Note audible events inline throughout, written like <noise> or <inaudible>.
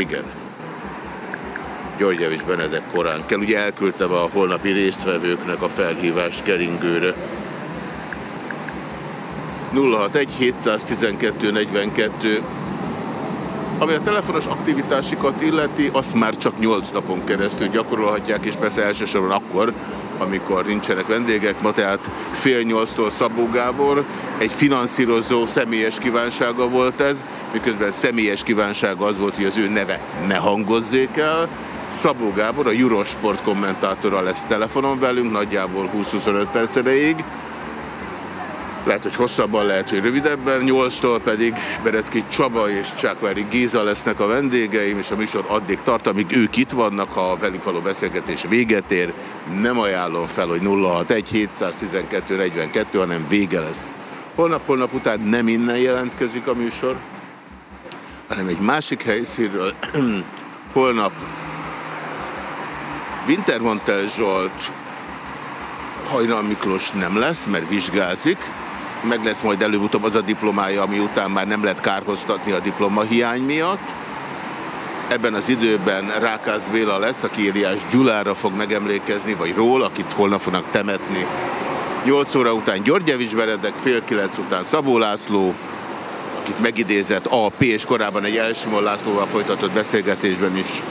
Igen. György és Benedek korán kell. Ugye elküldtem a holnapi résztvevőknek a felhívást keringőre. 061 712 42 ami a telefonos aktivitásikat illeti, azt már csak 8 napon keresztül gyakorolhatják, és persze elsősorban akkor, amikor nincsenek vendégek. Ma tehát fél nyolctól Szabó Gábor egy finanszírozó személyes kívánsága volt ez, miközben személyes kívánsága az volt, hogy az ő neve ne hangozzék el. Szabó Gábor, a Eurosport kommentátora lesz telefonon velünk, nagyjából 20-25 perc erejéig. Lehet, hogy hosszabban, lehet, hogy rövidebben. 8-tól pedig Berecki Csaba és Csákvári Géza lesznek a vendégeim, és a műsor addig tart, amíg ők itt vannak, ha a velük való beszélgetés véget ér. Nem ajánlom fel, hogy 061 712 42, hanem vége lesz. Holnap-holnap után nem innen jelentkezik a műsor, hanem egy másik helyszínről. <clears throat> Holnap Wintermantel Zsolt, Hajnal Miklós nem lesz, mert vizsgázik, meg lesz majd előbb-utóbb az a diplomája, ami után már nem lehet kárhoztatni a diplomahiány miatt. Ebben az időben Rákász Béla lesz, aki Éliás Gyulára fog megemlékezni, vagy ról, akit holnap fognak temetni. 8 óra után Györgyevics Beredek, fél 9 után Szabó László, akit megidézett AP, és korábban egy Elsimon Lászlóval folytatott beszélgetésben is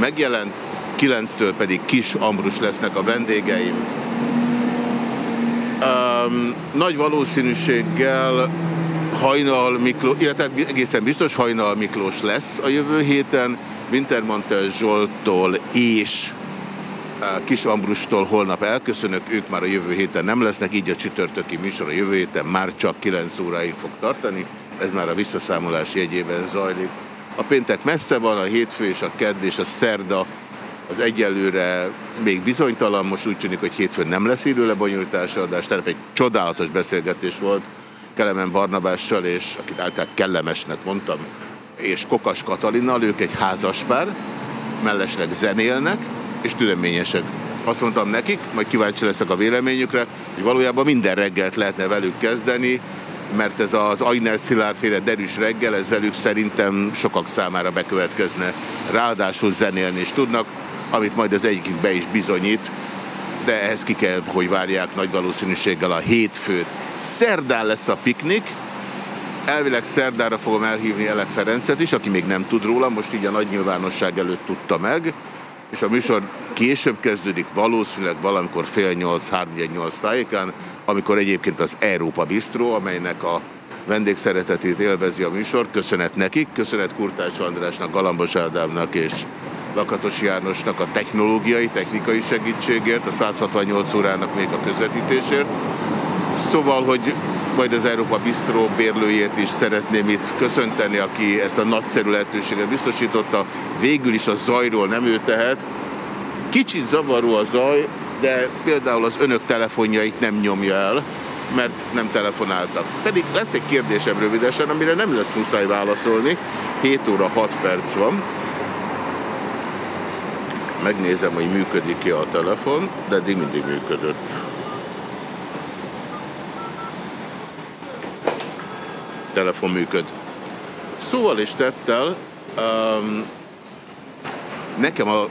megjelent. 9-től pedig Kis Ambrus lesznek a vendégeim. Um, nagy valószínűséggel Hajnal Miklós, illetve egészen biztos Hajnal Miklós lesz a jövő héten, Wintermantel Zsoltól és Kis Ambrustól holnap elköszönök, ők már a jövő héten nem lesznek, így a csütörtöki műsor a jövő héten már csak 9 óráig fog tartani, ez már a visszaszámolás jegyében zajlik. A péntek messze van, a hétfő és a kedd és a szerda az egyelőre még bizonytalan, most úgy tűnik, hogy hétfőn nem lesz időlebonyolítása adás, tehát egy csodálatos beszélgetés volt Kelemen Barnabással, és akit általában kellemesnek mondtam, és Kokas Katalinnal, ők egy házaspár, mellesleg zenélnek, és türelményesek. Azt mondtam nekik, majd kíváncsi leszek a véleményükre, hogy valójában minden reggelt lehetne velük kezdeni, mert ez az Ajner Szilárd féle derűs reggel, ez velük szerintem sokak számára bekövetkezne. Ráadásul zenélni is tudnak amit majd az egyik be is bizonyít, de ehhez ki kell, hogy várják nagy valószínűséggel a hétfőt. Szerdán lesz a piknik, elvileg szerdára fogom elhívni Elek Ferencet is, aki még nem tud róla, most így a nagy nyilvánosság előtt tudta meg, és a műsor később kezdődik, valószínűleg valamikor fél nyolc, nyolc tájékán, amikor egyébként az Európa Bistro, amelynek a vendégszeretetét élvezi a műsor. Köszönet nekik, köszönet Kurtács Andrásnak, Galambos Ádámnak és Lakatos Jánosnak a technológiai, technikai segítségért, a 168 órának még a közvetítésért. Szóval, hogy majd az Európa Bistro bérlőjét is szeretném itt köszönteni, aki ezt a nagyszerű lehetőséget biztosította. Végül is a zajról nem ő tehet. Kicsit zavaró a zaj, de például az önök telefonjait nem nyomja el, mert nem telefonáltak. Pedig lesz egy kérdésem rövidesen, amire nem lesz muszáj válaszolni. 7 óra 6 perc van. Megnézem, hogy működik-e a telefon, de eddig mindig működött. Telefon működ. Szóval is tettel, um, nekem a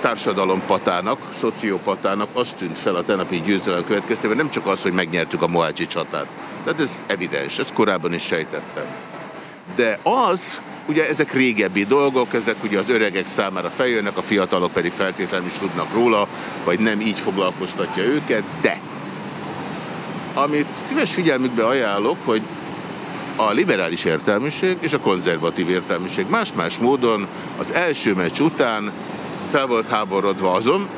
társadalompatának, szociopatának azt tűnt fel a tenapi győzelem következtében, nem csak az, hogy megnyertük a Mohácsi csatát. Tehát ez evidens, ezt korábban is sejtettem. De az, Ugye ezek régebbi dolgok, ezek ugye az öregek számára feljönnek, a fiatalok pedig feltétlenül is tudnak róla, vagy nem így foglalkoztatja őket, de amit szíves figyelmükbe ajánlok, hogy a liberális értelmiség és a konzervatív értelmiség más-más módon az első meccs után fel volt háborodva azon.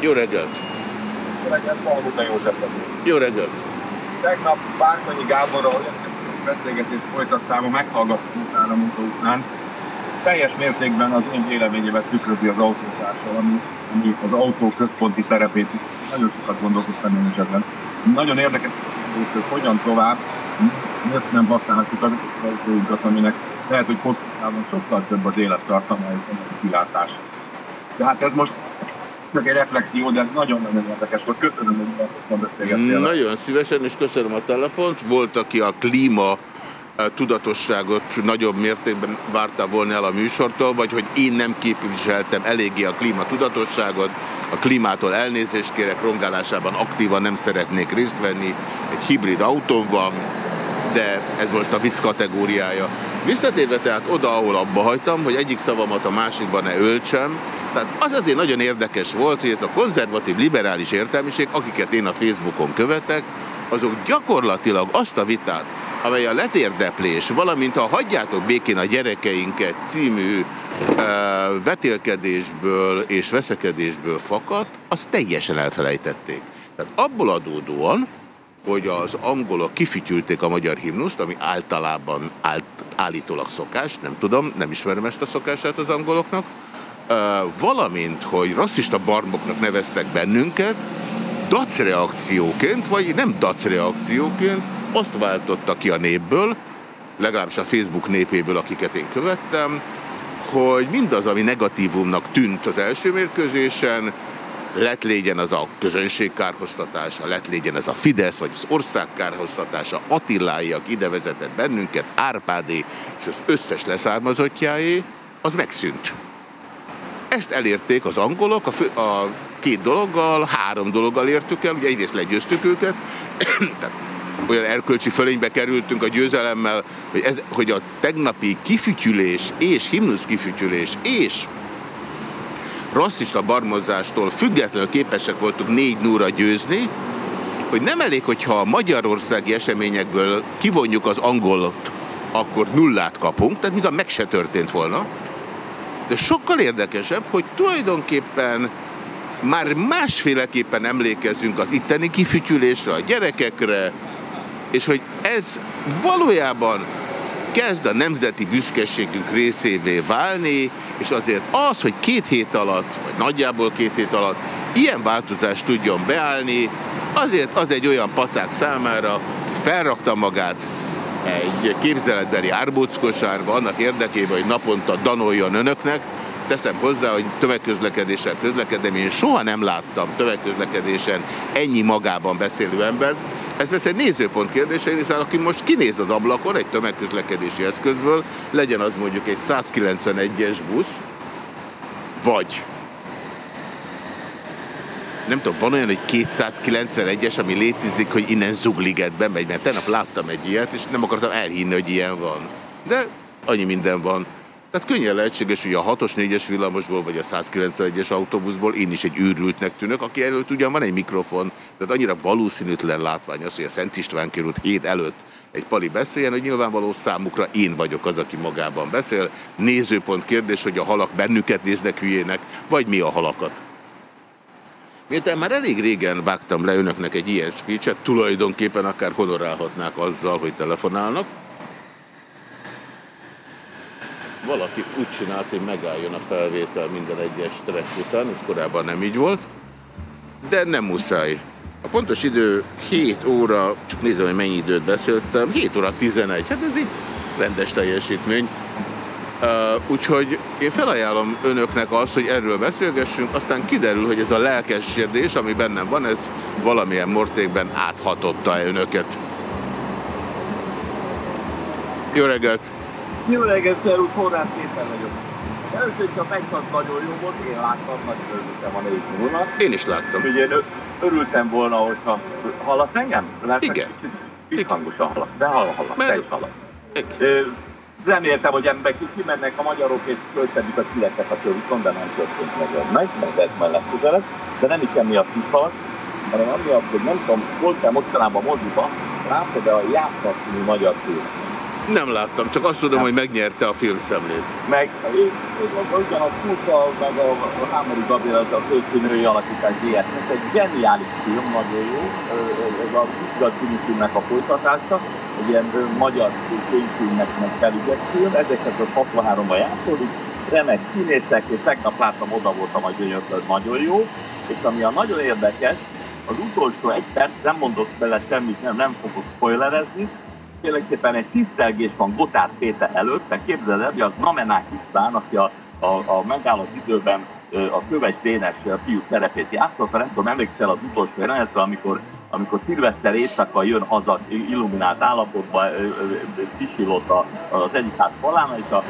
Jó reggelt! Jó reggelt, Jó reggelt! Tegnap Bárkonyi Gáborral beszélgetést folytattam, a meghallgattam utána munka után. Teljes mértékben az én véleményével tükrözi az autózással, ami, ami az autó központi szerepét nagyon sokat gondolkoztam én is ezen. Nagyon érdekes, hogy hogyan tovább, miért nem használhatjuk az autóinkat, aminek lehet, hogy hosszú távon sokkal több az élettartama és a kilátás. Tehát ez most csak egy reflexió, de nagyon-nagyon érdekes volt. Köszönöm, hogy beszélgettél. Nagyon szívesen, és köszönöm a telefont. Volt, aki a klíma tudatosságot nagyobb mértékben várta volna el a műsortól, vagy hogy én nem képviseltem eléggé a klímatudatosságot, a klímától elnézést kérek, rongálásában aktívan nem szeretnék részt venni, egy hibrid autón van, de ez most a vicc kategóriája. Visszatérve tehát oda, ahol abba hagytam, hogy egyik szavamat a másikban ne öltsem, tehát az azért nagyon érdekes volt, hogy ez a konzervatív liberális értelmiség, akiket én a Facebookon követek, azok gyakorlatilag azt a vitát, amely a letérdeplés, valamint a Hagyjátok békén a gyerekeinket című uh, vetélkedésből és veszekedésből fakadt, azt teljesen elfelejtették. Tehát abból adódóan, hogy az angolok kifütyülték a magyar himnuszt, ami általában állt, állítólag szokás, nem tudom, nem ismerem ezt a szokását az angoloknak, valamint, hogy rasszista barmoknak neveztek bennünket, dac reakcióként, vagy nem dac reakcióként, azt váltotta ki a népből, legalábbis a Facebook népéből, akiket én követtem, hogy mindaz, ami negatívumnak tűnt az első mérkőzésen, lett légyen az a közönség kárhoztatása, lett légyen ez a Fidesz, vagy az ország kárhoztatása, Attiláiak ide vezetett bennünket, Árpádé és az összes leszármazottjáé, az megszűnt. Ezt elérték az angolok, a, fő, a két dologgal, három dologgal értük el, ugye egyrészt legyőztük őket, <coughs> tehát olyan erkölcsi fölénybe kerültünk a győzelemmel, hogy, ez, hogy a tegnapi kifütyülés és himnusz kifütyülés és rasszista barmozástól függetlenül képesek voltunk négy núra győzni, hogy nem elég, hogyha a magyarországi eseményekből kivonjuk az angolt, akkor nullát kapunk, tehát mintha meg se történt volna. De sokkal érdekesebb, hogy tulajdonképpen már másféleképpen emlékezünk az itteni kifütyülésre, a gyerekekre, és hogy ez valójában kezd a nemzeti büszkeségünk részévé válni, és azért az, hogy két hét alatt, vagy nagyjából két hét alatt ilyen változást tudjon beállni, azért az egy olyan pacák számára, felrakta magát egy képzeletbeli árbóckosárba annak érdekében, hogy naponta danoljon önöknek, teszem hozzá, hogy tömegközlekedéssel közlekedem, én soha nem láttam tömegközlekedésen ennyi magában beszélő embert, ez persze egy nézőpont kérdése, hiszen aki most kinéz az ablakon egy tömegközlekedési eszközből, legyen az mondjuk egy 191-es busz, vagy nem tudom, van olyan, hogy 291-es, ami létezik, hogy innen Zugligetben megy, mert tegnap láttam egy ilyet, és nem akartam elhinni, hogy ilyen van. De annyi minden van. Tehát könnyen lehetséges, hogy a 6-os, 4-es villamosból, vagy a 191-es autóbuszból én is egy őrültnek tűnök, aki előtt ugyan van egy mikrofon, tehát annyira valószínűtlen látvány az, hogy a Szent István körút hét előtt egy pali beszéljen, hogy nyilvánvaló számukra én vagyok az, aki magában beszél. Nézőpont kérdés, hogy a halak bennüket néznek hülyének, vagy mi a halakat. Miután már elég régen vágtam le önöknek egy ilyen speech tulajdonképpen akár honorálhatnák azzal, hogy telefonálnak, valaki úgy csinált, hogy megálljon a felvétel minden egyes track után, ez korábban nem így volt, de nem muszáj. A pontos idő 7 óra, csak nézem, hogy mennyi időt beszéltem, 7 óra 11, hát ez így rendes teljesítmény. Uh, úgyhogy én felajánlom önöknek azt, hogy erről beszélgessünk, aztán kiderül, hogy ez a lelkesedés, ami bennem van, ez valamilyen mortékben áthatotta-e önöket. Jó reggelt! Jó reggelt, Szerút, Horváth Péter vagyok. Először is a az nagyon jó volt, én láttam, nagy örültem a négy volna. Én is láttam. Ugye örültem volna, hogyha hallasz engem? Lehet, Igen. Kicsit hangosan hallasz, de hall, hallasz, Mert... te is hallasz. Reméltem, hogy emberek kimennek a magyarok és költedik a születek a körúton, de nem történt meg meg, mert ez mellett közelet. De nem is emiatt halad, hanem amiatt, hogy nem tudom, voltál mostanában moziba, látod-e a Jásznak magyar filmet? Nem láttam, csak azt tudom, hogy megnyerte a filmszemlét. Meg, ugyan a Kuka, meg a, a Hámori Gabriel, a főszínői alakítás ilyet. Ez egy geniális film, nagyon jó. Ez a Kuka című filmnek a folytatása. Egy ilyen magyar fényfilmnek felügyett film. Ezeket a 63-ban játszódik. Remek színészek, és tegnap láttam, oda voltam a gyönyörköd, nagyon jó. És ami a nagyon érdekes, az utolsó egy perc, nem mondott bele semmit, nem, nem fogok spoilerezni, tulajdonképpen egy tisztelgés van Gotár Péter előtt, mert képzeld el, hogy az Namenák István, aki a, a, a megállott időben a Kövegy Dénes fiú szerepét játszott, nem tudom, emlékszel az utolsó jelenetre, amikor amikor szilveszter éjszaka jön haza illuminált állapotban, pisilott az egyik ház falán, és a, a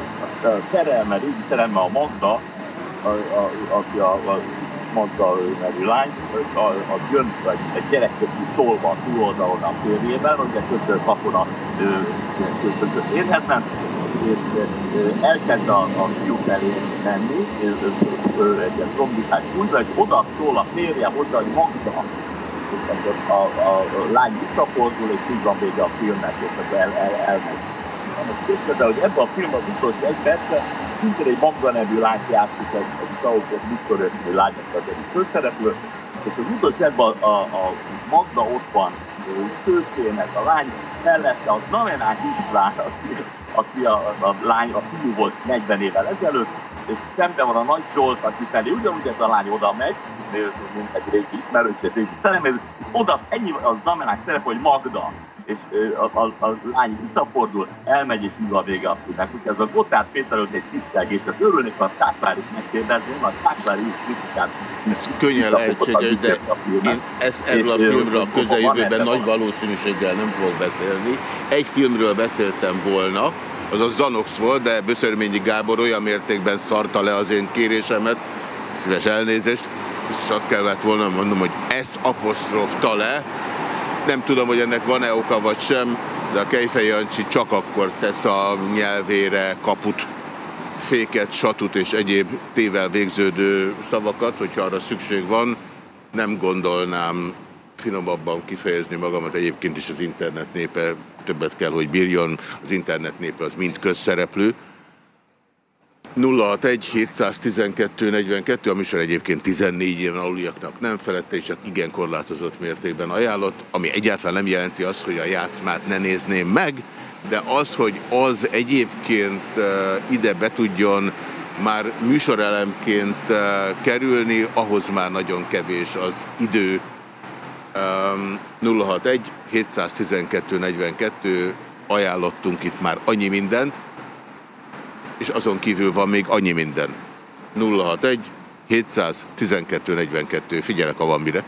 szerelme, régi szerelme a Magda, aki a, a, a Magda nevű lány, az jön egy, egy gyerekkel szólva a túloldalon a férjében, ugye kötő kapona érhetlen, és elkezd a, a fiú felé menni, egy ilyen trombitás újra, és oda szól a férje hozzá, hogy Magda, és a, a, a lány visszafordul, és így van vége a filmnek, és el, el, elmegy. Képzeld hogy ebben a film az utolsó egy percben szintén egy Magda nevű lányt játszik, egy, egy Saukos Mikor lányok az egy főszereplő, és az utolsó ebben a, a, a Magda ott van, tőzsdének, a lány mellette az Namenák István, aki, aki a, a lány, a fiú volt 40 évvel ezelőtt, és szemben van a Nagy Zsolt, aki felé ugyanúgy ez a lány oda megy, mint egy régi ismerős, egy régi szerelmező, oda ennyi az Zamenák szerep, hogy Magda, és a, a, a lány visszafordul, elmegy és mi a vége a filmnek. Úgyhogy ez a Gotthard Péter egy tisztelgés, tehát örülnék, ha a Szákvár is megkérdezni, a Szákvár is kritikát. Ez könnyen lehetséges, de én ezt erről a filmről a közeljövőben nagy valószínűséggel nem fogok beszélni. Egy filmről beszéltem volna, az a Zanox volt, de Böszörményi Gábor olyan mértékben szarta le az én kérésemet, szíves elnézést, biztos azt kellett volna mondom, hogy ez apostrof tale. Nem tudom, hogy ennek van-e oka vagy sem, de a Kejfej Jancsi csak akkor tesz a nyelvére kaput, féket, satut és egyéb tével végződő szavakat, hogyha arra szükség van. Nem gondolnám finomabban kifejezni magamat, egyébként is az internet népe többet kell, hogy bírjon, az internet népe az mind közszereplő. 061 712 42, a műsor egyébként 14 éven aluliaknak nem felette, és csak igen korlátozott mértékben ajánlott, ami egyáltalán nem jelenti azt, hogy a játszmát ne nézném meg, de az, hogy az egyébként ide be tudjon már műsorelemként kerülni, ahhoz már nagyon kevés az idő. 061 712 42 ajánlottunk itt már annyi mindent, és azon kívül van még annyi minden. 061 712 42. Figyelek, ha van mire.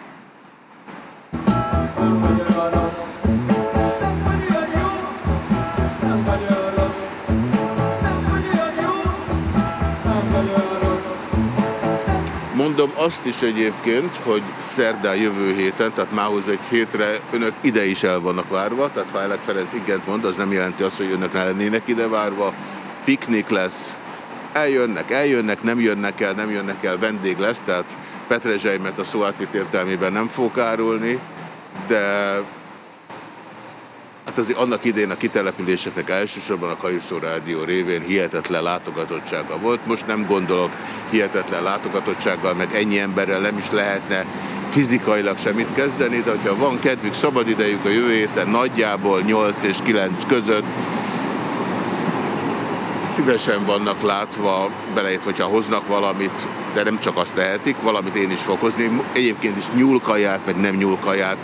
Mondom azt is egyébként, hogy szerdán jövő héten, tehát mához egy hétre önök ide is el vannak várva, tehát ha Elek Ferenc igent mond, az nem jelenti azt, hogy önök ne lennének ide várva, piknik lesz, eljönnek, eljönnek, nem jönnek el, nem jönnek el, vendég lesz, tehát Petrezselymet a szó értelmében nem fog árulni, de hát azért annak idén a kitelepüléseknek elsősorban a Kalipszó Rádió révén hihetetlen látogatottsága volt. Most nem gondolok hihetetlen látogatottsággal, meg ennyi emberrel nem is lehetne fizikailag semmit kezdeni, de hogyha van kedvük, szabadidejük a jövő héten nagyjából 8 és 9 között, szívesen vannak látva, belejött, hogyha hoznak valamit, de nem csak azt tehetik, valamit én is fogok hozni. Egyébként is nyúlkaját, meg nem nyúlkaját,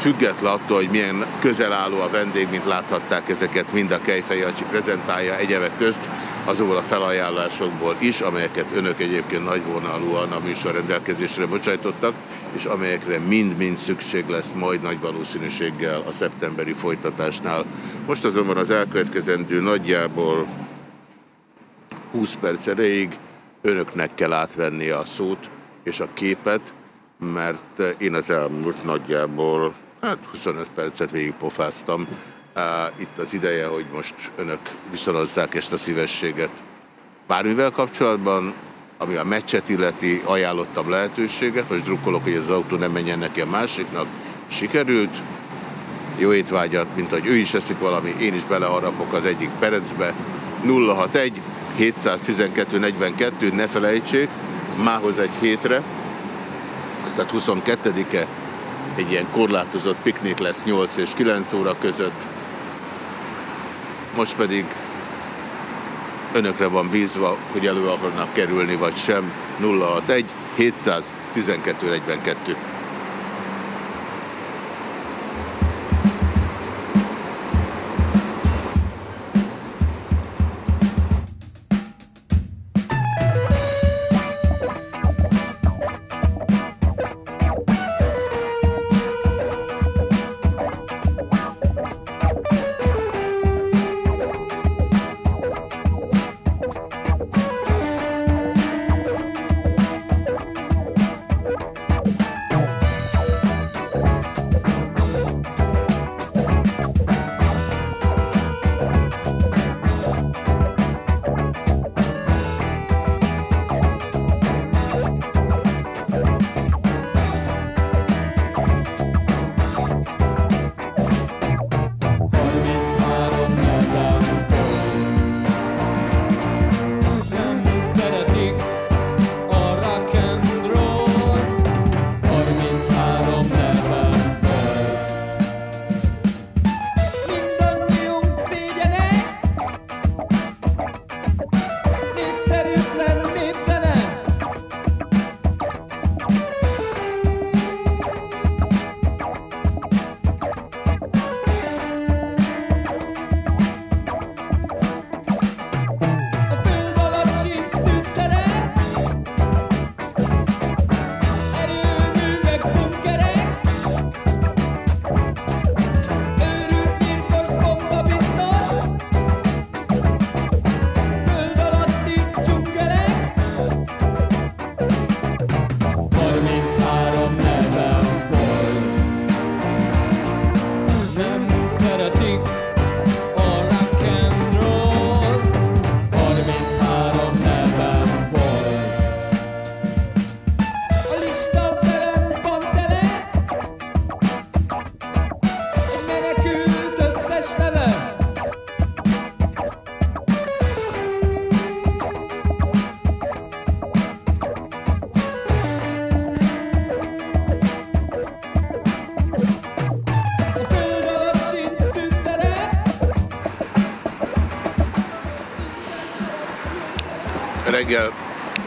független attól, hogy milyen közel álló a vendég, mint láthatták ezeket mind a Kejfej Jancsi prezentálja egyebek közt, azokból a felajánlásokból is, amelyeket önök egyébként nagyvonalúan a műsor rendelkezésre bocsájtottak, és amelyekre mind-mind szükség lesz majd nagy valószínűséggel a szeptemberi folytatásnál. Most azonban az elkövetkezendő nagyjából 20 perc erejéig önöknek kell átvenni a szót és a képet, mert én az elmúlt nagyjából hát 25 percet végigpofáztam. Itt az ideje, hogy most önök viszonozzák ezt a szívességet. Bármivel kapcsolatban, ami a meccset illeti, ajánlottam lehetőséget, hogy drukkolok, hogy az autó nem menjen neki a másiknak. Sikerült. Jó étvágyat, mint hogy ő is eszik valami, én is beleharapok az egyik percbe. 061 712-42, ne felejtsék, mához egy hétre, aztán 22-e egy ilyen korlátozott piknik lesz 8 és 9 óra között. Most pedig önökre van bízva, hogy elő akarnak kerülni, vagy sem. 061 712 42.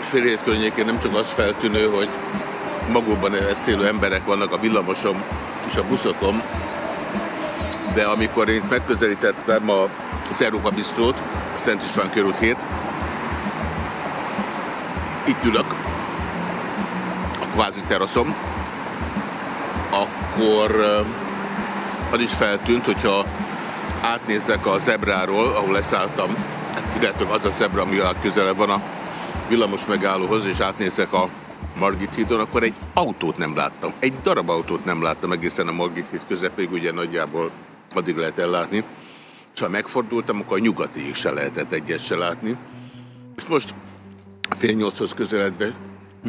fél hét környékén nem csak az feltűnő, hogy magukban elszélő emberek vannak a villamosom és a buszokom, de amikor én megközelítettem a Európa Bisztót, Szent István körút 7, itt ülök a kvázi teraszom, akkor az is feltűnt, hogyha átnézzek a zebráról, ahol leszálltam, hát illetve az a zebra, ami a közelebb van a villamos megállóhoz, és átnézek a Margit hídon, akkor egy autót nem láttam. Egy darab autót nem láttam egészen a Margit híd közepéig, ugye nagyjából addig lehet ellátni. És ha megfordultam, akkor a nyugatiig se lehetett egyet se látni. És most fél nyolchoz közeledve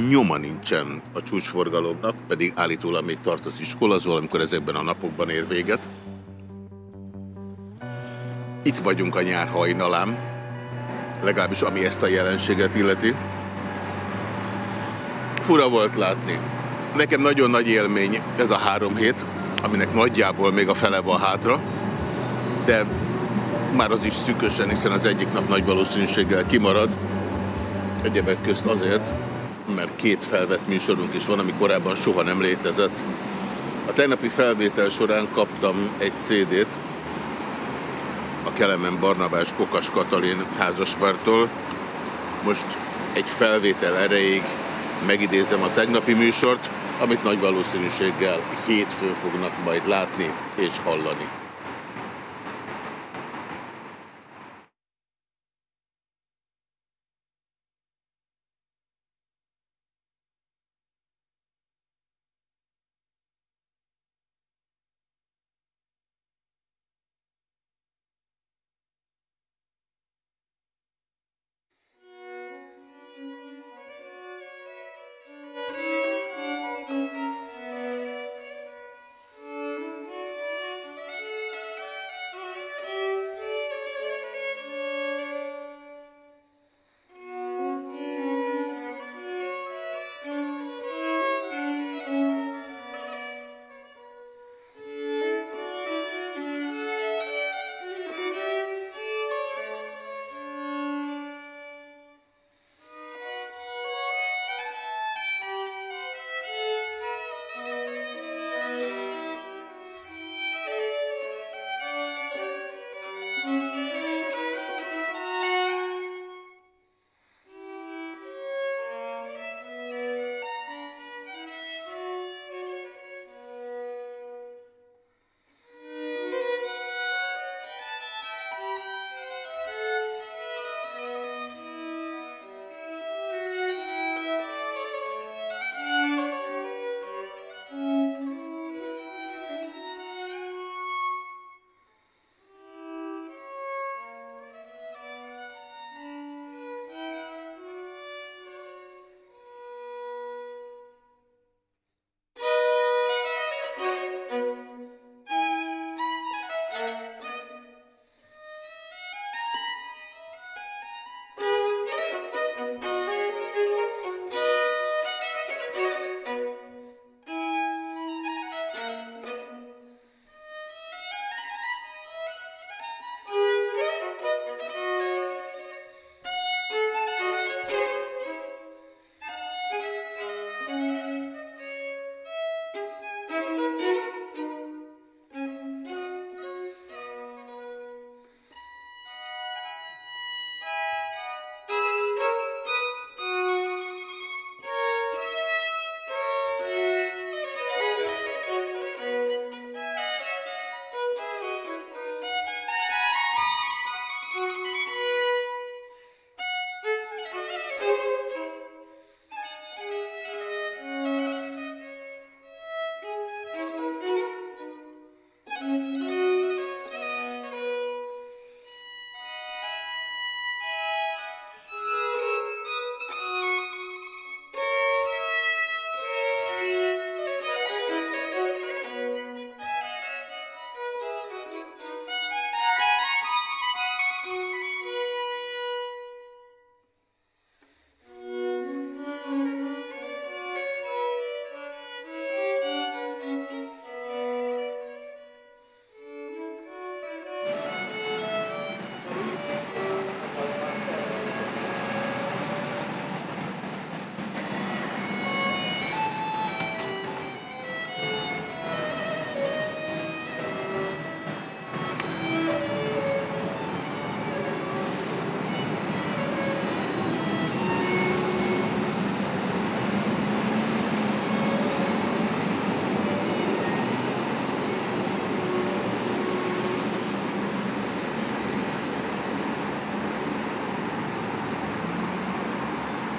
nyoma nincsen a csúcsforgalomnak, pedig állítólag még tart az iskolazol, amikor ezekben a napokban ér véget. Itt vagyunk a nyár hajnalán, legalábbis ami ezt a jelenséget illeti. Fura volt látni. Nekem nagyon nagy élmény ez a három hét, aminek nagyjából még a fele van hátra, de már az is szükösen, hiszen az egyik nap nagy valószínűséggel kimarad. Egyebek közt azért, mert két felvett műsorunk is van, ami korábban soha nem létezett. A tegnapi felvétel során kaptam egy CD-t Kelemen Barnabás Kokas Katalin házaspártól. Most egy felvétel erejéig megidézem a tegnapi műsort, amit nagy valószínűséggel hétfőn fognak majd látni és hallani.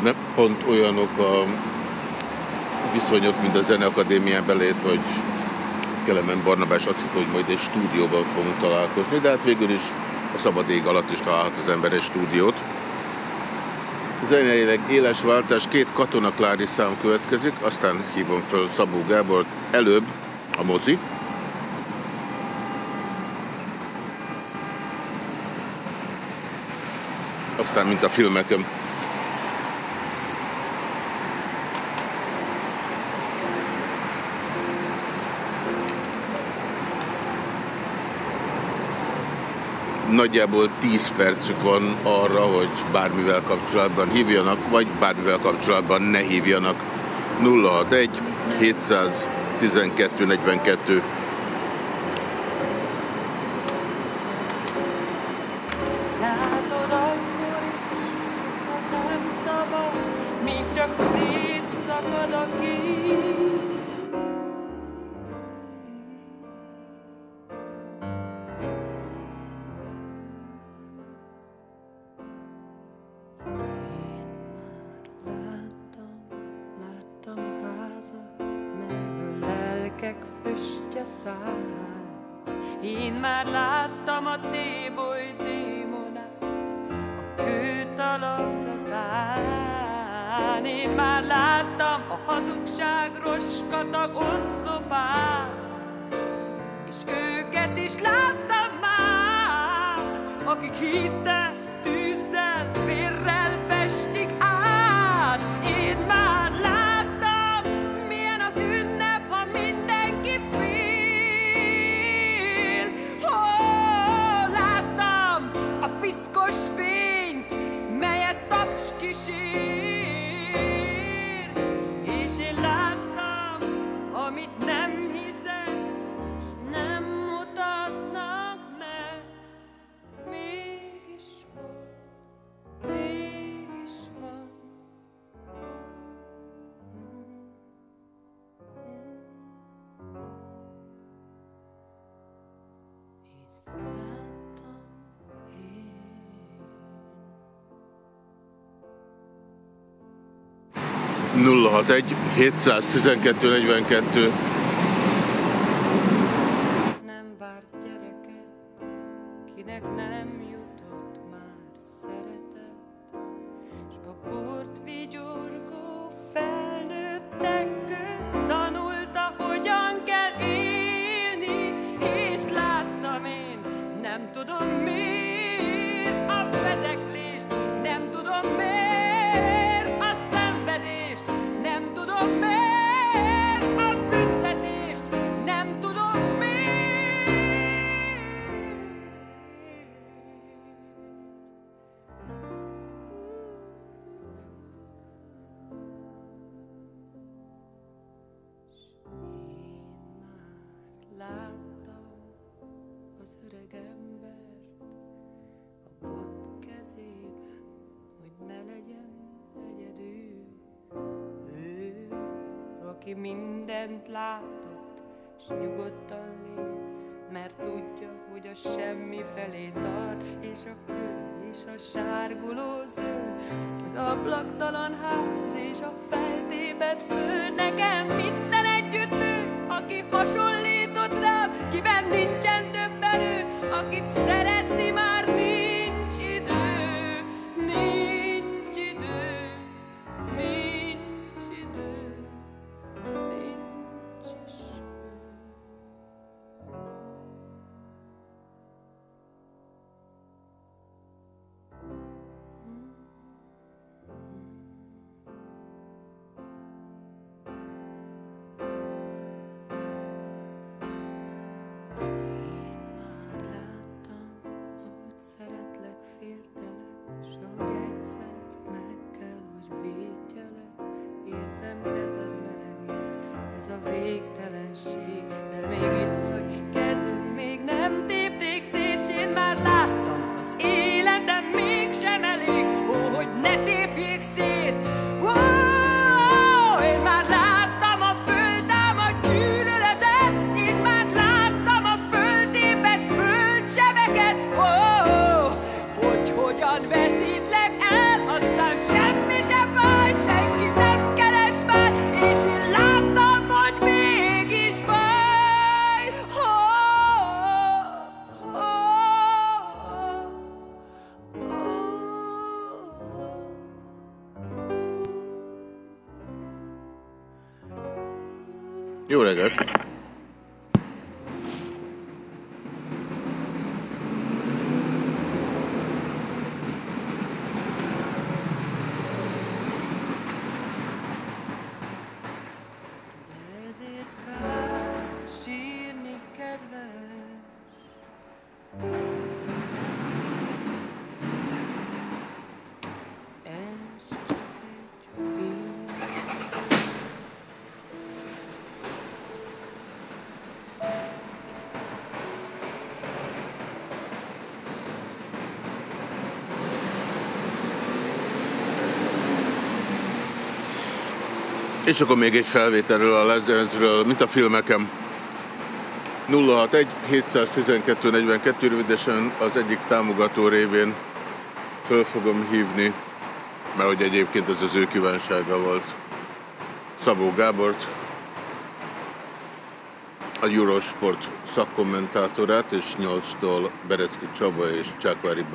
Nem pont olyanok a viszonyok, mint a Zeneakadémián belét, hogy Kelemen Barnabás azt hitt, hogy majd egy stúdióban fogunk találkozni, de hát végül is a szabad ég alatt is találhat az ember egy stúdiót. Zeneileg éles váltás, két Katona Klári szám következik, aztán hívom föl Szabó Gábort, előbb a mozi, aztán mint a filmeken. Nagyjából 10 percük van arra, hogy bármivel kapcsolatban hívjanak, vagy bármivel kapcsolatban ne hívjanak. 061 712 42 061 712 42 és a sárguló zöld, az ablaktalan ház és a feltébet fő. Nekem minden együtt ő, aki hasonlított rám, kiben nincsen több erő, akit szeretni És akkor még egy felvételről a lezenzről, mint a filmekem. 061 712 42 rövidesen az egyik támogató révén föl fogom hívni, mert hogy egyébként ez az ő kívánsága volt. Szabó Gábort, a Eurosport szakkommentátorát, és 8-tól Berecki Csaba és Csákvári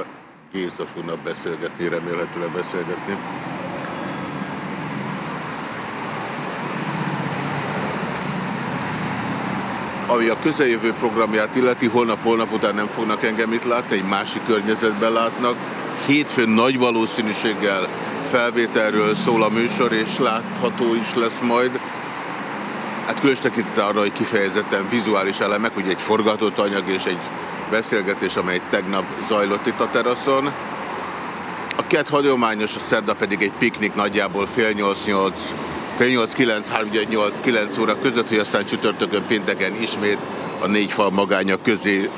Géza fognak beszélgetni, remélhetőleg beszélgetni. Ami a közeljövő programját illeti, holnap-holnap után nem fognak engem itt látni, egy másik környezetben látnak. Hétfőn nagy valószínűséggel felvételről szól a műsor, és látható is lesz majd. Hát különös tekintet arra, hogy kifejezetten vizuális elemek, ugye egy forgatott anyag és egy beszélgetés, amely tegnap zajlott itt a teraszon. A kett hagyományos, a szerda pedig egy piknik nagyjából fél nyolc-nyolc fél 8, 9, 3, 8, 9 óra között, hogy aztán csütörtökön pénteken ismét a négy fal magánya közé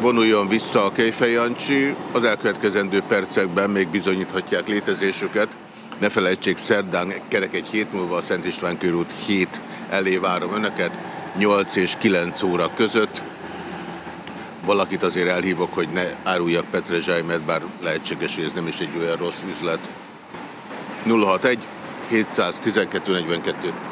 vonuljon vissza a Kejfej Jancsi. Az elkövetkezendő percekben még bizonyíthatják létezésüket. Ne felejtsék, szerdán kerek egy hét múlva a Szent István körút 7 elé várom önöket, 8 és 9 óra között. Valakit azért elhívok, hogy ne áruljak Petre Zsájmet, bár lehetséges, hogy ez nem is egy olyan rossz üzlet. 061 712 42.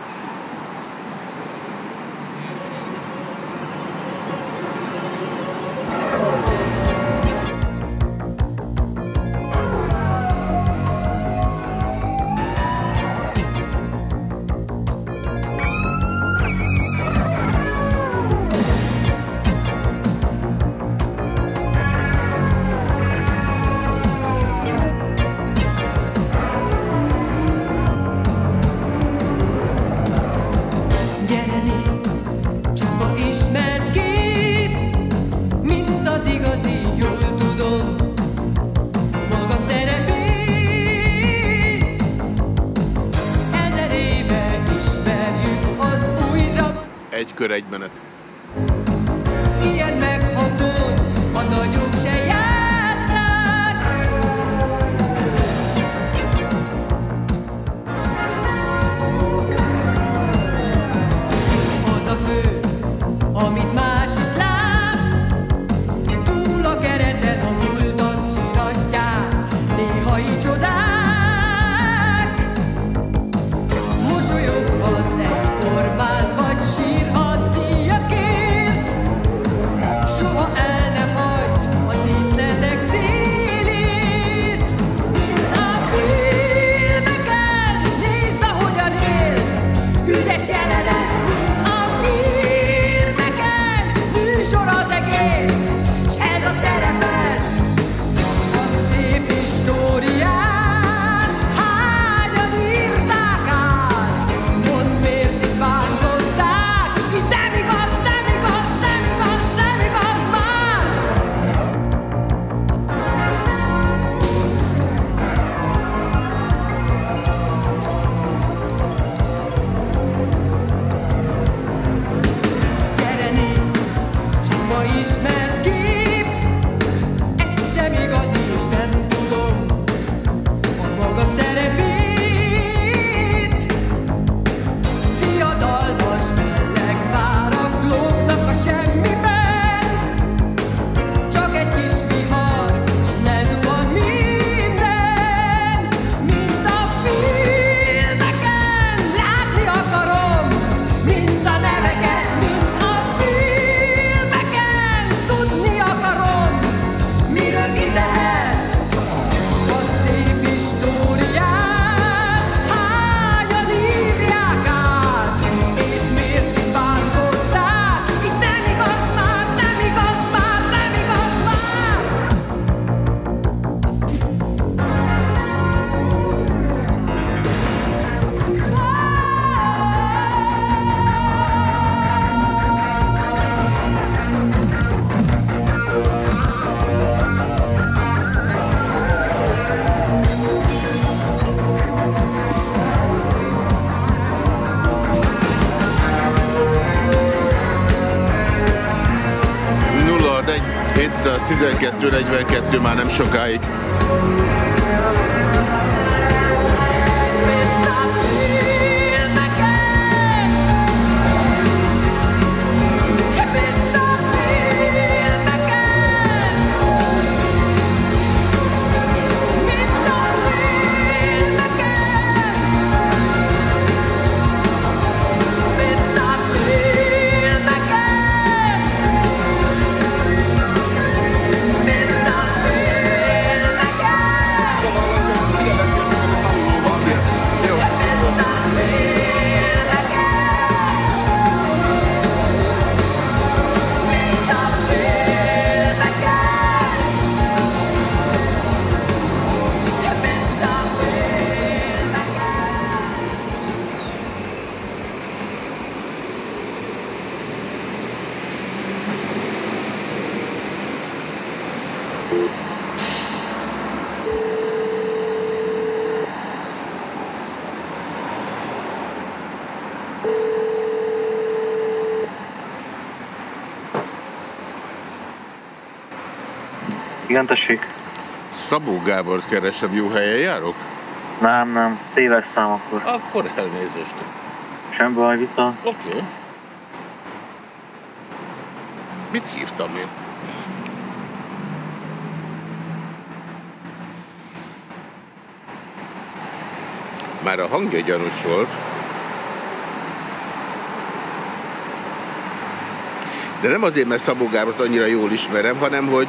12.42 már nem sokáig. Igen, tessék. Szabó Gábort keresem, jó helyen járok? Nem, nem, téves szám akkor. Akkor elnézést. Sem baj, vita. Oké. Okay. Mit hívtam én? Már a hangja gyanús volt. De nem azért, mert Szabó Gábort annyira jól ismerem, hanem hogy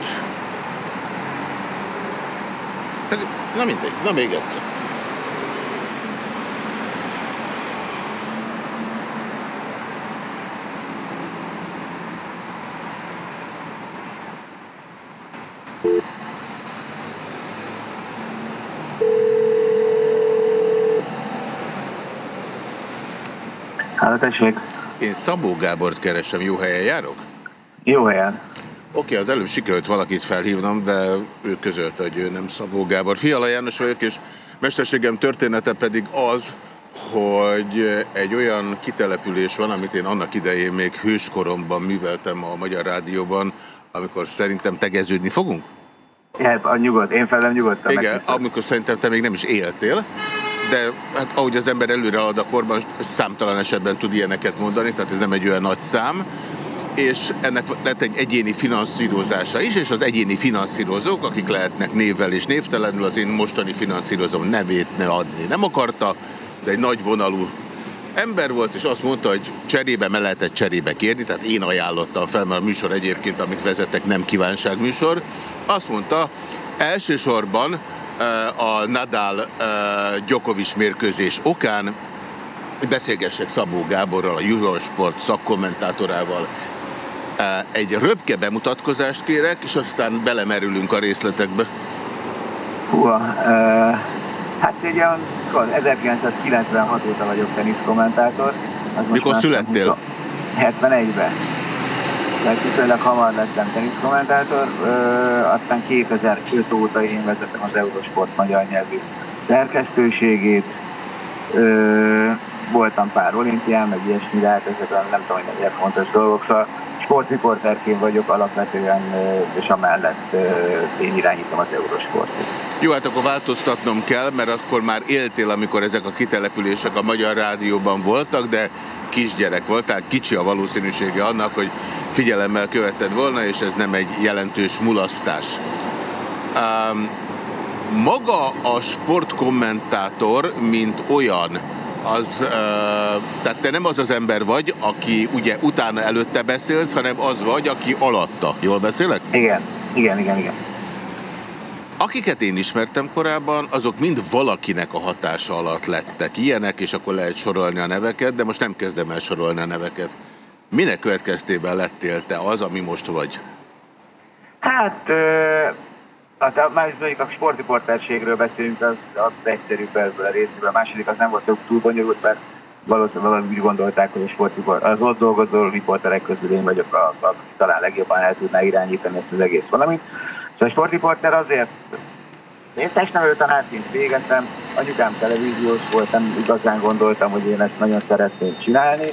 Na mindegy, na még egyszer. Hát tessék. Én Szabó Gábort keresem, jó helyen járok? Jó helyen. Oké, az előbb sikerült valakit felhívnom, de ő közölte, hogy ő nem Szabó Gábor. Fiala János vagyok, és mesterségem története pedig az, hogy egy olyan kitelepülés van, amit én annak idején még hőskoromban műveltem a Magyar Rádióban, amikor szerintem tegeződni fogunk? Hát a nyugodt, én felem nyugodtan. Igen, megköszön. amikor szerintem te még nem is éltél, de hát ahogy az ember előre ad a korban, számtalan esetben tud ilyeneket mondani, tehát ez nem egy olyan nagy szám és ennek lett egy egyéni finanszírozása is, és az egyéni finanszírozók, akik lehetnek névvel és névtelenül, az én mostani finanszírozom nevét ne adni nem akarta, de egy nagy vonalú ember volt, és azt mondta, hogy cserébe me lehetett cserébe kérni, tehát én ajánlottam fel, mert a műsor egyébként, amit vezettek, nem kívánságműsor. Azt mondta, elsősorban eh, a Nadal eh, Djokovic mérkőzés okán beszélgessek Szabó Gáborral, a Eurosport szakkommentátorával, egy röpke bemutatkozást kérek, és aztán belemerülünk a részletekbe. Húha, uh, hát ugye 1996 óta vagyok teniszkommentátor. Mikor születtél? 71-ben. Tehát viszonylag hamar lettem teniszkommentátor, uh, aztán 2005 óta én vezetem az Eurosport magyar nyelvű szerkesztőségét. Uh, voltam pár olimpián, meg ilyesmi, de hát ezek nem tudom, hogy mennyire fontos dolgok, szóval sportriporterként vagyok alapvetően, és amellett én irányítom az Eurosportot. Jó, hát akkor változtatnom kell, mert akkor már éltél, amikor ezek a kitelepülések a Magyar Rádióban voltak, de kisgyerek voltál, kicsi a valószínűsége annak, hogy figyelemmel követted volna, és ez nem egy jelentős mulasztás. Um, maga a sportkommentátor, mint olyan, az, tehát te nem az az ember vagy, aki ugye utána előtte beszélsz, hanem az vagy, aki alatta. Jól beszélek? Igen, igen, igen, igen. Akiket én ismertem korábban, azok mind valakinek a hatása alatt lettek. Ilyenek, és akkor lehet sorolni a neveket, de most nem kezdem el sorolni a neveket. Minek következtében lettél te az, ami most vagy? Hát Hát már mondjuk a sportriporterségről beszélünk, az, az egyszerűbb ebből a részből. A második az nem volt túl bonyolult, mert valószínűleg úgy gondolták, hogy a sportriport, az ott dolgozó riporterek közül én vagyok, a, a, talán legjobban el tudná irányítani ezt az egész valamit. Szóval a sportriporter azért én testnevelő tanárként végeztem, anyukám televíziós volt, nem igazán gondoltam, hogy én ezt nagyon szeretném csinálni,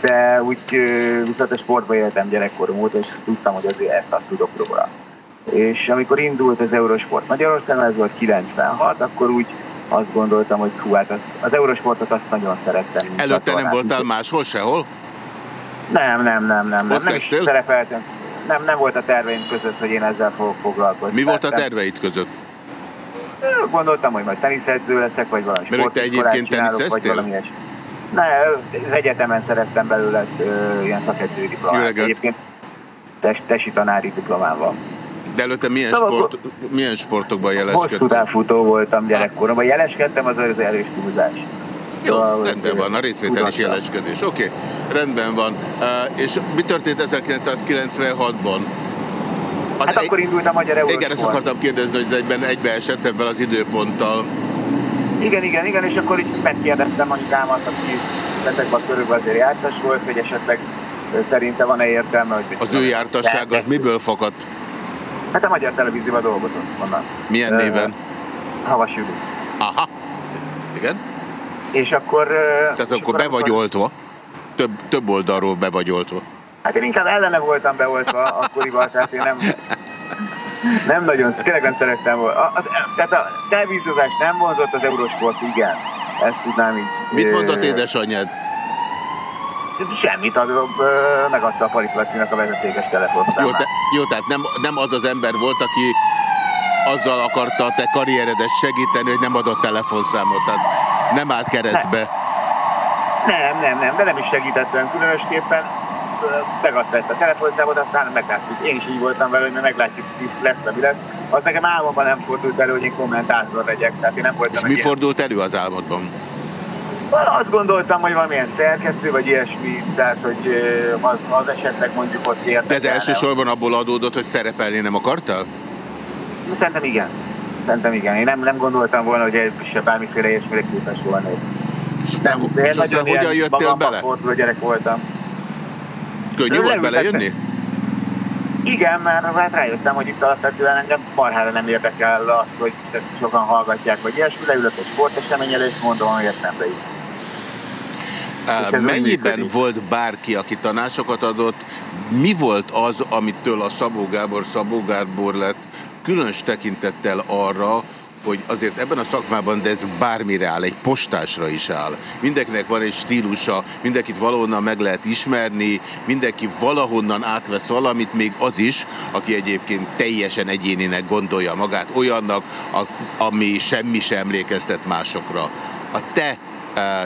de úgy viszont a sportba éltem gyerekkorom óta, és tudtam, hogy azért ezt azt tudok róla. És amikor indult az Eurosport Magyarországon, ez volt 96, akkor úgy azt gondoltam, hogy hú, hát az, az Eurosportot azt nagyon szerettem. Előtte nem voltál máshol sehol? Nem, nem, nem, nem. Ott nem, nem szerepeltem. Nem, nem volt a terveim között, hogy én ezzel fogok foglalkozni. Mi volt a terveid között? Gondoltam, hogy majd teniszedző leszek, vagy valami Mert te egyébként teniszeztél? Ne, az egyetemen szerettem belőle ilyen szakedzői diplomát. Egyébként test, tesi tanári diplomám van. De előtte milyen, szóval sport, milyen sportokban jeleskedtem? Hosszú távfutó voltam gyerekkoromban. Jeleskedtem, az az erős túlzás. Jó, szóval, rendben van, a részvétel is jeleskedés. Oké, okay, rendben van. Uh, és mi történt 1996-ban? Az hát egy... akkor indult a Magyar Eurósport. Igen, ezt akartam kérdezni, hogy ez egyben egybeesett ebben az időponttal. Igen, igen, igen, és akkor így megkérdeztem anyukámat, aki betegben körülbelül azért jártas volt, hogy esetleg szerinte van-e értelme, hogy... Az ő jártasság az miből fakadt? Hát a Magyar Televízióban dolgozott onnan. Milyen néven? Havas Judit. Aha. Igen? És akkor... Tehát és akkor, be vagy oltva? Több, több oldalról be vagy oltva? Hát én inkább ellene voltam beoltva akkoriban, tehát én nem... Nem nagyon, tényleg nem szerettem volna. A, a, tehát a televíziózás nem vonzott, az Eurosport igen. Ezt tudnám így. Mit mondott édesanyád? Semmit, az, megadta a Paritlacinak a vezetékes telefont. Jó, te, jó, tehát nem, nem az az ember volt, aki azzal akarta a te karrieredet segíteni, hogy nem adott telefonszámot, tehát nem állt keresztbe. Nem, nem, nem, de nem is segített olyan különösképpen. Megadta ezt a telefonszámot, aztán meglátjuk. Én is így voltam vele, hogy meglátjuk, hogy lesz, mi lesz. Az nekem álmomban nem fordult elő, hogy én kommentátor legyek, tehát én nem voltam És mi ilyen... fordult elő az álmodban? Azt gondoltam, hogy valamilyen szerkesztő, vagy ilyesmi, tehát hogy az, az esetleg mondjuk ott érdekelne. De ez elsősorban abból adódott, hogy szerepelni nem akartál? Szerintem igen. Szerintem igen. Én nem, nem gondoltam volna, hogy ez se bármiféle ilyesmire képes volna. És aztán, és aztán hogyan jöttél bele? gyerek voltam. Könnyű volt belejönni? Igen, mert hát rájöttem, hogy itt alapvetően engem marhára nem érdekel az, hogy sokan hallgatják, vagy ilyesmi, leülök egy sporteseményel, és mondom, hogy nem bejut. Mennyiben volt bárki, aki tanácsokat adott? Mi volt az, amitől a Szabó Gábor Szabó Gábor lett, különös tekintettel arra, hogy azért ebben a szakmában, de ez bármire áll, egy postásra is áll. Mindenkinek van egy stílusa, mindenkit valahonnan meg lehet ismerni, mindenki valahonnan átvesz valamit, még az is, aki egyébként teljesen egyéninek gondolja magát, olyannak, ami semmi sem emlékeztet másokra. A te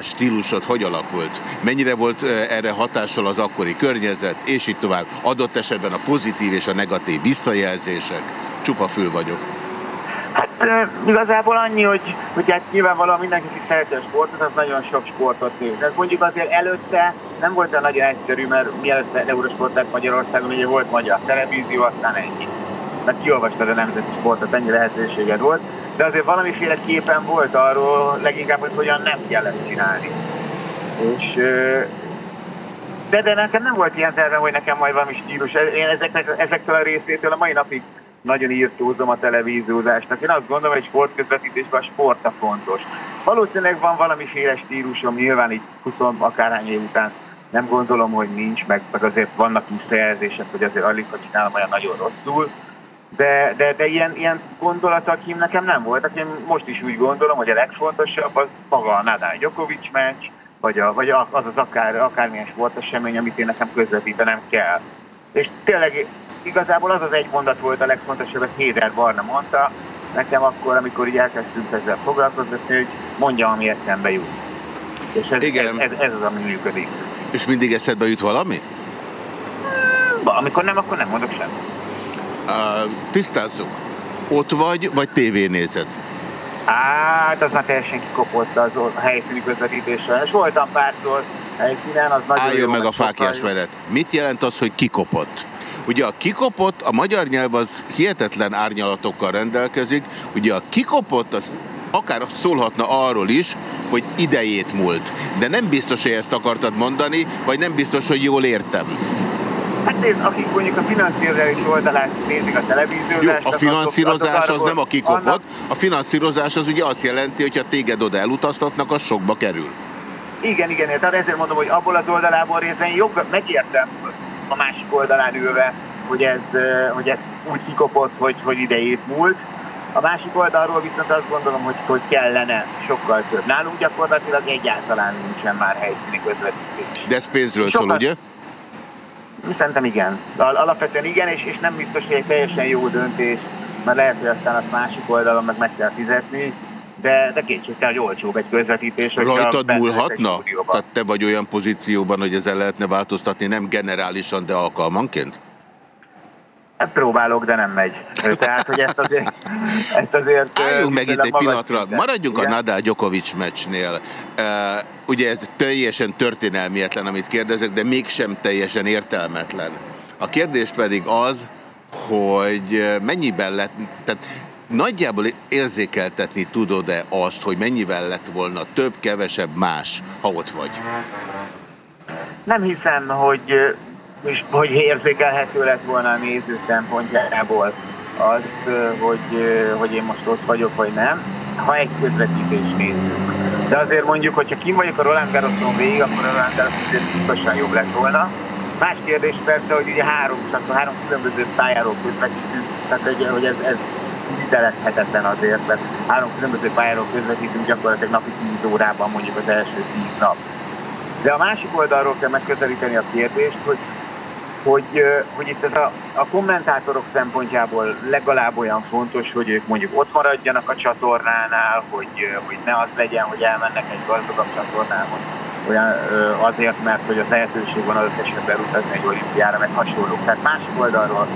stílusod hogy alakult? Mennyire volt erre hatással az akkori környezet, és így tovább? Adott esetben a pozitív és a negatív visszajelzések? Csupa fül vagyok. Hát igazából annyi, hogy, hogy hát nyilvánvalóan mindenki, aki szereti a sportot, az nagyon sok sportot néz. Ez mondjuk azért előtte nem volt olyan nagyon egyszerű, mert mielőtt Eurosport lett Magyarországon, ugye volt magyar televízió, aztán ennyi. Mert kiolvastad a nemzeti sportot, ennyi lehetőséged volt de azért valamiféle képen volt arról leginkább, hogy hogyan nem kellett csinálni. És de, de nekem nem volt ilyen tervem, hogy nekem majd valami stílus. Én ezeknek, ezektől a részétől a mai napig nagyon írtózom a televíziózásnak. Én azt gondolom, hogy sportközvetítésben a sport a fontos. Valószínűleg van valamiféle stílusom, nyilván így 20 akárhány év után nem gondolom, hogy nincs, meg, meg azért vannak visszajelzések, hogy azért alig, hogy csinálom olyan nagyon rosszul, de, de, de ilyen, ilyen gondolatakim nekem nem voltak. Én most is úgy gondolom, hogy a legfontosabb az maga a Nadal Djokovic meccs, vagy, a, vagy az az akár, akármilyen sportesemény, amit én nekem közvetítenem kell. És tényleg igazából az az egy mondat volt a legfontosabb, hogy Héder Barna mondta nekem akkor, amikor így elkezdtünk ezzel foglalkozni, hogy mondja, ami eszembe jut. És ez, Igen. Ez, ez, ez az, ami működik. És mindig eszedbe jut valami? Amikor nem, akkor nem mondok semmit. Tisztázzuk. Ott vagy, vagy tévénézed? Hát, az már teljesen kikopott az a helyszíni közvetítésre. És voltam párszor helyszínen, az nagyon Álljon jó, meg a fákjás menet. Mit jelent az, hogy kikopott? Ugye a kikopott, a magyar nyelv az hihetetlen árnyalatokkal rendelkezik. Ugye a kikopott az akár szólhatna arról is, hogy idejét múlt. De nem biztos, hogy ezt akartad mondani, vagy nem biztos, hogy jól értem. Hát nézd, akik mondjuk a finanszírozás oldalát nézik a televíziózást... Jó, a finanszírozás az nem a kikopott, a finanszírozás az ugye azt jelenti, hogy ha téged oda elutaztatnak, az sokba kerül. Igen, igen, tehát ezért mondom, hogy abból az oldalából részben jog, megértem a másik oldalán ülve, hogy ez, hogy ez úgy kikopott, hogy, hogy idejét múlt. A másik oldalról viszont azt gondolom, hogy, hogy kellene sokkal több. Nálunk gyakorlatilag egyáltalán nincsen már helyszíni közvetítés. De ez pénzről sokkal... szól, ugye? Szerintem igen. Alapvetően igen, és, és nem biztos, hogy egy teljesen jó döntés, mert lehet, hogy aztán azt másik oldalon meg meg kell fizetni, de, de kétségtel, hogy olcsóbb egy közvetítés. Rajtad múlhatna? Tehát te vagy olyan pozícióban, hogy ezzel lehetne változtatni, nem generálisan, de alkalmanként? Hát próbálok, de nem megy. Tehát, hogy ezt azért... <laughs> Ezt azért Álljunk meg itt egy pillanatra. Maradjunk igen? a Nadal Djokovic meccsnél. Ugye ez teljesen történelmietlen, amit kérdezek, de mégsem teljesen értelmetlen. A kérdés pedig az, hogy mennyiben lett, tehát nagyjából érzékeltetni tudod-e azt, hogy mennyivel lett volna több, kevesebb, más, ha ott vagy? Nem hiszem, hogy, hogy érzékelhető lett volna a néző szempontjából az, hogy, hogy én most ott vagyok, vagy nem, ha egy közvetítést nézzük. De azért mondjuk, hogyha kim vagyok a Roland Garroson végig, akkor a Roland Garros biztosan jobb lett volna. Más kérdés persze, hogy ugye három, három különböző pályáról közvetítünk, tehát egy, hogy ez, ez kivitelezhetetlen azért, mert három különböző pályáról közvetítünk gyakorlatilag napi 10 órában mondjuk az első 10 nap. De a másik oldalról kell megközelíteni a kérdést, hogy, hogy, hogy itt ez a, a kommentátorok szempontjából legalább olyan fontos, hogy ők mondjuk ott maradjanak a csatornánál, hogy, hogy ne az legyen, hogy elmennek egy gazdagabb csatornához, olyan azért, mert hogy a lehetőség van az esetben utazni egy olimpiára, meg hasonlók. Tehát másik oldalról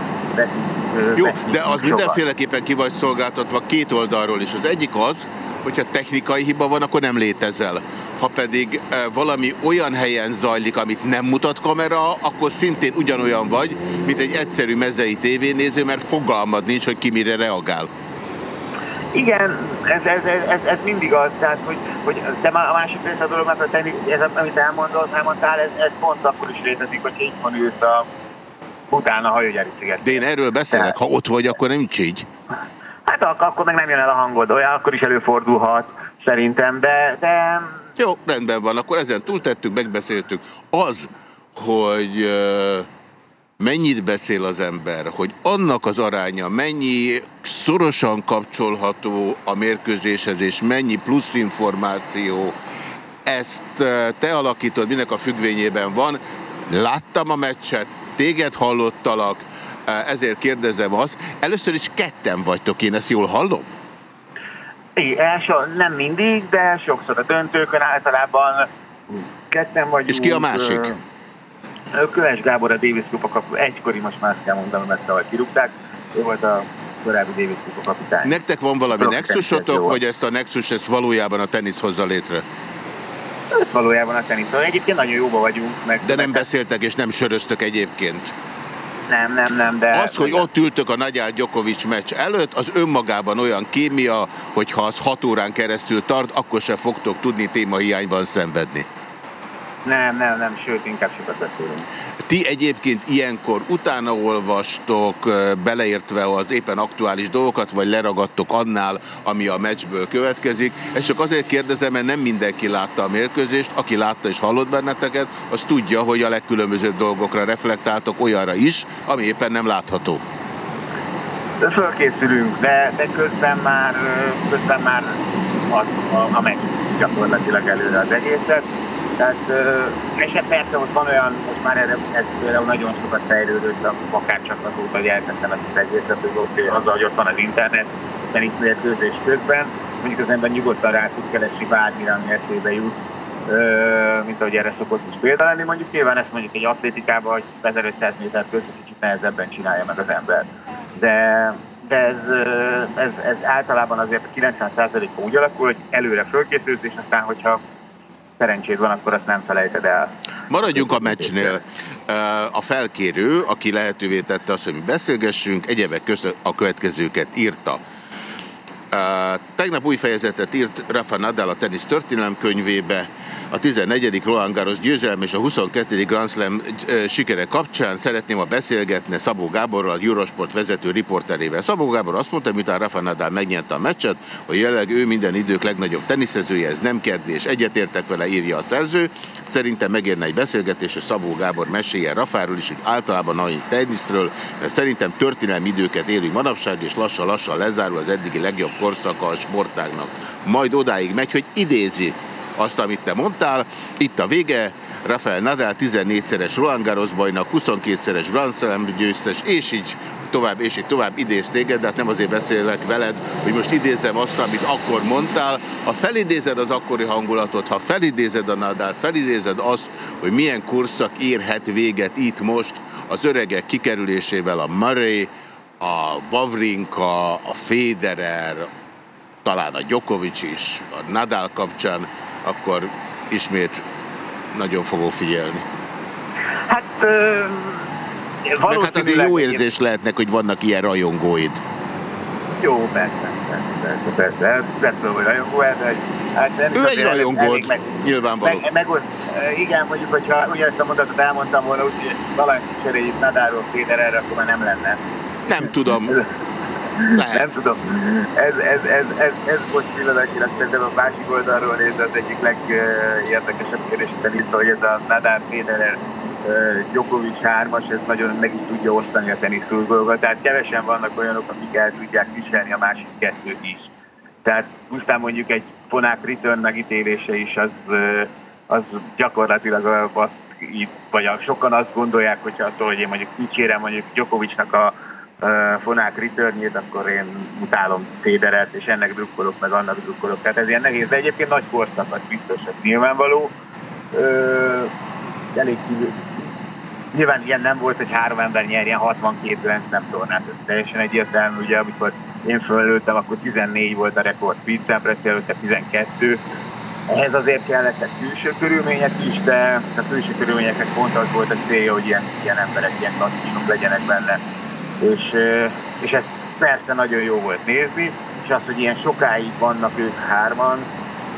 jó, de az mindenféleképpen ki vagy szolgáltatva két oldalról is. Az egyik az, hogyha technikai hiba van, akkor nem létezel. Ha pedig e, valami olyan helyen zajlik, amit nem mutat kamera, akkor szintén ugyanolyan vagy, mint egy egyszerű mezei tévénéző, mert fogalmad nincs, hogy ki mire reagál. Igen, ez, ez, ez, ez, mindig az, tehát, hogy, hogy de a másik része a dolognak, ez, amit elmondod, elmondtál, ez, ez pont akkor is létezik, hogy így van ülsz a utána a hajógyári sziget. De én erről beszélek, ha ott vagy, akkor nem így. Hát akkor meg nem jön el a hangod, olyan akkor is előfordulhat, szerintem, de... de... Jó, rendben van, akkor ezen túltettük, megbeszéltük. Az, hogy mennyit beszél az ember, hogy annak az aránya mennyi szorosan kapcsolható a mérkőzéshez, és mennyi plusz információ, ezt te alakítod, minek a függvényében van. Láttam a meccset, téged hallottalak, ezért kérdezem azt. Először is ketten vagytok, én ezt jól hallom? Igen, nem mindig, de sokszor a döntőkön általában ketten vagyunk. És ki a másik? Köves Gábor a Davis Kupa kapu, egykori, most már kell mondanom, mert tavaly kirúgták. Ő volt a korábbi Davis Kupa kapitány. Nektek van valami nexusotok, vagy ezt a nexus ezt valójában a tenisz hozza létre? Ez valójában a tenisz. Egyébként nagyon jóba vagyunk. Meg de nem beszéltek és nem söröztök egyébként? Nem, nem, nem, de... Az, hogy ott ültök a Nagyár Gyokovics meccs előtt, az önmagában olyan kémia, hogy ha az hat órán keresztül tart, akkor se fogtok tudni témahiányban szenvedni. Nem, nem, nem, sőt, inkább sokat beszélünk. Ti egyébként ilyenkor utána olvastok, beleértve az éppen aktuális dolgokat, vagy leragadtok annál, ami a meccsből következik. Ezt csak azért kérdezem, mert nem mindenki látta a mérkőzést, aki látta és hallott benneteket, az tudja, hogy a legkülönbözőbb dolgokra reflektáltok olyanra is, ami éppen nem látható. De fölkészülünk, de, de közben már, közben már a, a, a meccs gyakorlatilag előre az egészet. Tehát, és hát persze most van olyan, most már erre, ez például nagyon sokat fejlődött, akár csak azóta, hogy elkezdtem ezt az egészet, hogy azzal, hogy ott van az internet, teniszmérkőzés közben, mondjuk az ember nyugodtan rá tud keresni bármire, ami eszébe jut, mint ahogy erre szokott is példa lenni. Mondjuk nyilván ezt mondjuk egy atlétikában, hogy 1500 méter között kicsit nehezebben csinálja meg az ember. De, de ez, ez, ez általában azért a 90%-ban úgy alakul, hogy előre fölkészülsz, és aztán, hogyha szerencséd van, akkor azt nem felejted el. Maradjunk a meccsnél. A felkérő, aki lehetővé tette azt, hogy mi beszélgessünk, egyebek között a következőket írta. Tegnap új fejezetet írt Rafa Nadal a tenisz történelemkönyvébe, a 14. Roland Garros győzelem és a 22. Grand Slam sikere kapcsán szeretném a beszélgetni Szabó Gáborral, a Eurosport vezető riporterével. Szabó Gábor azt mondta, miután Rafa Nadal megnyerte a meccset, hogy jelenleg ő minden idők legnagyobb teniszezője, ez nem kérdés. Egyetértek vele, írja a szerző. Szerintem megérne egy beszélgetés, hogy Szabó Gábor meséljen Rafáról is, hogy általában nagy teniszről, mert szerintem történelmi időket élünk manapság, és lassan-lassan lezárul az eddigi legjobb korszaka a sportágnak. Majd odáig megy, hogy idézi azt, amit te mondtál. Itt a vége. Rafael Nadal 14-szeres Roland Garros bajnak, 22-szeres Grand Slam győztes, és így tovább, és így tovább idéz téged, de hát nem azért beszélek veled, hogy most idézem azt, amit akkor mondtál. Ha felidézed az akkori hangulatot, ha felidézed a Nadát, felidézed azt, hogy milyen korszak érhet véget itt most az öregek kikerülésével a Murray, a Wawrinka, a Federer, talán a Djokovic is, a Nadal kapcsán, akkor ismét nagyon fogok figyelni. Hát... Ö, Meg hát azért jó érzés lehetnek, hogy vannak ilyen rajongóid. Jó, persze, persze, persze. Nem tudom, hogy rajongó ez, egy... Hát ő egy rajongód, meg, nyilvánvaló. Meg, meg, igen, mondjuk, hogyha ugyanezt a mondatot elmondtam volna, úgyhogy talán cseréljük Nadalról Federerre, akkor már nem lenne. Nem tudom. <laughs> Lehet. Nem tudom. Ez, ez, ez, ez, ez most pillanatilag szerintem a másik oldalról nézve az egyik legérdekesebb kérdés a hogy ez a Nadal Federer Djokovic 3-as, ez nagyon meg is tudja osztani a teniszrúgókat. Tehát kevesen vannak olyanok, akik el tudják viselni a másik kettőt is. Tehát pusztán mondjuk egy fonák return megítélése is az, az gyakorlatilag azt így, vagy sokan azt gondolják, hogyha attól, hogy én mondjuk kicsérem mondjuk Djokovicnak a fonák returnjét, akkor én utálom Féderet, és ennek drukkolok, meg annak drukkolok. Tehát ez ilyen nehéz, de egyébként nagy korszakat biztos, ez nyilvánvaló. Ö, elég kívül. Nyilván ilyen nem volt, hogy három ember nyerjen 62 Grand Slam tornát, ez teljesen egyértelmű, ugye amikor én fölöltem, akkor 14 volt a rekord, Pete Sampras előtte 12, ehhez azért kellettek külső körülmények is, de a külső körülményeknek pont az volt a célja, hogy ilyen, ilyen emberek, ilyen nagy legyenek benne és, és ez persze nagyon jó volt nézni, és az, hogy ilyen sokáig vannak ők hárman,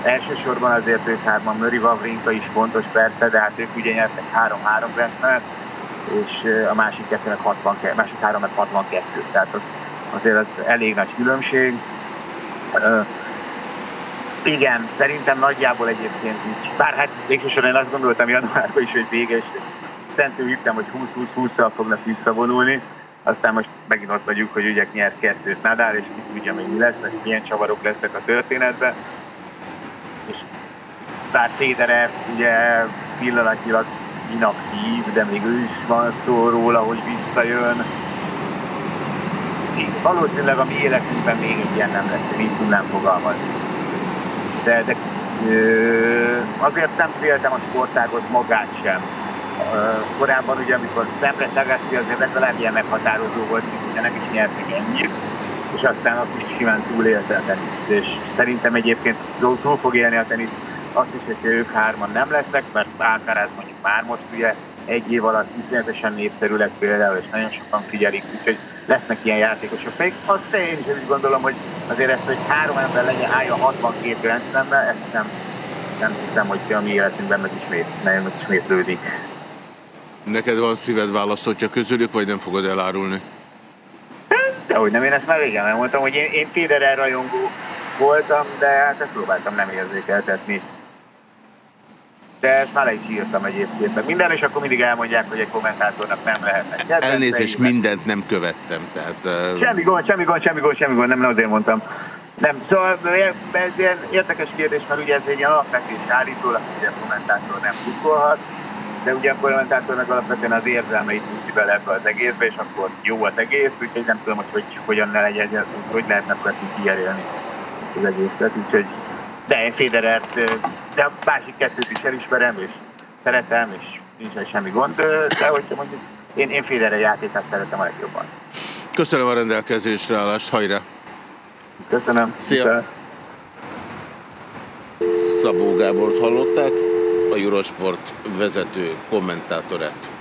elsősorban azért ők hárman, Möri Vavrinka is fontos persze, de hát ők ugye nyertek 3-3 rendszert, és a másik kettőnek 62, másik három meg 62, tehát az, azért az elég nagy különbség. Uh, igen, szerintem nagyjából egyébként így. Bár hát végsősorban én azt gondoltam januárban is, hogy vége, és szentül hittem, hogy 20-20-20-szal fognak visszavonulni, aztán most megint ott vagyunk, hogy ügyek nyert kettőt Nadal, és ki tudja, hogy mi lesz, vagy milyen csavarok lesznek a történetben. És bár Federer ugye pillanatilag inaktív, de még ő is van szó róla, hogy visszajön. Így, valószínűleg a mi életünkben még egy ilyen nem lesz, így tudnám fogalmazni. De, de ö, azért nem féltem a sportágot magát sem korábban ugye, amikor Szemre Legassi azért legalább ilyen meghatározó volt, ugye nem is nyertek ennyit, és aztán azt is simán túlélte a teniszt. És szerintem egyébként túl fog élni a tenisz azt is, hogy ők hárman nem lesznek, mert Alcaraz mondjuk már most ugye egy év alatt iszonyatosan népszerű lett például, és nagyon sokan figyelik, úgyhogy lesznek ilyen játékosok. Még azt én is úgy gondolom, hogy azért ezt, hogy három ember legyen, álljon 62 rendszerbe, ezt nem, nem hiszem, hogy a mi életünkben meg ismét, meg ismétlődik. Neked van szíved választotja közülük, vagy nem fogod elárulni? De hogy nem, én ezt már régen elmondtam, hogy én, én Federer rajongó voltam, de hát ezt próbáltam nem érzékeltetni. De ezt már le is írtam egyébként. Meg minden, és akkor mindig elmondják, hogy egy kommentátornak nem lehetnek. Elnézést, mindent nem követtem. Tehát, uh... Semmi gond, semmi gond, semmi gond, semmi gond, nem, nem azért mondtam. Nem, szóval ez ilyen érdekes kérdés, mert ugye ez egy ilyen alapvetés állítólag, hogy a kommentátor nem tudkolhat de ugye a kommentátornak alapvetően az érzelmeit viszi bele ebbe az egészbe, és akkor jó az egész, úgyhogy nem tudom, hogy, hogy hogyan ne legyen, hogy lehetne akkor kijelölni az egészet, úgyhogy de én Federert, de a másik kettőt is elismerem, és szeretem, és nincs semmi gond, de hogyha mondjuk én, én Federer játékát szeretem a legjobban. Köszönöm a rendelkezésre állást, hajrá! Köszönöm! Szia! Szabó Gábort hallották a Eurosport vezető kommentátorát.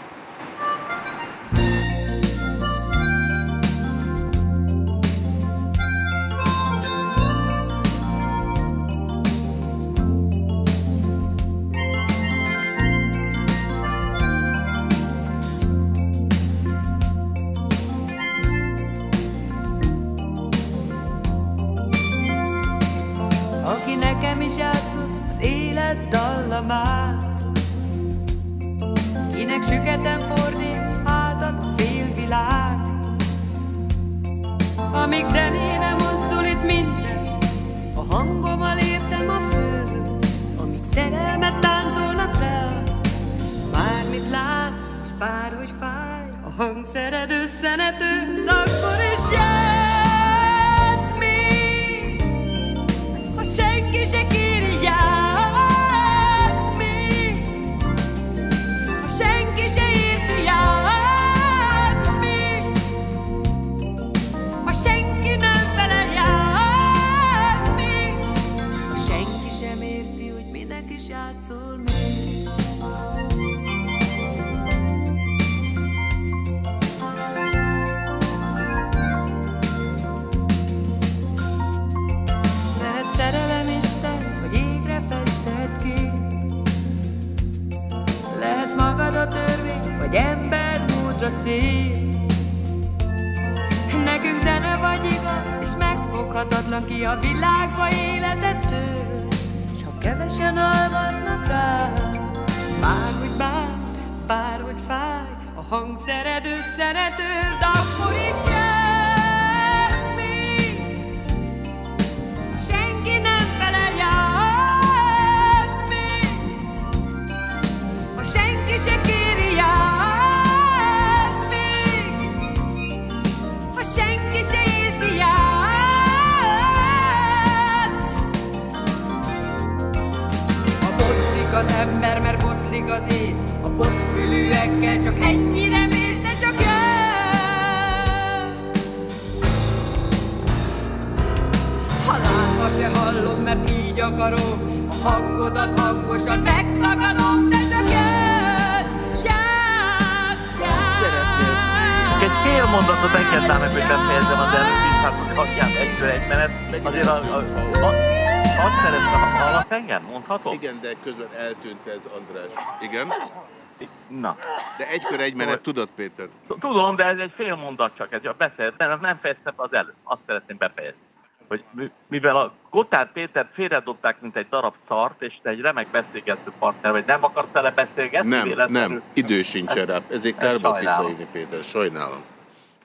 Egy menet, tudod, Péter? Tudom, de ez egy fél mondat csak, ez a beszél, nem, nem fejeztem az előtt, azt szeretném befejezni. Hogy mi- mivel a Gotthard Péter félredobták, mint egy darab szart, és te egy remek beszélgető partner vagy, nem akarsz vele beszélgetni? Nem, véletlenül? nem, idő sincsen rá. Ezért kár volt sajnálom. visszaívni, Péter, sajnálom.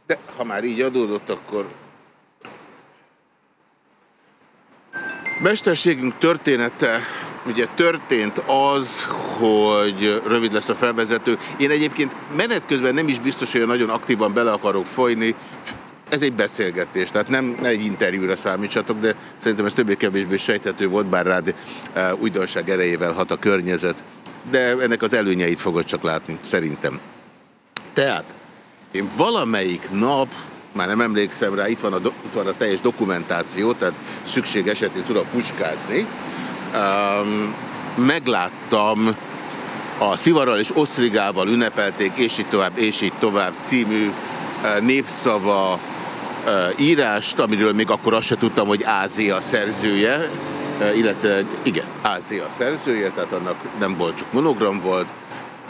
De ha már így adódott, akkor... Mesterségünk története, ugye történt az, hogy rövid lesz a felvezető. Én egyébként menet közben nem is biztos, hogy nagyon aktívan bele akarok folyni. Ez egy beszélgetés, tehát nem, ne egy interjúra számítsatok, de szerintem ez többé-kevésbé sejthető volt, bár rád e, újdonság erejével hat a környezet. De ennek az előnyeit fogod csak látni, szerintem. Tehát, én valamelyik nap, már nem emlékszem rá, itt van a, itt van a teljes dokumentáció, tehát szükség esetén tudok puskázni, um, megláttam a Szivarral és Osztrigával ünnepelték, és így tovább, és így tovább című eh, népszava eh, írást, amiről még akkor azt se tudtam, hogy Ázia szerzője, eh, illetve igen, Ázia szerzője, tehát annak nem volt, csak monogram volt.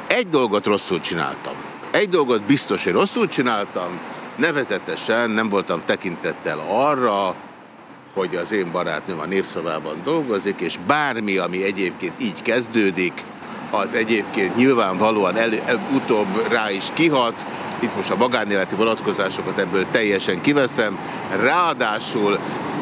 Egy dolgot rosszul csináltam. Egy dolgot biztos, hogy rosszul csináltam, nevezetesen nem voltam tekintettel arra, hogy az én barátnőm a népszavában dolgozik, és bármi, ami egyébként így kezdődik, az egyébként nyilvánvalóan el, el, utóbb rá is kihat. Itt most a magánéleti vonatkozásokat ebből teljesen kiveszem. Ráadásul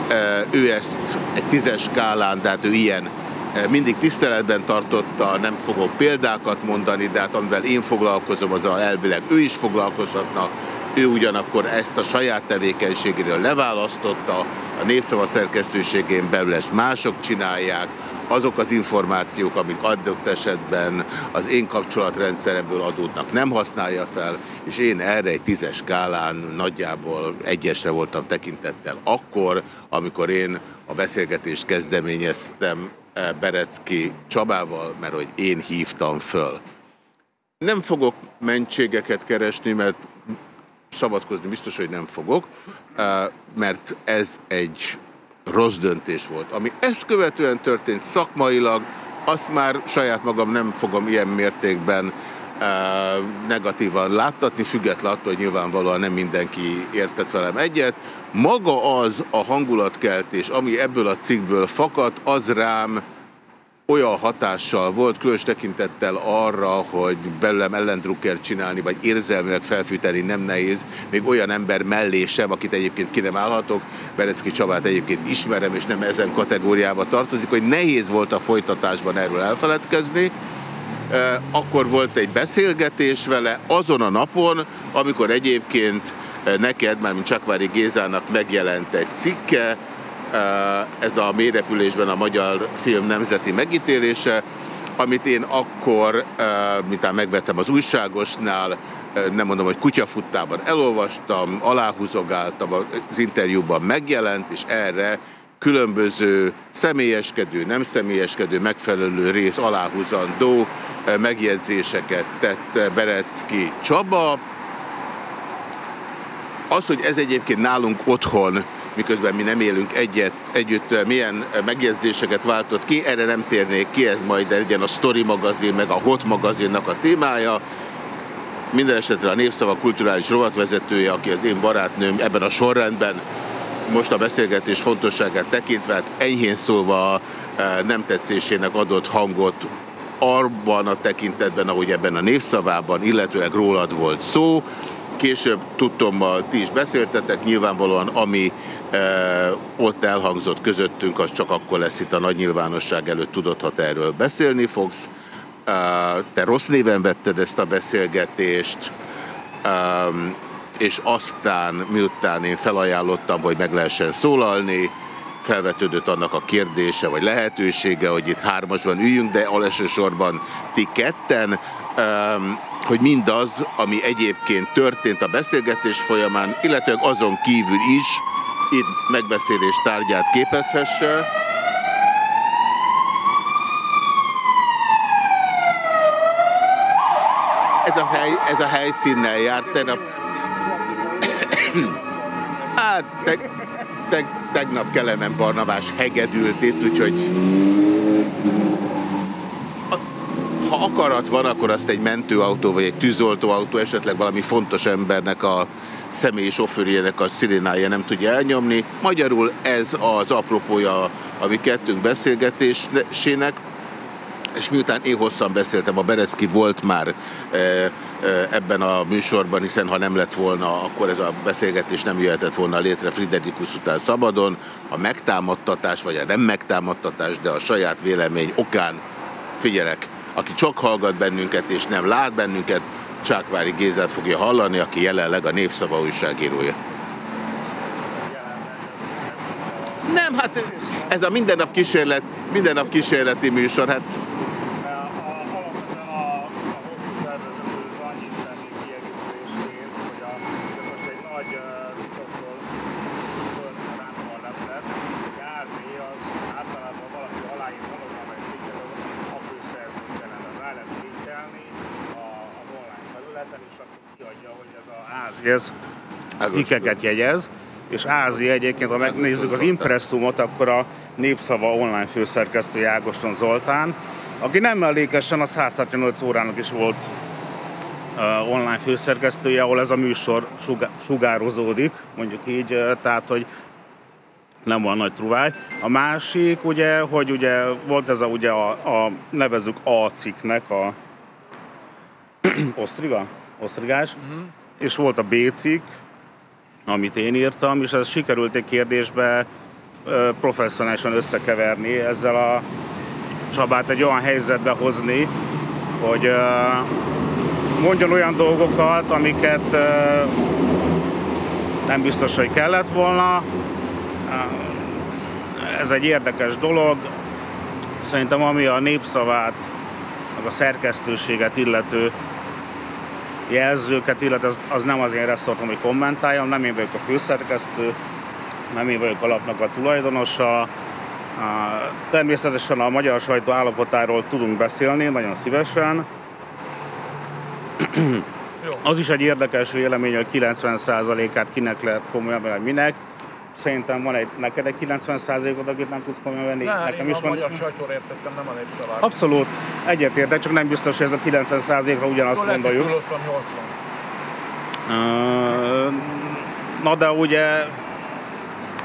e, ő ezt egy tízes skálán, de hát ő ilyen e, mindig tiszteletben tartotta, nem fogok példákat mondani, de hát amivel én foglalkozom, azzal elvileg ő is foglalkozhatna. Ő ugyanakkor ezt a saját tevékenységéről leválasztotta, a népszava szerkesztőségén belül ezt mások csinálják, azok az információk, amik adott esetben az én kapcsolatrendszeremből adódnak, nem használja fel, és én erre egy tízes skálán nagyjából egyesre voltam tekintettel akkor, amikor én a beszélgetést kezdeményeztem eh, Berecki Csabával, mert hogy én hívtam föl. Nem fogok mentségeket keresni, mert szabadkozni biztos, hogy nem fogok, mert ez egy rossz döntés volt. Ami ezt követően történt szakmailag, azt már saját magam nem fogom ilyen mértékben negatívan láttatni, független attól, hogy nyilvánvalóan nem mindenki értett velem egyet. Maga az a hangulatkeltés, ami ebből a cikkből fakadt, az rám olyan hatással volt, különös tekintettel arra, hogy belőlem ellendrukker csinálni, vagy érzelmileg felfűteni nem nehéz, még olyan ember mellé sem, akit egyébként ki nem állhatok, Berecki Csabát egyébként ismerem, és nem ezen kategóriába tartozik, hogy nehéz volt a folytatásban erről elfeledkezni, akkor volt egy beszélgetés vele azon a napon, amikor egyébként neked, mármint Csakvári Gézának megjelent egy cikke, ez a mélyrepülésben a magyar film nemzeti megítélése, amit én akkor, mintán megvettem az újságosnál, nem mondom, hogy kutyafuttában elolvastam, aláhúzogáltam, az interjúban megjelent, és erre különböző személyeskedő, nem személyeskedő, megfelelő rész aláhúzandó megjegyzéseket tett Berecki Csaba. Az, hogy ez egyébként nálunk otthon, miközben mi nem élünk egyet, együtt, milyen megjegyzéseket váltott ki, erre nem térnék ki, ez majd legyen a Story magazin, meg a Hot magazinnak a témája. Minden esetre a Népszava kulturális rovatvezetője, aki az én barátnőm ebben a sorrendben, most a beszélgetés fontosságát tekintve, hát enyhén szólva e, nem tetszésének adott hangot arban a tekintetben, ahogy ebben a névszavában, illetőleg rólad volt szó. Később tudtommal ti is beszéltetek, nyilvánvalóan ami ott elhangzott közöttünk, az csak akkor lesz itt a nagy nyilvánosság előtt tudod, ha te erről beszélni fogsz. Te rossz néven vetted ezt a beszélgetést, és aztán miután én felajánlottam, hogy meg lehessen szólalni, felvetődött annak a kérdése, vagy lehetősége, hogy itt hármasban üljünk, de elsősorban ti ketten, hogy mindaz, ami egyébként történt a beszélgetés folyamán, illetve azon kívül is itt megbeszélés tárgyát képezhesse. Ez a, hely, ez a helyszínnel járt, tegnap <coughs> Hát, te, te, tegnap Kelemen Barnabás hegedült itt, úgyhogy ha akarat van, akkor azt egy mentőautó, vagy egy tűzoltóautó, esetleg valami fontos embernek a személyi sofőrjének a szirénája nem tudja elnyomni. Magyarul ez az apropója a mi kettőnk beszélgetésének, és miután én hosszan beszéltem, a Berecki volt már e, e, ebben a műsorban, hiszen ha nem lett volna, akkor ez a beszélgetés nem jöhetett volna létre Friderikus után szabadon. A megtámadtatás, vagy a nem megtámadtatás, de a saját vélemény okán figyelek, aki csak hallgat bennünket és nem lát bennünket, Csákvári Gézát fogja hallani, aki jelenleg a Népszava újságírója. Nem, hát ez a mindennap kísérlet, mindennap kísérleti műsor, hát jegyez, cikkeket jegyez, és Ázi egyébként, ha megnézzük az impresszumot, akkor a Népszava online főszerkesztő Ágoston Zoltán, aki nem mellékesen a 168 órának is volt uh, online főszerkesztője, ahol ez a műsor sugározódik, mondjuk így, uh, tehát, hogy nem van nagy truváj. A másik, ugye, hogy ugye volt ez a, ugye a, a nevezük A cikknek a <clears throat> osztriga? Osztrigás. Uh-huh és volt a B cikk, amit én írtam, és ez sikerült egy kérdésbe professzionálisan összekeverni, ezzel a Csabát egy olyan helyzetbe hozni, hogy mondjon olyan dolgokat, amiket nem biztos, hogy kellett volna. Ez egy érdekes dolog. Szerintem ami a népszavát, meg a szerkesztőséget illető jelzőket, illetve az, az nem az én resztortom, hogy kommentáljam, nem én vagyok a főszerkesztő, nem én vagyok a lapnak a tulajdonosa. Természetesen a magyar sajtó állapotáról tudunk beszélni, nagyon szívesen. Az is egy érdekes vélemény, hogy 90%-át kinek lehet komolyan, vagy minek. Szerintem van egy, neked egy 90%-od, akit nem tudsz komolyan venni. Nem, Nekem is van. magyar sajtóra értettem, nem a népszavát. Abszolút, egyetértek, csak nem biztos, hogy ez a 90%-ra ugyanazt Akkor gondoljuk. 80. Na de ugye,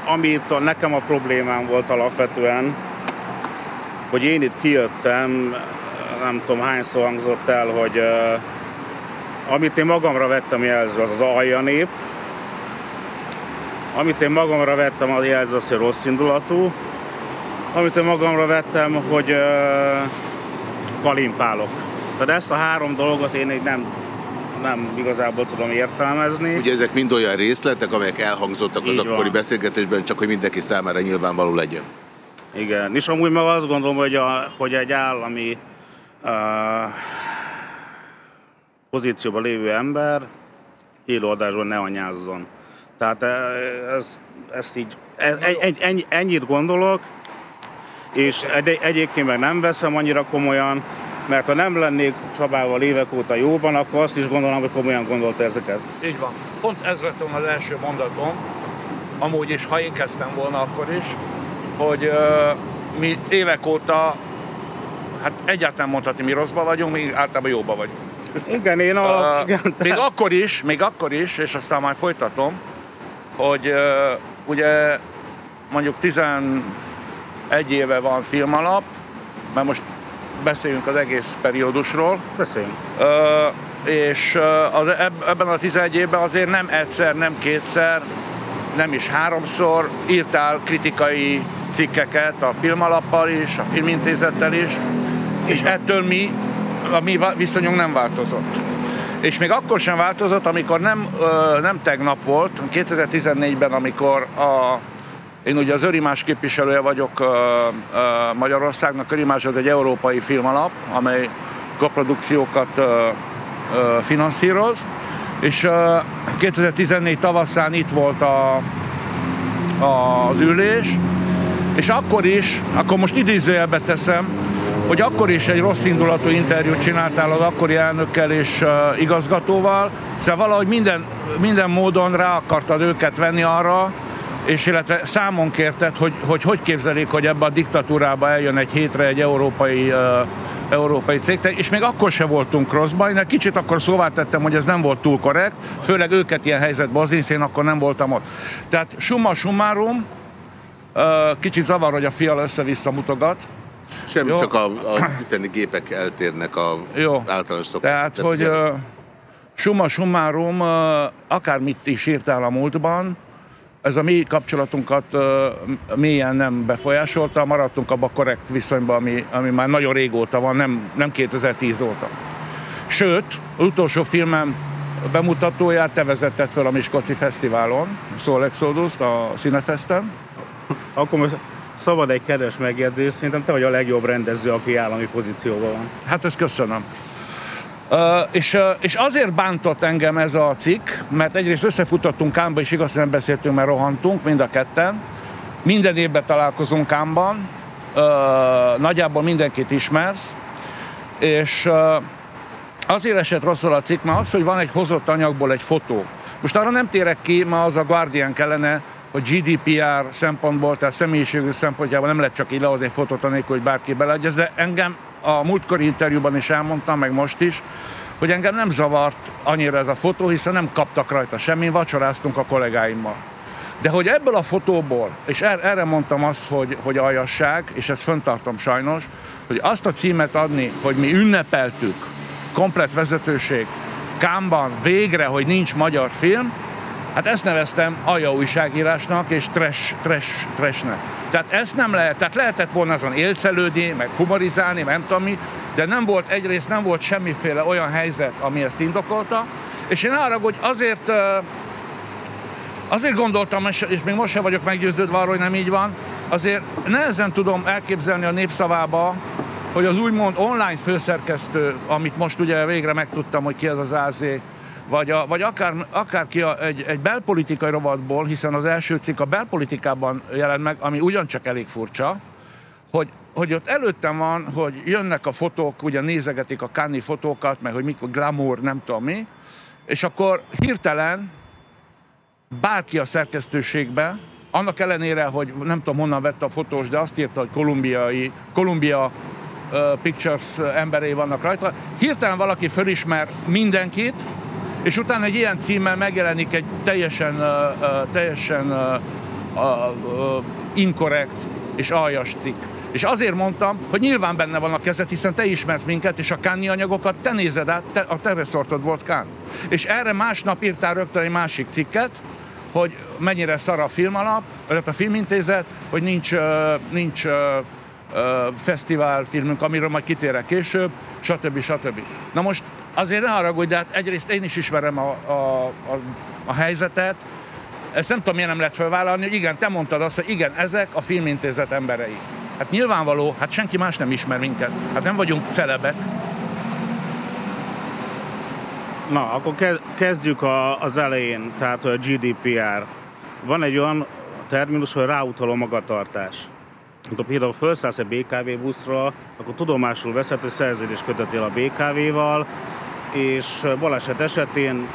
amit nekem a problémám volt alapvetően, hogy én itt kijöttem, nem tudom hányszor hangzott el, hogy uh, amit én magamra vettem jelző, az az alja nép, amit én magamra vettem, az jelző az, hogy rossz indulatú, amit én magamra vettem, hogy uh, kalimpálok. Tehát ezt a három dolgot én így nem, nem igazából tudom értelmezni. Ugye ezek mind olyan részletek, amelyek elhangzottak az akkori beszélgetésben, csak hogy mindenki számára nyilvánvaló legyen. Igen, és amúgy meg azt gondolom, hogy, a, hogy egy állami uh, pozícióban lévő ember élőadásban ne anyázzon. Tehát ez, ezt így, egy, egy, ennyit gondolok, és egy, egyébként meg nem veszem annyira komolyan, mert ha nem lennék Csabával évek óta jóban, akkor azt is gondolom, hogy komolyan gondolta ezeket. Így van. Pont ez lett az első mondatom, amúgy is, ha én kezdtem volna akkor is, hogy uh, mi évek óta, hát egyáltalán mondhatni, mi rosszba vagyunk, mi általában jóba vagyunk. Igen, én a... Igen, még akkor is, még akkor is, és aztán majd folytatom, hogy ugye mondjuk 11 éve van filmalap, mert most beszéljünk az egész periódusról. Beszéljünk. Uh, és az, ebben a 11 évben azért nem egyszer, nem kétszer, nem is háromszor írtál kritikai cikkeket a filmalappal is, a filmintézettel is, és ettől mi, a mi viszonyunk nem változott. És még akkor sem változott, amikor nem, nem tegnap volt, 2014-ben, amikor a, én ugye az Örimás képviselője vagyok Magyarországnak, Örimás az egy európai filmalap, amely koprodukciókat finanszíroz, és 2014 tavaszán itt volt a, az ülés, és akkor is, akkor most idézőjelbe teszem, hogy akkor is egy rossz indulatú interjút csináltál az akkori elnökkel és uh, igazgatóval, szóval valahogy minden, minden módon rá akartad őket venni arra, és illetve számon kérted, hogy, hogy hogy képzelik, hogy ebbe a diktatúrába eljön egy hétre egy európai uh, európai cég, és még akkor se voltunk rosszban. Én kicsit akkor szóvá tettem, hogy ez nem volt túl korrekt, főleg őket ilyen helyzetben az én akkor nem voltam ott. Tehát summa summarum, Kicsit zavar, hogy a fial össze-vissza mutogat. Semmi, Jó? csak a, a itteni gépek eltérnek a Jó. általános szokás. Tehát, hogy uh, summa summarum, uh, akármit is írtál a múltban, ez a mi kapcsolatunkat uh, mélyen nem befolyásolta, maradtunk abban a korrekt viszonyban, ami, ami már nagyon régóta van, nem, nem 2010 óta. Sőt, az utolsó filmem bemutatóját te vezetted fel a Miskolci Fesztiválon, Soul Exodus, a Színefesten, akkor most szabad egy kedves megjegyzés, szerintem te vagy a legjobb rendező, aki állami pozícióban van. Hát ezt köszönöm. Uh, és, uh, és azért bántott engem ez a cikk, mert egyrészt összefutottunk Kámba, és igaz, nem beszéltünk, mert rohantunk mind a ketten. Minden évben találkozunk Kámban, uh, nagyjából mindenkit ismersz, és uh, azért esett rosszul a cikk, mert az, hogy van egy hozott anyagból egy fotó. Most arra nem térek ki, ma az a Guardian kellene, hogy GDPR szempontból, tehát személyiségű szempontjából nem lehet csak így lehozni egy fotót anélkül, hogy bárki beleadja, de engem a múltkori interjúban is elmondtam, meg most is, hogy engem nem zavart annyira ez a fotó, hiszen nem kaptak rajta semmi, vacsoráztunk a kollégáimmal. De hogy ebből a fotóból, és er, erre mondtam azt, hogy, hogy aljasság, és ezt föntartom sajnos, hogy azt a címet adni, hogy mi ünnepeltük, komplet vezetőség, Kámban végre, hogy nincs magyar film, Hát ezt neveztem alja újságírásnak és trash, trash, trashnek. Tehát ezt nem lehet, tehát lehetett volna azon élcelődni, meg humorizálni, nem tudom mi, de nem volt, egyrészt nem volt semmiféle olyan helyzet, ami ezt indokolta, és én arra, hogy azért Azért gondoltam, és még most sem vagyok meggyőződve arról, hogy nem így van, azért nehezen tudom elképzelni a népszavába, hogy az úgymond online főszerkesztő, amit most ugye végre megtudtam, hogy ki az az AZ, vagy, a, vagy akár, akár ki a, egy, egy belpolitikai rovatból, hiszen az első cikk a belpolitikában jelent meg, ami ugyancsak elég furcsa, hogy, hogy ott előttem van, hogy jönnek a fotók, ugye nézegetik a Kanni fotókat, meg hogy mikor glamour, nem tudom mi, és akkor hirtelen bárki a szerkesztőségbe annak ellenére, hogy nem tudom honnan vette a fotós, de azt írta, hogy kolumbiai, Columbia Pictures emberei vannak rajta. Hirtelen valaki fölismer mindenkit, és utána egy ilyen címmel megjelenik egy teljesen, uh, teljesen uh, uh, inkorrekt és aljas cikk. És azért mondtam, hogy nyilván benne van a kezed, hiszen te ismersz minket, és a Káni anyagokat te nézed át, te, a te reszortod volt Kán. És erre másnap írtál rögtön egy másik cikket, hogy mennyire szar a filmalap, vagy a filmintézet, hogy nincs, nincs fesztiválfilmünk, amiről majd kitérek később, stb. stb. Na most azért ne haragudj, de hát egyrészt én is ismerem a, a, a, a helyzetet, ezt nem tudom, miért nem lehet felvállalni, hogy igen, te mondtad azt, hogy igen, ezek a filmintézet emberei. Hát nyilvánvaló, hát senki más nem ismer minket. Hát nem vagyunk celebek. Na, akkor kezdjük a, az elején, tehát a GDPR. Van egy olyan terminus, hogy ráutaló magatartás. Ha például felszállsz egy BKV buszra, akkor tudomásul veszed, hogy szerződés kötöttél a BKV-val, és baleset esetén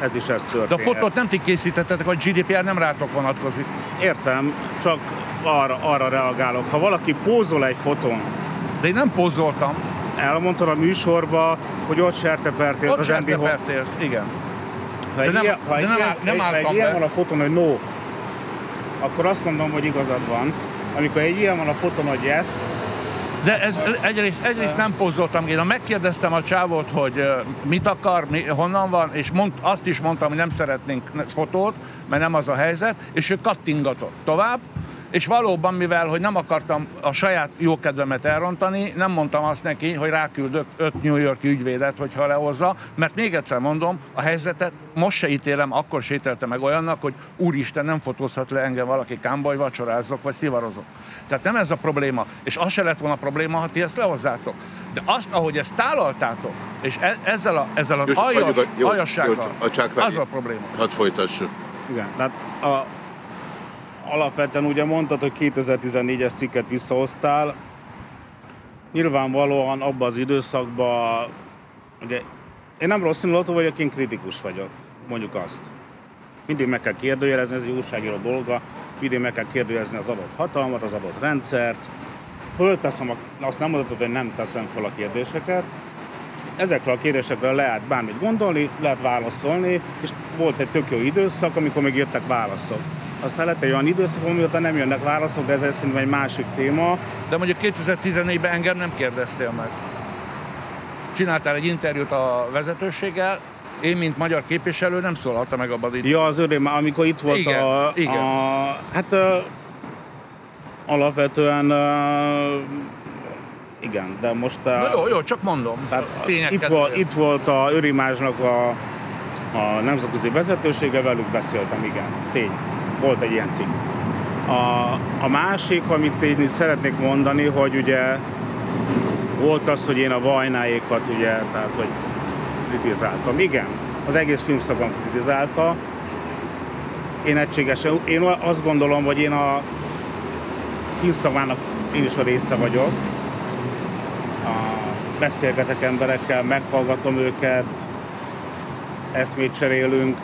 ez is ez történt. De a fotót nem ti készítettetek, a GDPR nem rátok vonatkozik. Értem, csak arra, arra reagálok. Ha valaki pózol egy fotón... De én nem pózoltam. Elmondtad a műsorba, hogy ott sertepertél ott Andy igen. Ha de nem, ilyen, ha de nem, ilyen, nem álltam egy ilyen van a fotón, hogy no, akkor azt mondom, hogy igazad van. Amikor egy ilyen van a fotón, hogy yes, de ez egyrészt, egyrészt nem pozoltam, én megkérdeztem a csávot, hogy mit akar, mi, honnan van, és mond, azt is mondtam, hogy nem szeretnénk fotót, mert nem az a helyzet, és ő kattingatott tovább, és valóban, mivel hogy nem akartam a saját jókedvemet elrontani, nem mondtam azt neki, hogy ráküldök öt New York ügyvédet, hogyha lehozza, mert még egyszer mondom, a helyzetet most se ítélem, akkor se ítélte meg olyannak, hogy úristen, nem fotózhat le engem valaki kámba, hogy vacsorázok, vagy szivarozok. Tehát nem ez a probléma, és az se lett volna probléma, ha ti ezt lehozzátok. De azt, ahogy ezt tálaltátok, és e- ezzel a, ezzel az aljas, aljassággal, az a probléma. Hadd folytassuk. Igen, hát a, alapvetően ugye mondtad, hogy 2014-es cikket visszahoztál. Nyilvánvalóan abban az időszakban, ugye én nem rossz indulatú vagyok, én kritikus vagyok, mondjuk azt. Mindig meg kell kérdőjelezni, ez egy újságíró dolga, mindig meg kell kérdőjelezni az adott hatalmat, az adott rendszert. Fölteszem, a, azt nem mondhatod, hogy nem teszem fel a kérdéseket. Ezekre a kérdésekre lehet bármit gondolni, lehet válaszolni, és volt egy tök jó időszak, amikor még jöttek válaszok aztán lett egy olyan időszak, amióta nem jönnek válaszok, de ez szerintem egy másik téma. De mondjuk 2014-ben engem nem kérdeztél meg. Csináltál egy interjút a vezetőséggel, én, mint magyar képviselő nem szólalta meg abban az Ja, az örém, amikor itt volt igen, a, igen. a... Hát uh, alapvetően uh, igen, de most... Uh, Na jó, jó, csak mondom. Tehát itt, volt, itt volt a Örimázsnak a, a nemzetközi vezetősége, velük beszéltem, igen, tény volt egy ilyen cikk. A, a másik, amit én szeretnék mondani, hogy ugye volt az, hogy én a vajnáékat ugye, tehát hogy kritizáltam. Igen, az egész filmszakon kritizálta. Én egységesen, én azt gondolom, hogy én a filmszakának én is a része vagyok. A, beszélgetek emberekkel, meghallgatom őket, eszmét cserélünk,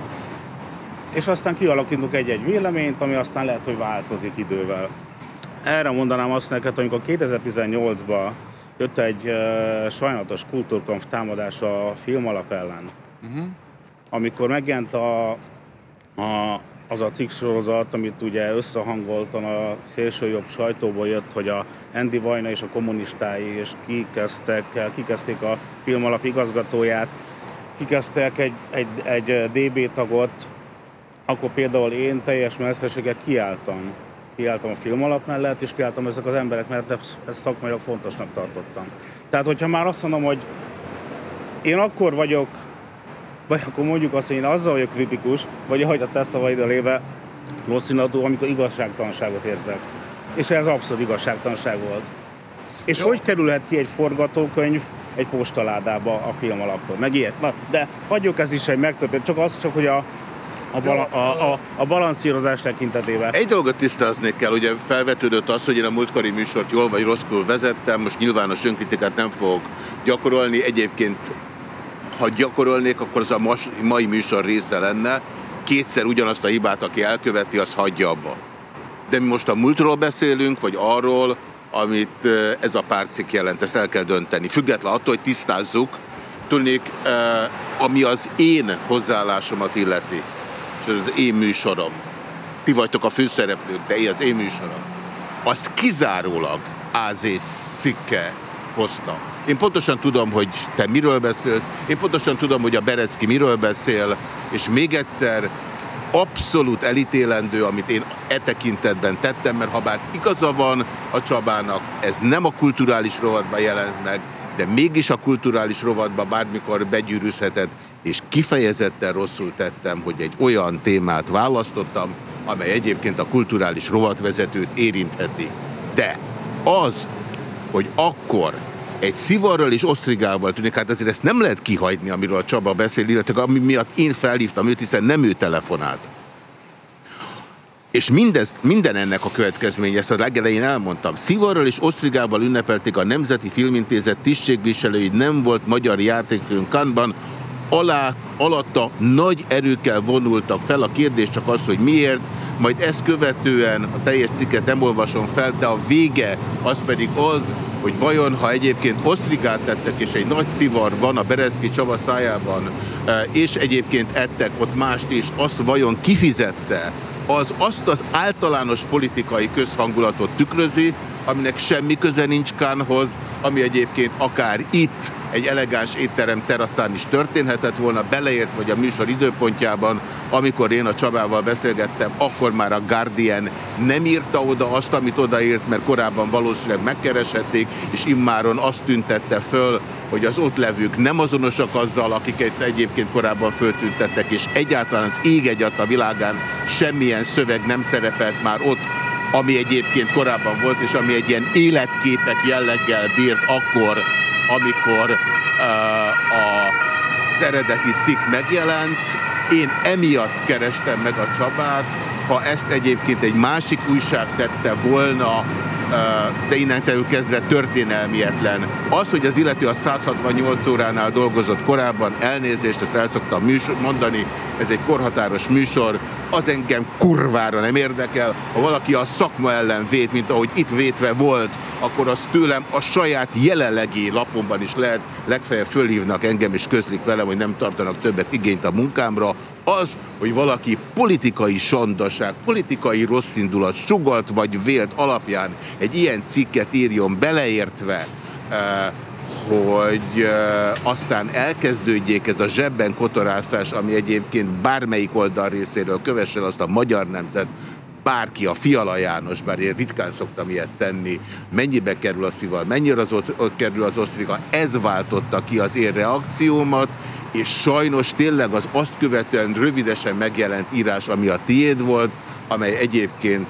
és aztán kialakítunk egy-egy véleményt, ami aztán lehet, hogy változik idővel. Erre mondanám azt neked, amikor 2018-ban jött egy uh, sajnálatos kultúrkonf támadás a film alap ellen, uh-huh. amikor megjelent a, a, az a cikk sorozat, amit ugye összehangoltan a szélső jobb sajtóból jött, hogy a Andy Vajna és a kommunistái, és kikezdtek, kikezdték a film alap igazgatóját, kikezdtek egy, egy, egy DB tagot, akkor például én teljes messzességgel kiálltam. Kiálltam a film alap mellett, és kiálltam ezek az emberek mert ezt, szakmailag fontosnak tartottam. Tehát, hogyha már azt mondom, hogy én akkor vagyok, vagy akkor mondjuk azt, hogy én azzal vagyok kritikus, vagy ahogy a te szavaid léve rossz indulatú, amikor igazságtalanságot érzek. És ez abszolút igazságtalanság volt. És Jó. hogy kerülhet ki egy forgatókönyv egy postaládába a film alaptól? Meg ilyet. Na, de hagyjuk ez is egy megtörtént, csak az, csak hogy a, a, bala, a, a, a balanszírozás tekintetében. Egy dolgot tisztázni kell, ugye felvetődött az, hogy én a múltkori műsort jól vagy rosszul vezettem, most nyilvános önkritikát nem fogok gyakorolni, egyébként ha gyakorolnék, akkor az a mai műsor része lenne, kétszer ugyanazt a hibát, aki elköveti, az hagyja abba. De mi most a múltról beszélünk, vagy arról, amit ez a párcik jelent, ezt el kell dönteni. Független attól, hogy tisztázzuk, tudnék, ami az én hozzáállásomat illeti, ez az én műsorom. Ti vagytok a főszereplők, de én az én műsorom. Azt kizárólag AZ cikke hozta. Én pontosan tudom, hogy te miről beszélsz, én pontosan tudom, hogy a Berecki miről beszél, és még egyszer abszolút elítélendő, amit én e tekintetben tettem, mert ha bár igaza van a Csabának, ez nem a kulturális rovatban jelent meg, de mégis a kulturális rovatba bármikor begyűrűzhetett, és kifejezetten rosszul tettem, hogy egy olyan témát választottam, amely egyébként a kulturális rovatvezetőt érintheti. De az, hogy akkor egy szivarral és osztrigával tűnik, hát azért ezt nem lehet kihagyni, amiről a Csaba beszél, illetve ami miatt én felhívtam őt, hiszen nem ő telefonált. És mindez, minden ennek a következménye, ezt a legelején elmondtam. Szivarral és Osztrigával ünnepelték a Nemzeti Filmintézet tisztségviselői, nem volt magyar játékfilm Kanban, alá, alatta nagy erőkkel vonultak fel. A kérdés csak az, hogy miért, majd ezt követően a teljes cikket nem olvasom fel, de a vége az pedig az, hogy vajon, ha egyébként osztrigát tettek, és egy nagy szivar van a Berezki Csaba szájában, eh, és egyébként ettek ott mást is, azt vajon kifizette, az azt az általános politikai közhangulatot tükrözi, aminek semmi köze nincs Kánhoz, ami egyébként akár itt egy elegáns étterem teraszán is történhetett volna, beleért vagy a műsor időpontjában, amikor én a Csabával beszélgettem, akkor már a Guardian nem írta oda azt, amit odaírt, mert korábban valószínűleg megkereshették, és immáron azt tüntette föl, hogy az ott levők nem azonosak azzal, akiket egyébként korábban föltüntettek, és egyáltalán az ég egyat a világán semmilyen szöveg nem szerepelt már ott, ami egyébként korábban volt, és ami egy ilyen életképek jelleggel bírt akkor, amikor uh, a, az eredeti cikk megjelent. Én emiatt kerestem meg a Csabát, ha ezt egyébként egy másik újság tette volna, de innentől kezdve történelmietlen. Az, hogy az illető a 168 óránál dolgozott korábban, elnézést, ezt el szoktam műsor, mondani, ez egy korhatáros műsor, az engem kurvára nem érdekel. Ha valaki a szakma ellen vét, mint ahogy itt vétve volt, akkor az tőlem a saját jelenlegi lapomban is lehet, legfeljebb fölhívnak engem és közlik velem, hogy nem tartanak többet igényt a munkámra. Az, hogy valaki politikai sandaság, politikai rosszindulat, sugalt vagy vélt alapján egy ilyen cikket írjon beleértve, eh, hogy aztán elkezdődjék ez a zsebben kotorászás, ami egyébként bármelyik oldal részéről kövesse azt a magyar nemzet, bárki, a Fiala János, bár én ritkán szoktam ilyet tenni, mennyibe kerül a szival, mennyire az kerül az osztrika, ez váltotta ki az én reakciómat, és sajnos tényleg az azt követően rövidesen megjelent írás, ami a tiéd volt, amely egyébként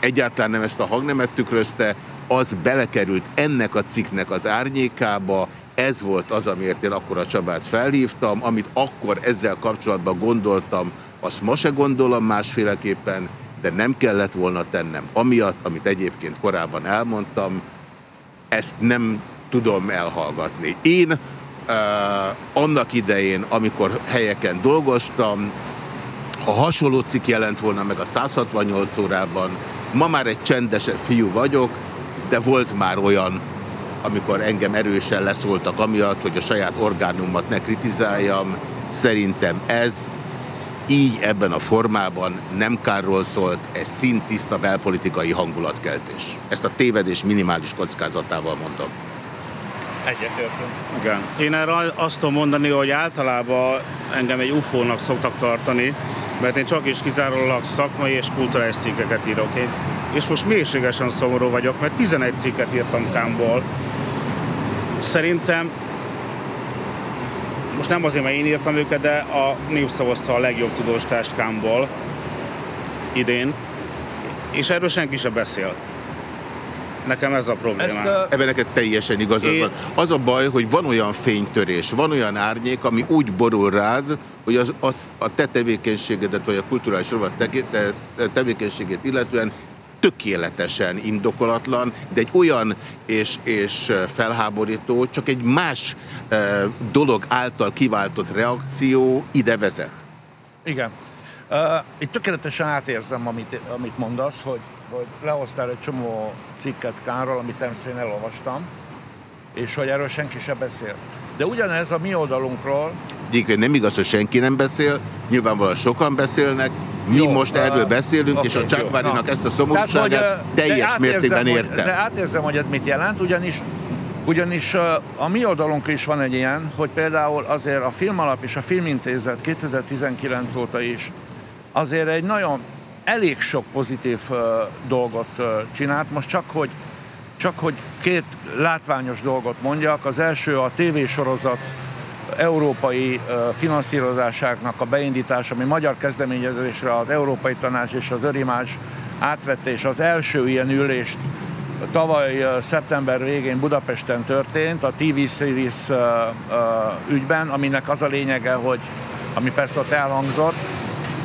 egyáltalán nem ezt a hangnemet tükrözte, az belekerült ennek a cikknek az árnyékába, ez volt az, amiért én akkor a Csabát felhívtam, amit akkor ezzel kapcsolatban gondoltam, azt ma se gondolom másféleképpen, de nem kellett volna tennem. Amiatt, amit egyébként korábban elmondtam, ezt nem tudom elhallgatni. Én uh, annak idején, amikor helyeken dolgoztam, ha hasonló cikk jelent volna meg a 168 órában, ma már egy csendesebb fiú vagyok, de volt már olyan, amikor engem erősen leszóltak amiatt, hogy a saját orgánumat ne kritizáljam. Szerintem ez így ebben a formában nem kárról szólt, ez szintiszta belpolitikai hangulatkeltés. Ezt a tévedés minimális kockázatával mondom. Egyetértünk. Igen. Én erre azt tudom mondani, hogy általában engem egy ufónak szoktak tartani, mert én csak is kizárólag szakmai és kulturális cikkeket írok. Én és most mélységesen szomorú vagyok, mert 11 cikket írtam Kámból. Szerintem most nem azért, mert én írtam őket, de a népszavazta a legjobb tudóstást Kámból idén, és erről senki sem beszél. Nekem ez a probléma. Uh... Ebben neked teljesen igazad Én... van. Az a baj, hogy van olyan fénytörés, van olyan árnyék, ami úgy borul rád, hogy az, az a te tevékenységedet, vagy a kulturális rovat te, te, tevékenységét illetően tökéletesen indokolatlan, de egy olyan és, és felháborító, csak egy más e, dolog által kiváltott reakció ide vezet. Igen. Uh, itt tökéletesen átérzem, amit, amit mondasz, hogy, hogy lehoztál egy csomó cikket Kánról, amit természetesen elolvastam, és hogy erről senki sem beszél. De ugyanez a mi oldalunkról... Egyébként nem igaz, hogy senki nem beszél, nyilvánvalóan sokan beszélnek, mi jó, most erről beszélünk, okay, és a Csákvárinak ezt a szomorúságát teljes mértékben értem. De átérzem, hogy ez mit jelent, ugyanis ugyanis a mi oldalunk is van egy ilyen, hogy például azért a Filmalap és a Filmintézet 2019 óta is azért egy nagyon elég sok pozitív dolgot csinált. Most csak hogy, csak hogy két látványos dolgot mondjak. Az első a tévésorozat európai finanszírozásának a beindítása, ami magyar kezdeményezésre az Európai Tanács és az Örimás átvette, és az első ilyen ülést tavaly szeptember végén Budapesten történt a TV Series ügyben, aminek az a lényege, hogy ami persze ott elhangzott,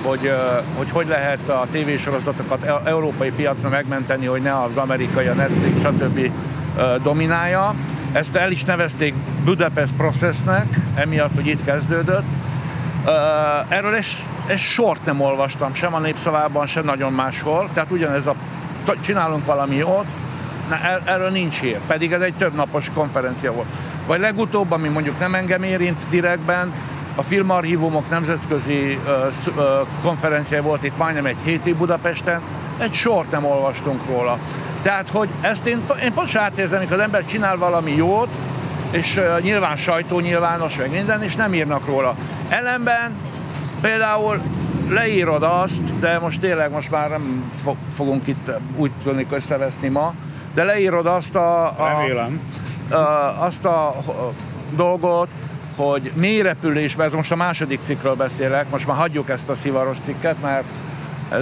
hogy, hogy hogy lehet a tévésorozatokat e-, európai piacra megmenteni, hogy ne az amerikai, a Netflix, stb. dominálja. Ezt el is nevezték Budapest Processnek, emiatt, hogy itt kezdődött. Erről egy, egy sort nem olvastam, sem a népszavában, sem nagyon máshol. Tehát ugyanez a csinálunk valami jót, Na, er, erről nincs hír, pedig ez egy több napos konferencia volt. Vagy legutóbb, ami mondjuk nem engem érint direktben, a filmarchívumok nemzetközi konferencia volt itt majdnem egy hétig Budapesten, egy sort nem olvastunk róla. Tehát, hogy ezt én, én pont átérzem, amikor az ember csinál valami jót, és uh, nyilván sajtó nyilvános, meg minden, és nem írnak róla. Ellenben például leírod azt, de most tényleg most már nem fogunk itt úgy tudni összeveszni ma, de leírod azt a, a, a, azt a dolgot, hogy mélyrepülésben, ez most a második cikkről beszélek, most már hagyjuk ezt a szivaros cikket, mert ez,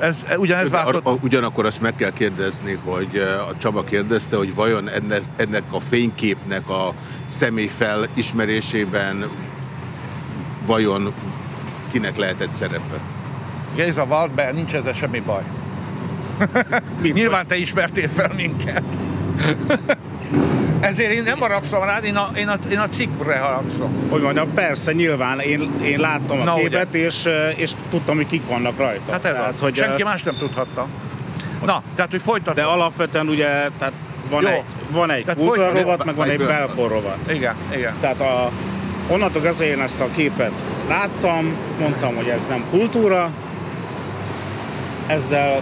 ez, ez, ugyanez váltott... A, a, ugyanakkor azt meg kell kérdezni, hogy eh, a Csaba kérdezte, hogy vajon ennek, ennek a fényképnek a személy felismerésében vajon kinek lehetett szerepe? Géza, vald be, nincs ezzel semmi baj. Nyilván te ismertél fel minket. <laughs> Ezért én nem haragszom rád, én a, én a, én a cikkre haragszom. Hogy mondjam, persze, nyilván én, én láttam a Na, képet, és, és tudtam, hogy kik vannak rajta. Hát ez tehát, az. Hogy Senki más nem tudhatta. Na, tehát, hogy folytatom. De alapvetően ugye, tehát van Jó. egy, van egy kultúra rovat, meg van egy belkor rovat. Igen, igen. Tehát a, onnantól kezdve én ezt a képet láttam, mondtam, hogy ez nem kultúra, ezzel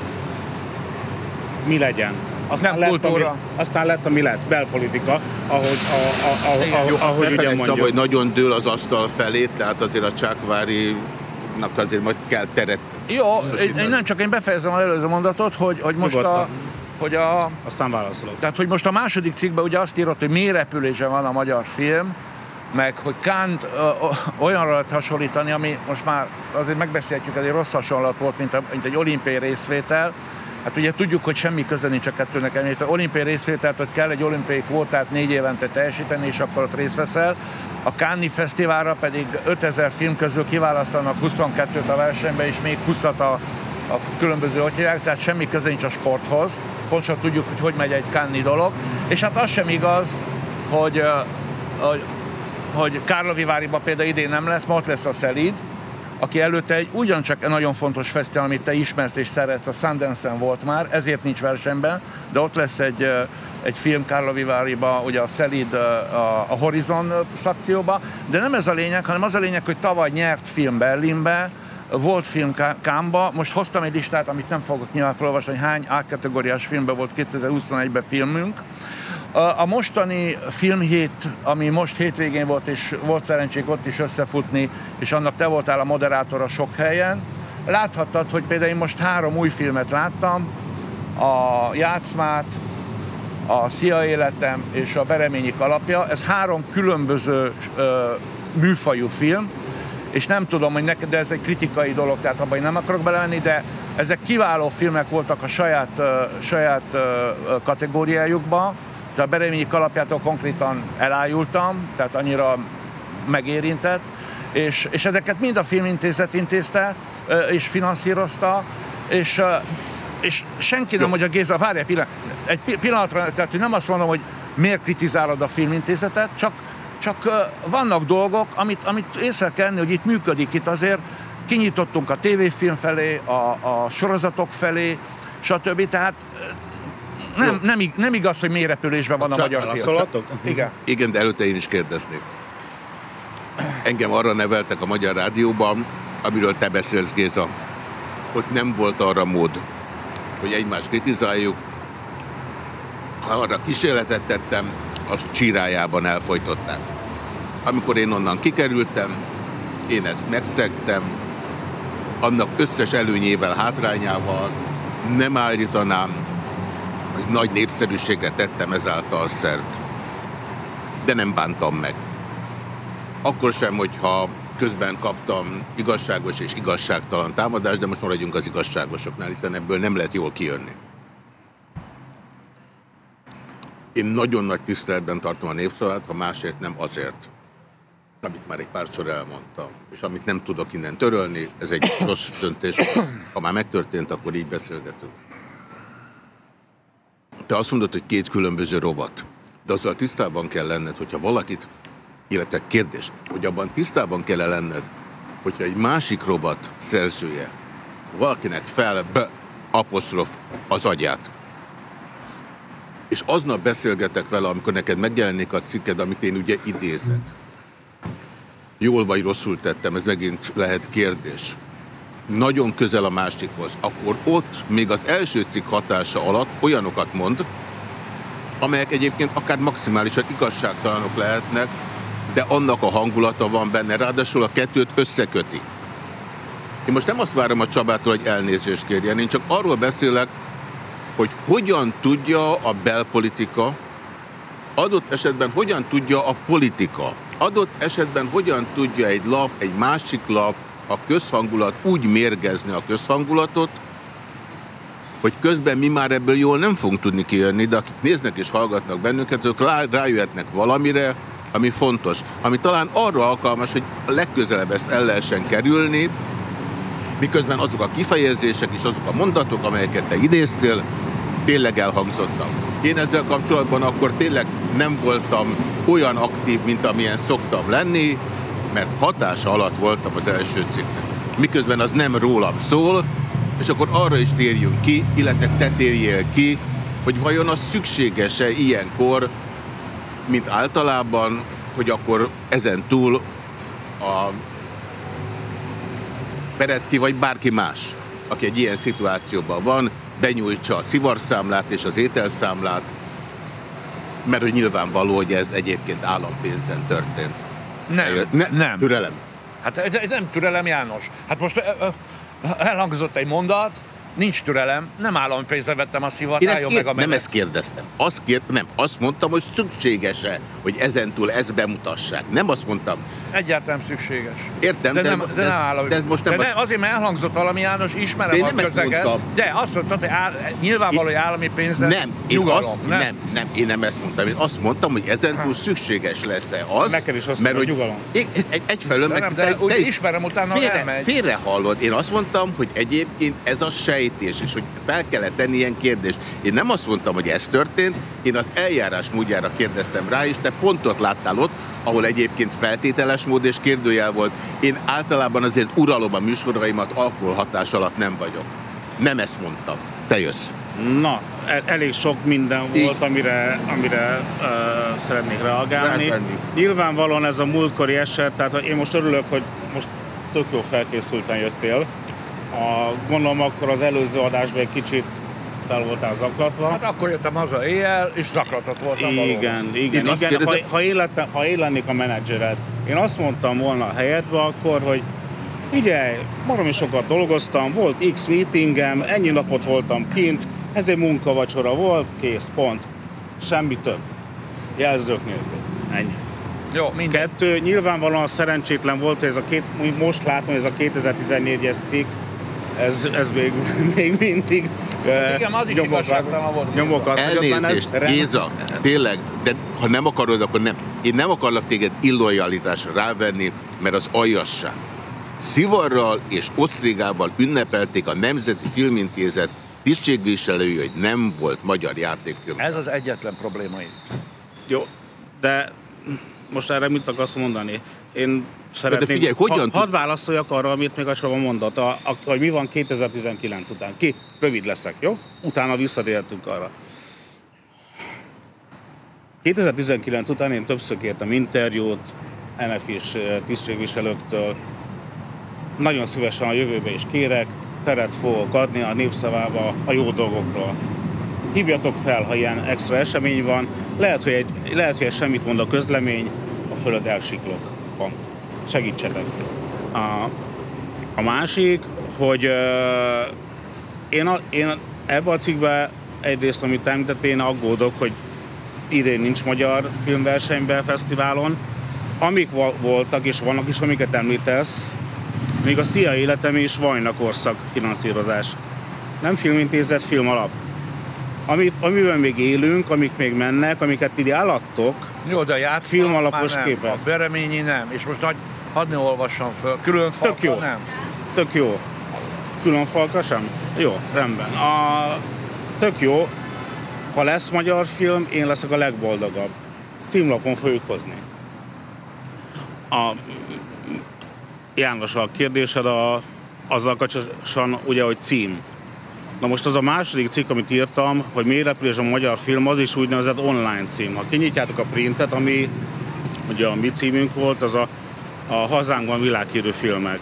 mi legyen. Aztán nem lett, kultúra. Ami, aztán lett, ami lett, belpolitika, ahogy, a, a, a, a, Jó, ahogy ugye mondjuk. hogy nagyon dől az asztal felé, tehát azért a Csákvári azért majd kell teret. Jó, én, én nem csak én befejezem az előző mondatot, hogy, hogy most Nyugodtan. a hogy a... Aztán válaszolok. Tehát, hogy most a második cikkben ugye azt írott, hogy mély repülése van a magyar film, meg hogy Kant olyanra lehet hasonlítani, ami most már azért megbeszélhetjük, ez egy rossz hasonlat volt, mint, a, mint egy olimpiai részvétel, Hát ugye tudjuk, hogy semmi köze nincs a kettőnek említve. Olimpiai részvételt, hogy kell egy olimpiai kvótát négy évente teljesíteni, és akkor ott részt veszel. A Cannes Fesztiválra pedig 5000 film közül kiválasztanak 22-t a versenybe, és még 20-at a, a különböző otyják, tehát semmi köze nincs a sporthoz. Pontosan tudjuk, hogy hogy megy egy Cannes dolog. És hát az sem igaz, hogy, hogy, hogy Kárloviváriban például idén nem lesz, ott lesz a Szelíd, aki előtte egy ugyancsak nagyon fontos fesztivál, amit te ismersz és szeretsz, a sundance volt már, ezért nincs versenyben, de ott lesz egy, egy film Karloviváriba, ugye a Szelid a, a Horizon szakcióba, de nem ez a lényeg, hanem az a lényeg, hogy tavaly nyert film Berlinbe, volt film Kámba, most hoztam egy listát, amit nem fogok nyilván felolvasni, hogy hány A-kategóriás filmben volt 2021-ben filmünk, a mostani filmhét, ami most hétvégén volt, és volt szerencsék ott is összefutni, és annak te voltál a moderátora sok helyen, láthattad, hogy például én most három új filmet láttam, a Játszmát, a Szia Életem és a Bereményi Kalapja. Ez három különböző ö, műfajú film, és nem tudom, hogy neked, de ez egy kritikai dolog, tehát abban én nem akarok belemenni, de ezek kiváló filmek voltak a saját, ö, saját ö, kategóriájukban, de a Bereményi kalapjától konkrétan elájultam, tehát annyira megérintett, és, és ezeket mind a filmintézet intézte és finanszírozta, és, és senki nem mondja, Géza, várj egy pillanat, egy pillanatra, tehát hogy nem azt mondom, hogy miért kritizálod a filmintézetet, csak, csak vannak dolgok, amit, amit észre kell hogy itt működik, itt azért kinyitottunk a tévéfilm felé, a, a sorozatok felé, stb. Tehát nem, nem, nem igaz, hogy mélyrepülésben van a, a magyar film. Igen. Igen, de előtte én is kérdeznék. Engem arra neveltek a Magyar Rádióban, amiről te beszélsz, Géza. Ott nem volt arra mód, hogy egymást kritizáljuk. Ha arra kísérletet tettem, azt csirájában elfolytották. Amikor én onnan kikerültem, én ezt megszegtem, annak összes előnyével, hátrányával nem állítanám, nagy népszerűségre tettem ezáltal szert. De nem bántam meg. Akkor sem, hogyha közben kaptam igazságos és igazságtalan támadást, de most maradjunk az igazságosoknál, hiszen ebből nem lehet jól kijönni. Én nagyon nagy tiszteletben tartom a népszavát, ha másért nem azért, amit már egy párszor elmondtam, és amit nem tudok innen törölni, ez egy rossz döntés. Ha már megtörtént, akkor így beszélgetünk. Te azt mondod, hogy két különböző rovat, de azzal tisztában kell lenned, hogyha valakit, illetve kérdés, hogy abban tisztában kell -e lenned, hogyha egy másik robot szerzője valakinek fel be apostrof az agyát, és aznap beszélgetek vele, amikor neked megjelenik a cikked, amit én ugye idézek. Jól vagy rosszul tettem, ez megint lehet kérdés. Nagyon közel a másikhoz. Akkor ott még az első cikk hatása alatt olyanokat mond, amelyek egyébként akár maximálisan igazságtalanok lehetnek, de annak a hangulata van benne, ráadásul a kettőt összeköti. Én most nem azt várom a Csabától, hogy elnézést kérjen, én csak arról beszélek, hogy hogyan tudja a belpolitika, adott esetben hogyan tudja a politika, adott esetben hogyan tudja egy lap, egy másik lap, a közhangulat úgy mérgezni a közhangulatot, hogy közben mi már ebből jól nem fogunk tudni kijönni, de akik néznek és hallgatnak bennünket, azok rájöhetnek valamire, ami fontos, ami talán arra alkalmas, hogy a legközelebb ezt el lehessen kerülni, miközben azok a kifejezések és azok a mondatok, amelyeket te idéztél, tényleg elhangzottak. Én ezzel kapcsolatban akkor tényleg nem voltam olyan aktív, mint amilyen szoktam lenni, mert hatása alatt voltam az első cikknek. Miközben az nem rólam szól, és akkor arra is térjünk ki, illetve te térjél ki, hogy vajon az szükséges-e ilyenkor, mint általában, hogy akkor ezen túl a Perecki vagy bárki más, aki egy ilyen szituációban van, benyújtsa a szivarszámlát és az ételszámlát, mert hogy nyilvánvaló, hogy ez egyébként állampénzen történt. Nem, ne, nem. Türelem. Hát ez nem türelem, János. Hát most elhangzott egy mondat, nincs türelem, nem állami pénzre vettem a szivatájon meg a menet. Nem ezt kérdeztem. Azt kér, nem, azt mondtam, hogy szükséges-e, hogy ezentúl ezt bemutassák. Nem azt mondtam. Egyáltalán szükséges. Értem, de, de, nem, de, de nem. De ez most nem de a... azért, mert elhangzott valami János, ismerem de a közeget. De azt mondtad, hogy áll, nyilvánvaló, hogy állami pénzre nem, én nyugalom, azt, nem? nem, nem, én nem ezt mondtam. Én azt mondtam, hogy ezentúl szükséges lesz-e az. Nekem is azt mert, hogy nyugalom. Egy, egyfelől de meg, nem, de, de, úgy ismerem, utána félre, elmegy. Félre hallod. Én azt mondtam, hogy egyébként ez a sejtés, és hogy fel kellett tenni ilyen kérdést. Én nem azt mondtam, hogy ez történt, én az eljárás módjára kérdeztem rá, és te pontot láttál ott, ahol egyébként feltételes mód és kérdőjel volt. Én általában azért uralom a műsoraimat, alkoholhatás alatt nem vagyok. Nem ezt mondtam. Te jössz. Na, el, elég sok minden volt, amire, amire uh, szeretnék reagálni. Nyilvánvalóan ez a múltkori eset, tehát én most örülök, hogy most tök jó felkészülten jöttél, a, gondolom akkor az előző adásban egy kicsit fel voltál zaklatva. Hát akkor jöttem haza éjjel, és zaklatott voltam Igen, valóban. igen, én igen. Ha, ha, én lettem, ha én lennék a menedzsered, én azt mondtam volna a helyedbe akkor, hogy Figyelj, baromi sokat dolgoztam, volt X meetingem, ennyi napot voltam kint, ez egy munkavacsora volt, kész, pont. Semmi több. Jelzők nélkül. Ennyi. Jó, minden. Kettő, nyilvánvalóan szerencsétlen volt, hogy ez a két, most látom, ez a 2014-es cikk, ez, ez még, <laughs> még mindig igen, az is nyomokat. Nyomokat. Elnézést, Géza, tényleg, de ha nem akarod, akkor nem. Én nem akarlak téged illojalitásra rávenni, mert az aljasság. Szivarral és osztrigával ünnepelték a Nemzeti Filmintézet tisztségviselői, hogy nem volt magyar játékfilm. Ez az egyetlen probléma itt. Jó, de most erre mit akarsz mondani? Én szeretném, de figyelj, hogyan ha, hadd válaszoljak arra, amit még a Sava mondott, a, a, hogy mi van 2019 után. Ki? Rövid leszek, jó? Utána visszatértünk arra. 2019 után én többször kértem interjút, NF is tisztségviselőktől. Nagyon szívesen a jövőbe is kérek, teret fogok adni a népszavába a jó dolgokról. Hívjatok fel, ha ilyen extra esemény van. Lehet, hogy, egy, lehet, hogy semmit mond a közlemény, a fölött elsiklok. Pont. Segítsetek. A, a másik, hogy uh, én, a, én ebbe a cikkbe egyrészt, amit említett, én aggódok, hogy idén nincs magyar filmversenyben, fesztiválon. Amik voltak és vannak is, amiket említesz, még a Szia Életem is Vajna korszak finanszírozás. Nem filmintézet, film alap. Amit, amiben még élünk, amik még mennek, amiket ide eladtok, Jó, de a film alapos képek. A Bereményi nem, és most nagy, hadd ne olvassam föl. Külön falka Tök jó. nem? Tök jó. Külön falka sem? Jó, rendben. A, tök jó. Ha lesz magyar film, én leszek a legboldogabb. Címlapon fogjuk hozni. A, János, a kérdésed a, azzal kapcsolatosan ugye, hogy cím. Na most az a második cikk, amit írtam, hogy mélyrepülés a magyar film, az is úgynevezett online cím. Ha kinyitjátok a printet, ami ugye a mi címünk volt, az a, a hazánkban világhírű filmek.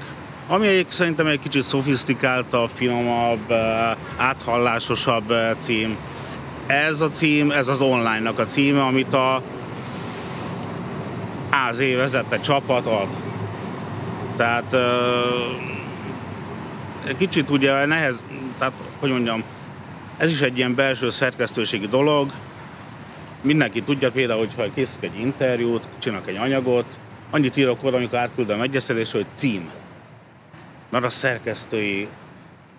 Ami egy, szerintem egy kicsit szofisztikáltabb, finomabb, eh, áthallásosabb eh, cím. Ez a cím, ez az online-nak a címe, amit a AZ vezette csapat ad. Tehát uh, kicsit ugye nehez, tehát hogy mondjam, ez is egy ilyen belső szerkesztőségi dolog. Mindenki tudja például, hogyha készítek egy interjút, csinálok egy anyagot, annyit írok oda, amikor átküldöm egyeztetésre, hogy cím. Mert a szerkesztői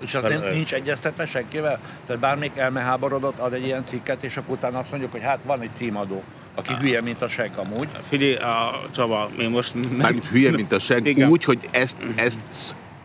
és az nem, nincs egyeztetve senkivel? Tehát bármelyik elmeháborodott ad egy ilyen cikket, és akkor utána azt mondjuk, hogy hát van egy címadó aki hülye, mint a seg amúgy. Figyelj, a Csaba, én most... Mármint hülye, mint a seg, Igen. úgy, hogy ezt, ezt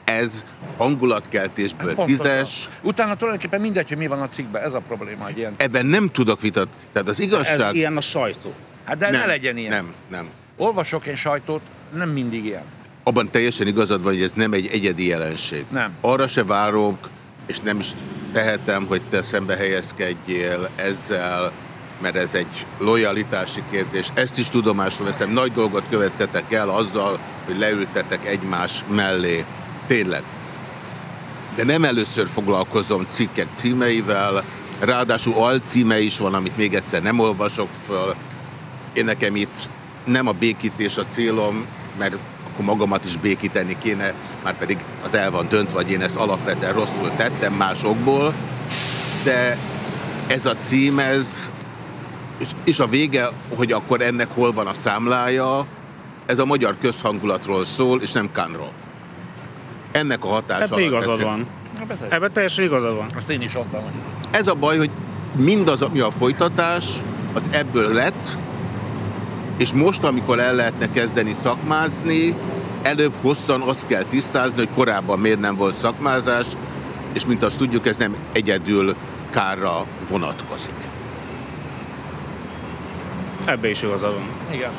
ez hangulatkeltésből hát tízes. Utána tulajdonképpen mindegy, hogy mi van a cikkben, ez a probléma, hogy ilyen. Ebben nem tudok vitat. Tehát az igazság... Ez ilyen a sajtó. Hát de nem, ne legyen ilyen. Nem, nem. Olvasok én sajtót, nem mindig ilyen. Abban teljesen igazad van, hogy ez nem egy egyedi jelenség. Nem. Arra se várok, és nem is tehetem, hogy te szembe helyezkedjél ezzel, mert ez egy lojalitási kérdés. Ezt is tudomásul veszem. Nagy dolgot követtetek el azzal, hogy leültetek egymás mellé. Tényleg. De nem először foglalkozom cikkek címeivel, ráadásul alcíme is van, amit még egyszer nem olvasok föl. Én nekem itt nem a békítés a célom, mert akkor magamat is békíteni kéne, már pedig az el van dönt, vagy én ezt alapvetően rosszul tettem másokból, de ez a cím, ez és, a vége, hogy akkor ennek hol van a számlája, ez a magyar közhangulatról szól, és nem Kánról. Ennek a hatása. Ebben igazad van. Ebben teljesen igazad van. Azt én is adtam. Ez a baj, hogy mindaz, ami a folytatás, az ebből lett, és most, amikor el lehetne kezdeni szakmázni, előbb hosszan azt kell tisztázni, hogy korábban miért nem volt szakmázás, és mint azt tudjuk, ez nem egyedül kárra vonatkozik. Ebbe is igazad van. Igen.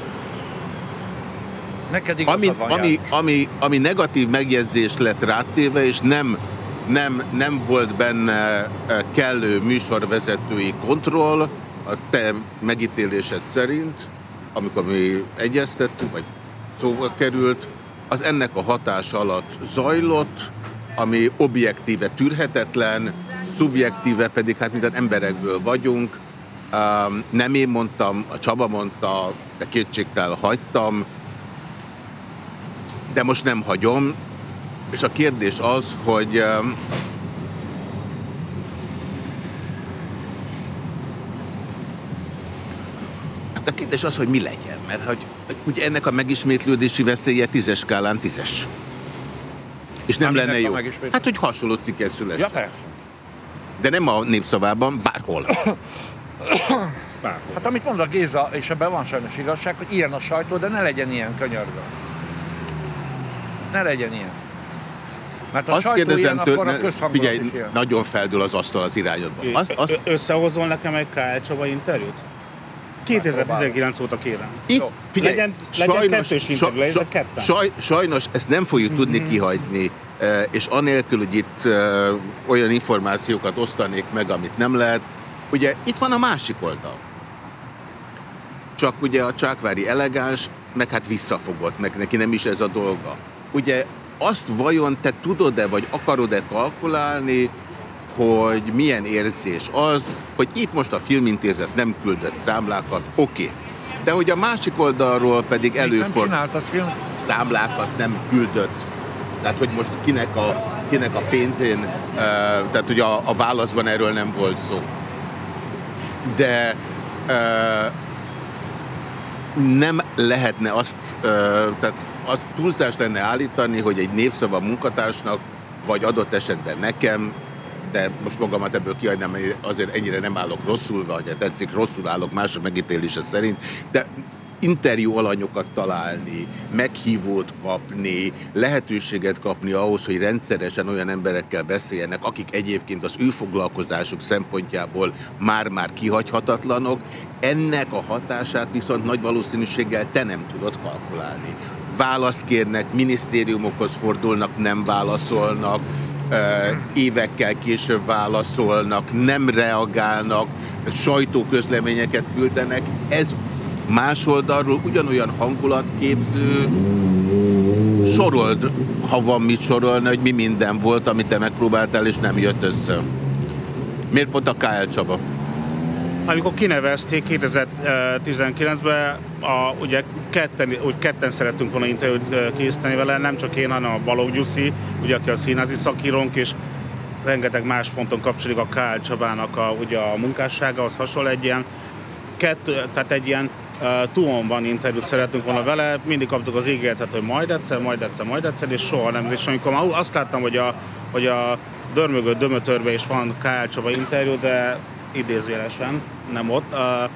Neked igazad ami, van, ami, ami, ami negatív megjegyzés lett rátéve, és nem, nem, nem volt benne eh, kellő műsorvezetői kontroll, a te megítélésed szerint, amikor mi egyeztettünk, vagy szóba került, az ennek a hatás alatt zajlott, ami objektíve tűrhetetlen, szubjektíve pedig, hát minden emberekből vagyunk, nem én mondtam, a Csaba mondta, de kétségtel hagytam, de most nem hagyom, és a kérdés az, hogy hát a kérdés az, hogy mi legyen, mert hogy, ugye ennek a megismétlődési veszélye tízes skálán tízes. És nem Aminek lenne jó. Hát, hogy hasonló cikkek szülessen. Ja, persze. De nem a népszavában, <coughs> bárhol. Hát amit mond a Géza, és ebben van sajnos igazság, hogy ilyen a sajtó, de ne legyen ilyen könyörgő. Ne legyen ilyen. Mert a azt kérdezem ilyen, tőle, akkor a figyelj, is ilyen. nagyon feldül az asztal az irányodban. Azt, azt... Összehozol nekem egy K.L. Csaba interjút? 2019 óta kérem. Itt, figyelj, legyen, legyen sajnos, kettős interjú, legyen ketten. saj, sajnos ezt nem fogjuk tudni mm-hmm. kihagyni, eh, és anélkül, hogy itt eh, olyan információkat osztanék meg, amit nem lehet. Ugye itt van a másik oldal. Csak ugye a csákvári elegáns, meg hát visszafogott, meg neki nem is ez a dolga. Ugye azt vajon te tudod-e, vagy akarod-e kalkulálni, hogy milyen érzés az, hogy itt most a filmintézet nem küldött számlákat, oké. Okay. De hogy a másik oldalról pedig előfordul. Nem film? Számlákat nem küldött. Tehát, hogy most kinek a, kinek a pénzén, tehát hogy a, a válaszban erről nem volt szó. De nem lehetne azt, tehát az túlzás lenne állítani, hogy egy népszava munkatársnak, vagy adott esetben nekem de most magamat ebből kiadnám, azért ennyire nem állok rosszul, vagy tetszik, rosszul állok mások megítélése szerint, de interjú alanyokat találni, meghívót kapni, lehetőséget kapni ahhoz, hogy rendszeresen olyan emberekkel beszéljenek, akik egyébként az ő foglalkozásuk szempontjából már-már kihagyhatatlanok, ennek a hatását viszont nagy valószínűséggel te nem tudod kalkulálni. Választ kérnek, minisztériumokhoz fordulnak, nem válaszolnak, évekkel később válaszolnak, nem reagálnak, sajtóközleményeket küldenek. Ez más oldalról ugyanolyan hangulatképző, sorold, ha van mit sorolni, hogy mi minden volt, amit te megpróbáltál, és nem jött össze. Miért pont a KL Csaba? Amikor kinevezték 2019-ben, a, ugye ketten, úgy ketten szerettünk volna interjút készíteni vele, nem csak én, hanem a Balogh Gyuszi, ugye, aki a színházi szakírónk, és rengeteg más ponton kapcsolódik a Kál Csabának a, ugye a munkássága, az hasonló egy ilyen, kettő, tehát egy ilyen uh, tuonban interjút szeretünk volna vele, mindig kaptuk az ígéretet, hogy majd egyszer, majd egyszer, majd egyszer, és soha nem. És amikor már azt láttam, hogy a, hogy a dörmögő dömötörbe is van Kál Csaba interjú, de idézőjelesen nem ott, uh,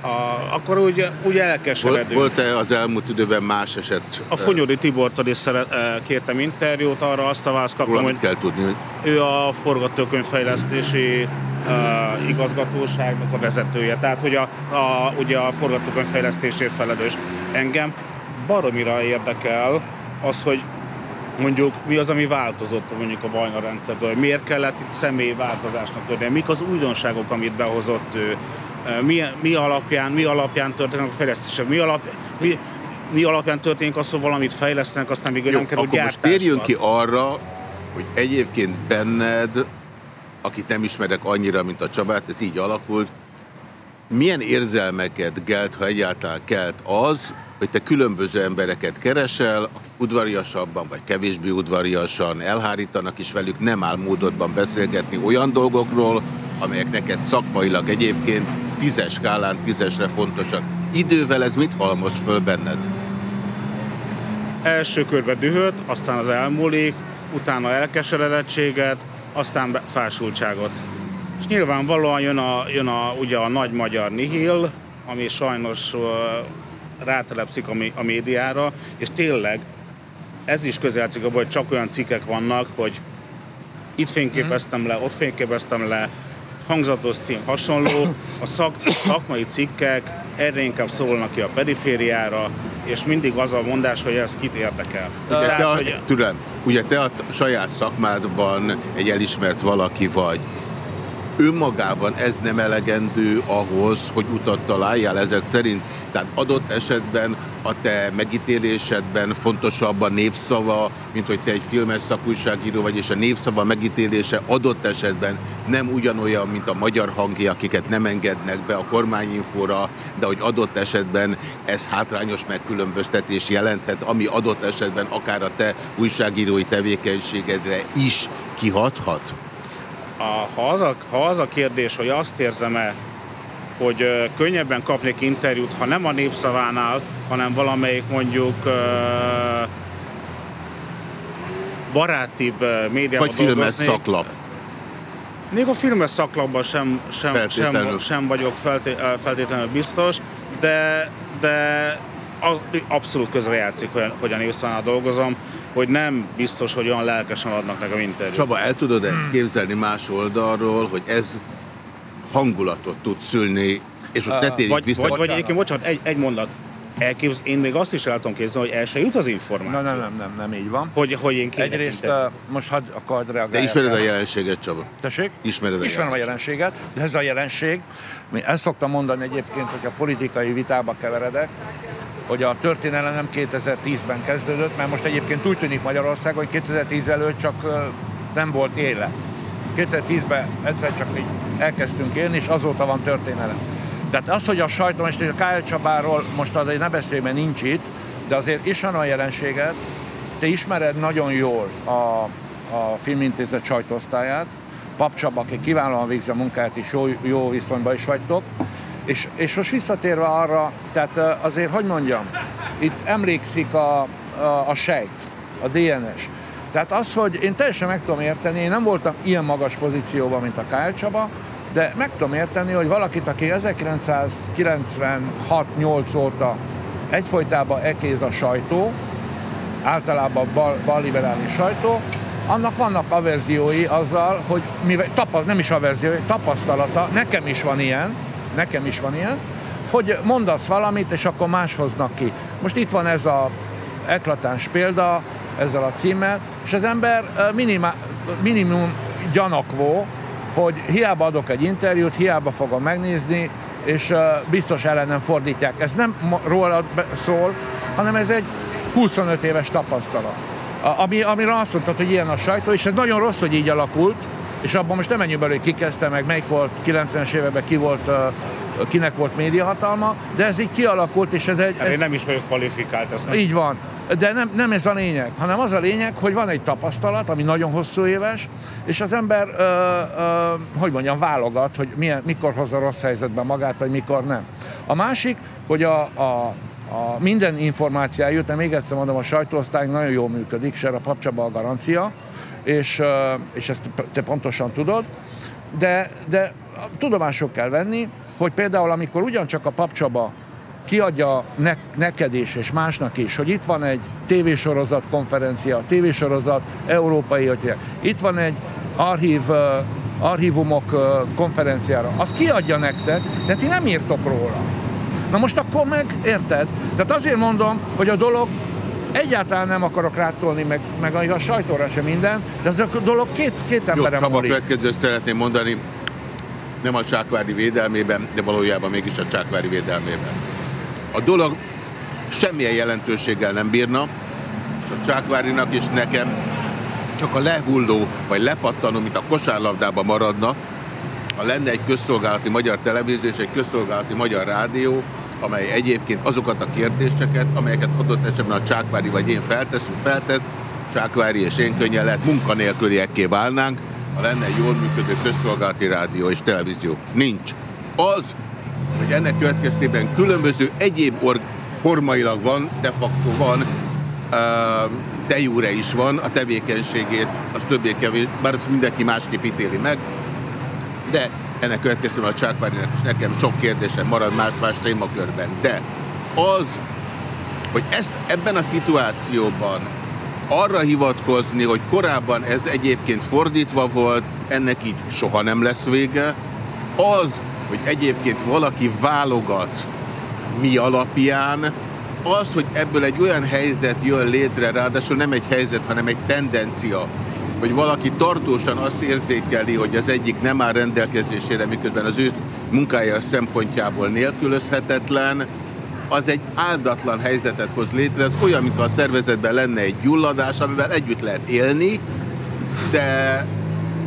a, akkor úgy, úgy elkeseredünk. Volt-e az elmúlt időben más eset? A Fonyodi Tibortól is szeret, kértem interjút, arra azt a választ kaptam, hogy kell tudni, hogy ő a forgatókönyvfejlesztési uh, igazgatóságnak a vezetője. Tehát, hogy a, a, ugye a forgatókönyvfejlesztésért felelős. Engem baromira érdekel az, hogy mondjuk mi az, ami változott mondjuk a Vajna rendszertől, hogy miért kellett itt személyváltozásnak történni, mik az újdonságok, amit behozott ő, mi, mi, alapján, mi alapján történnek a fejlesztések, mi, alap, mi, mi alapján történik az, hogy valamit fejlesztenek, aztán még nem kerül akkor most térjünk ki arra, hogy egyébként benned, akit nem ismerek annyira, mint a Csabát, ez így alakult, milyen érzelmeket gelt, ha egyáltalán kelt az, hogy te különböző embereket keresel, akik udvariasabban vagy kevésbé udvariasan elhárítanak, és velük nem áll módodban beszélgetni olyan dolgokról, amelyek neked szakmailag egyébként tízes skálán tízesre fontosak. Idővel ez mit halmoz föl benned? Első körben dühöt, aztán az elmúlik, utána elkeseredettséget, aztán fásultságot. És nyilvánvalóan jön a, jön a, ugye a nagy magyar nihil, ami sajnos rátelepszik a, a médiára, és tényleg ez is közelcik abban, hogy csak olyan cikkek vannak, hogy itt fényképeztem le, ott fényképeztem le, hangzatos szín hasonló, a szak, szakmai cikkek erre inkább szólnak ki a perifériára, és mindig az a mondás, hogy ez kit érdekel. Ugye, Tehát, te a, hogy... Tudom, ugye te a saját szakmádban egy elismert valaki vagy, önmagában ez nem elegendő ahhoz, hogy utat találjál ezek szerint. Tehát adott esetben a te megítélésedben fontosabb a népszava, mint hogy te egy filmes szakújságíró vagy, és a népszava megítélése adott esetben nem ugyanolyan, mint a magyar hangi, akiket nem engednek be a kormányinfóra, de hogy adott esetben ez hátrányos megkülönböztetés jelenthet, ami adott esetben akár a te újságírói tevékenységedre is kihathat? A, ha, az a, ha az a kérdés, hogy azt érzem-e, hogy könnyebben kapnék interjút, ha nem a népszavánál, hanem valamelyik mondjuk barátibb médiában Vagy filmes szaklap. Még a filmes szaklapban sem, sem, sem, sem vagyok felté, feltétlenül biztos, de, de abszolút közre játszik, hogy, hogy a népszavánál dolgozom hogy nem biztos, hogy olyan lelkesen adnak nekem interjút. Csaba, el tudod ezt hmm. képzelni más oldalról, hogy ez hangulatot tud szülni És most ne térjünk vagy, vissza. Vagy, vagy egyébként, bocsánat, egy, egy mondat. Elképz, én még azt is el tudom képzelni, hogy el se jut az információ. Nem, nem, nem, nem így van. Hogy, hogy én Egyrészt uh, most hadd akard reagálni. De ismered a jelenséget, Csaba? Tessék? Ismered a Ismerem a jelenséget, de ez a jelenség, mi ezt szoktam mondani egyébként, hogy a politikai vitába keveredek, hogy a történelem nem 2010-ben kezdődött, mert most egyébként úgy tűnik Magyarország, hogy 2010 előtt csak nem volt élet. 2010-ben egyszer csak így elkezdtünk élni, és azóta van történelem. Tehát az, hogy a sajtó, most a K.L. Csabáról most azért ne beszélj, mert nincs itt, de azért ismerem a jelenséget, te ismered nagyon jól a, a filmintézet sajtóosztályát, Pap Csaba, aki kiválóan végzi a munkát, és jó, jó viszonyban is vagytok. És, és most visszatérve arra, tehát azért, hogy mondjam, itt emlékszik a, a, a sejt, a DNS. Tehát az, hogy én teljesen meg tudom érteni, én nem voltam ilyen magas pozícióban, mint a Kál Csaba, de meg tudom érteni, hogy valakit, aki 1996-8 óta egyfolytában ekéz a sajtó, általában bal, balliberális sajtó, annak vannak averziói azzal, hogy mivel, tapa, nem is averziói, tapasztalata, nekem is van ilyen, nekem is van ilyen, hogy mondasz valamit, és akkor más hoznak ki. Most itt van ez a eklatáns példa, ezzel a címmel, és az ember minimum, minimum gyanakvó, hogy hiába adok egy interjút, hiába fogom megnézni, és biztos ellenem fordítják. Ez nem róla szól, hanem ez egy 25 éves tapasztalat. Ami, amire azt mondtad, hogy ilyen a sajtó, és ez nagyon rossz, hogy így alakult, és abban most nem menjünk bele, hogy ki kezdte meg, melyik volt 90-es években, ki volt, kinek volt médiahatalma, de ez így kialakult, és ez egy... Hát ez... Én nem is vagyok kvalifikált, ezt nem. Így van. De nem, nem ez a lényeg, hanem az a lényeg, hogy van egy tapasztalat, ami nagyon hosszú éves, és az ember, ö, ö, hogy mondjam, válogat, hogy milyen, mikor hozza rossz helyzetben magát, vagy mikor nem. A másik, hogy a, a, a minden információ de még egyszer mondom, a sajtóosztály nagyon jól működik, se a papcsaba a garancia, és, és ezt te pontosan tudod, de, de tudomások kell venni, hogy például amikor ugyancsak a papcsaba kiadja ne, neked is, és másnak is, hogy itt van egy tévésorozat konferencia, tévésorozat európai, hogy itt van egy archív, archívumok konferenciára, azt kiadja nektek, de ti nem írtok róla. Na most akkor meg, érted? Tehát azért mondom, hogy a dolog egyáltalán nem akarok rátolni, meg, meg a sajtóra sem minden, de ez a dolog két, két emberem Jó, múlik. a következőt szeretném mondani, nem a Csákvári védelmében, de valójában mégis a Csákvári védelmében. A dolog semmilyen jelentőséggel nem bírna, és a Csákvárinak és nekem csak a lehulló vagy lepattanó, mint a kosárlabdában maradna, ha lenne egy közszolgálati magyar televízió és egy közszolgálati magyar rádió, amely egyébként azokat a kérdéseket, amelyeket adott esetben a Csákvári vagy én felteszünk, feltesz, Csákvári és én könnyen lehet munkanélküliekké válnánk, ha lenne egy jól működő közszolgálati rádió és televízió. Nincs. Az, hogy ennek következtében különböző egyéb org formailag van, de facto van, de jure is van, a tevékenységét, az többé-kevés, bár azt mindenki másképp ítéli meg, de ennek következtében a Csákvárinak is nekem sok kérdésem marad más-más témakörben. De az, hogy ezt ebben a szituációban arra hivatkozni, hogy korábban ez egyébként fordítva volt, ennek így soha nem lesz vége, az, hogy egyébként valaki válogat mi alapján, az, hogy ebből egy olyan helyzet jön létre, ráadásul nem egy helyzet, hanem egy tendencia, hogy valaki tartósan azt érzékeli, hogy az egyik nem áll rendelkezésére, miközben az ő munkája szempontjából nélkülözhetetlen, az egy áldatlan helyzetet hoz létre, ez olyan, mintha a szervezetben lenne egy gyulladás, amivel együtt lehet élni, de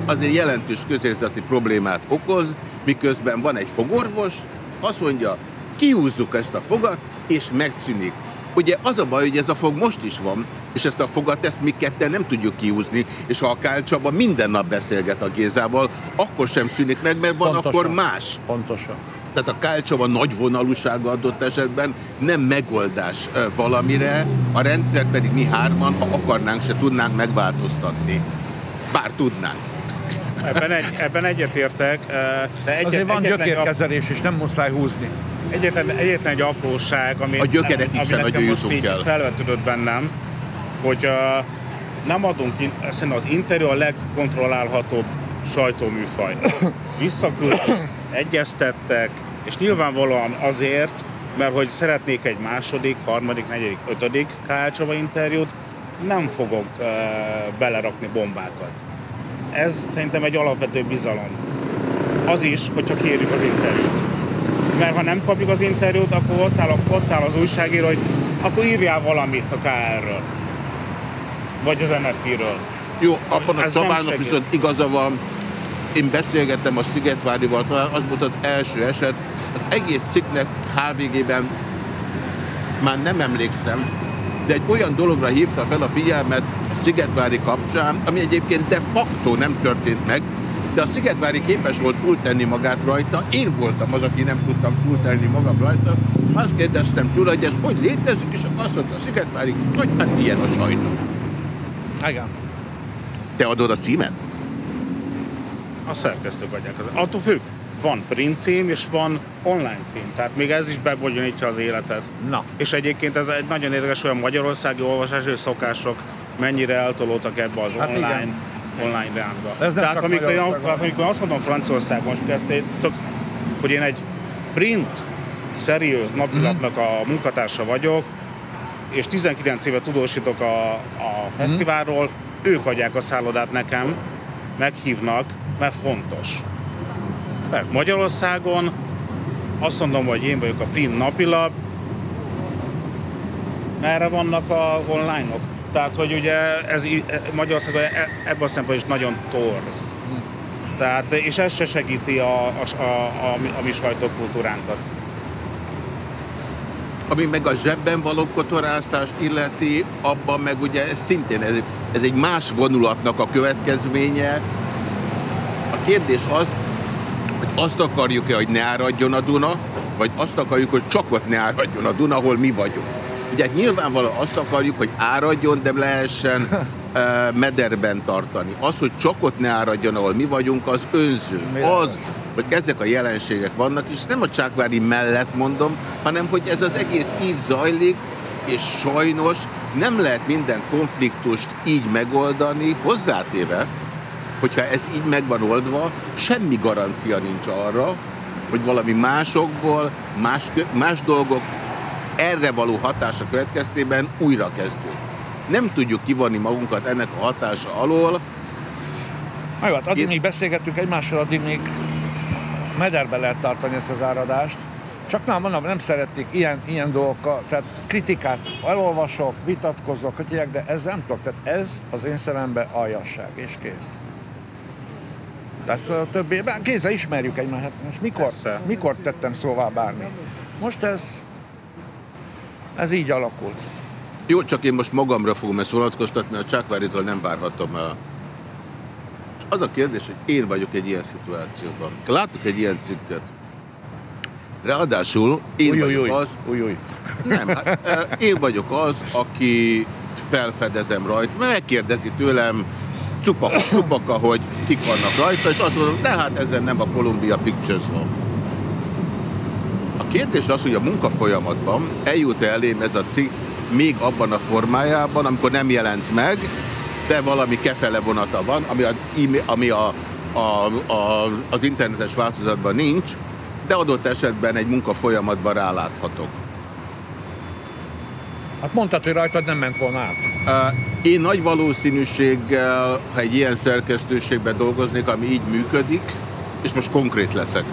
azért jelentős közérzeti problémát okoz, miközben van egy fogorvos, azt mondja, kiúzzuk ezt a fogat, és megszűnik. Ugye az a baj, hogy ez a fog most is van, és ezt a fogat, ezt mi ketten nem tudjuk kiúzni, és ha a Kál Csaba minden nap beszélget a Gézával, akkor sem szűnik meg, mert van Pontosan. akkor más. Pontosan. Tehát a Kál Csaba nagy vonalúsága adott esetben nem megoldás valamire, a rendszer pedig mi hárman, ha akarnánk, se tudnánk megváltoztatni. Bár tudnánk. Ebben, egy, ebben egyetértek, de egyet, Azért van gyökérkezelés, és nem muszáj húzni. Egyetlen, egyetlen egy apróság, ami, a gyökerek ami, ami nekem most így kell. felvetődött bennem, hogy uh, nem adunk, szerintem az interjú a legkontrollálhatóbb sajtóműfaj. Visszaküldtek, egyeztettek, És nyilvánvalóan azért, mert hogy szeretnék egy második, harmadik, negyedik, ötödik Kácsova interjút, nem fogok uh, belerakni bombákat. Ez szerintem egy alapvető bizalom. Az is, hogyha kérjük az interjút. Mert ha nem kapjuk az interjút, akkor ott áll, ott áll az újságíró, hogy akkor írjál valamit a KR-ről. Vagy az NFI-ről. Jó, abban a Szabálynak viszont igaza van. Én beszélgettem a Szigetvárival, talán az volt az első eset. Az egész cikknek HVG-ben már nem emlékszem, de egy olyan dologra hívta fel a figyelmet Szigetvári kapcsán, ami egyébként de facto nem történt meg, de a Szigetvári képes volt túltenni magát rajta, én voltam az, aki nem tudtam túltenni magam rajta, azt kérdeztem tőle, hogy ez hogy létezik, és azt mondta a Szigetvári, hogy hát ilyen a sajtó. Igen. Te adod a címet? A szerkesztők adják. Az... Attól függ. Van print cím, és van online cím. Tehát még ez is bebonyolítja az életet. Na. És egyébként ez egy nagyon érdekes, olyan magyarországi olvasási szokások mennyire eltolódtak ebbe az hát online, igen. online rámba. Tehát amikor, én, amikor azt mondom Franciaországban, hogy én egy print szeriőz napilapnak a munkatársa vagyok, és 19 éve tudósítok a, a fesztiválról, ők adják a szállodát nekem, meghívnak, mert fontos. Persze. Magyarországon azt mondom, hogy én vagyok a print napilap, merre vannak a online-ok? Tehát, hogy ugye ez Magyarországon e, ebben a szempontból is nagyon torz. Tehát, és ez se segíti a, a, a, a, a mi sajtókultúránkat. Ami meg a zsebben való kotorászást illeti, abban meg ugye ez szintén ez, ez egy más vonulatnak a következménye. A kérdés az, hogy azt akarjuk-e, hogy ne áradjon a Duna, vagy azt akarjuk, hogy csak ott ne áradjon a Duna, ahol mi vagyunk. Ugye hát nyilvánvalóan azt akarjuk, hogy áradjon, de lehessen <laughs> uh, mederben tartani. Az, hogy csak ott ne áradjon, ahol mi vagyunk, az önző. Az, hogy ezek a jelenségek vannak, és nem a Csákvári mellett mondom, hanem hogy ez az egész így zajlik, és sajnos nem lehet minden konfliktust így megoldani, hozzátéve, hogyha ez így meg van oldva, semmi garancia nincs arra, hogy valami másokból, más, más dolgok erre való hatása következtében újra kezdődik. Nem tudjuk kivonni magunkat ennek a hatása alól. Jó, hát addig Én... még beszélgettünk egymással, addig még mederbe lehet tartani ezt az áradást. Csak nem, mondom, nem szerették ilyen, ilyen dolgokkal, tehát kritikát elolvasok, vitatkozok, hogy de ez nem tudok, tehát ez az én szememben aljasság, és kész. Tehát a többében, kézzel ismerjük egymást, hát most mikor, mikor tettem szóvá bármi? Most ez, ez így alakult. Jó, csak én most magamra fogom ezt vonatkoztatni, a Csákváritól nem várhatom el. Az a kérdés, hogy én vagyok egy ilyen szituációban. Láttuk egy ilyen cikket. Ráadásul én uj, vagyok uj, az... Uj, uj. Nem, hát, én vagyok az, aki felfedezem rajta, megkérdezi tőlem cupaka, cupaka, hogy kik vannak rajta, és azt mondom, de hát ezen nem a Columbia Pictures van. Kérdés az, hogy a munkafolyamatban eljut -e elém ez a cikk még abban a formájában, amikor nem jelent meg, de valami kefele vonata van, ami, a, ami a, a, a, az internetes változatban nincs, de adott esetben egy munka folyamatban ráláthatok. Hát mondtad, hogy rajtad nem ment volna át. Én nagy valószínűséggel, ha egy ilyen szerkesztőségben dolgoznék, ami így működik, és most konkrét leszek,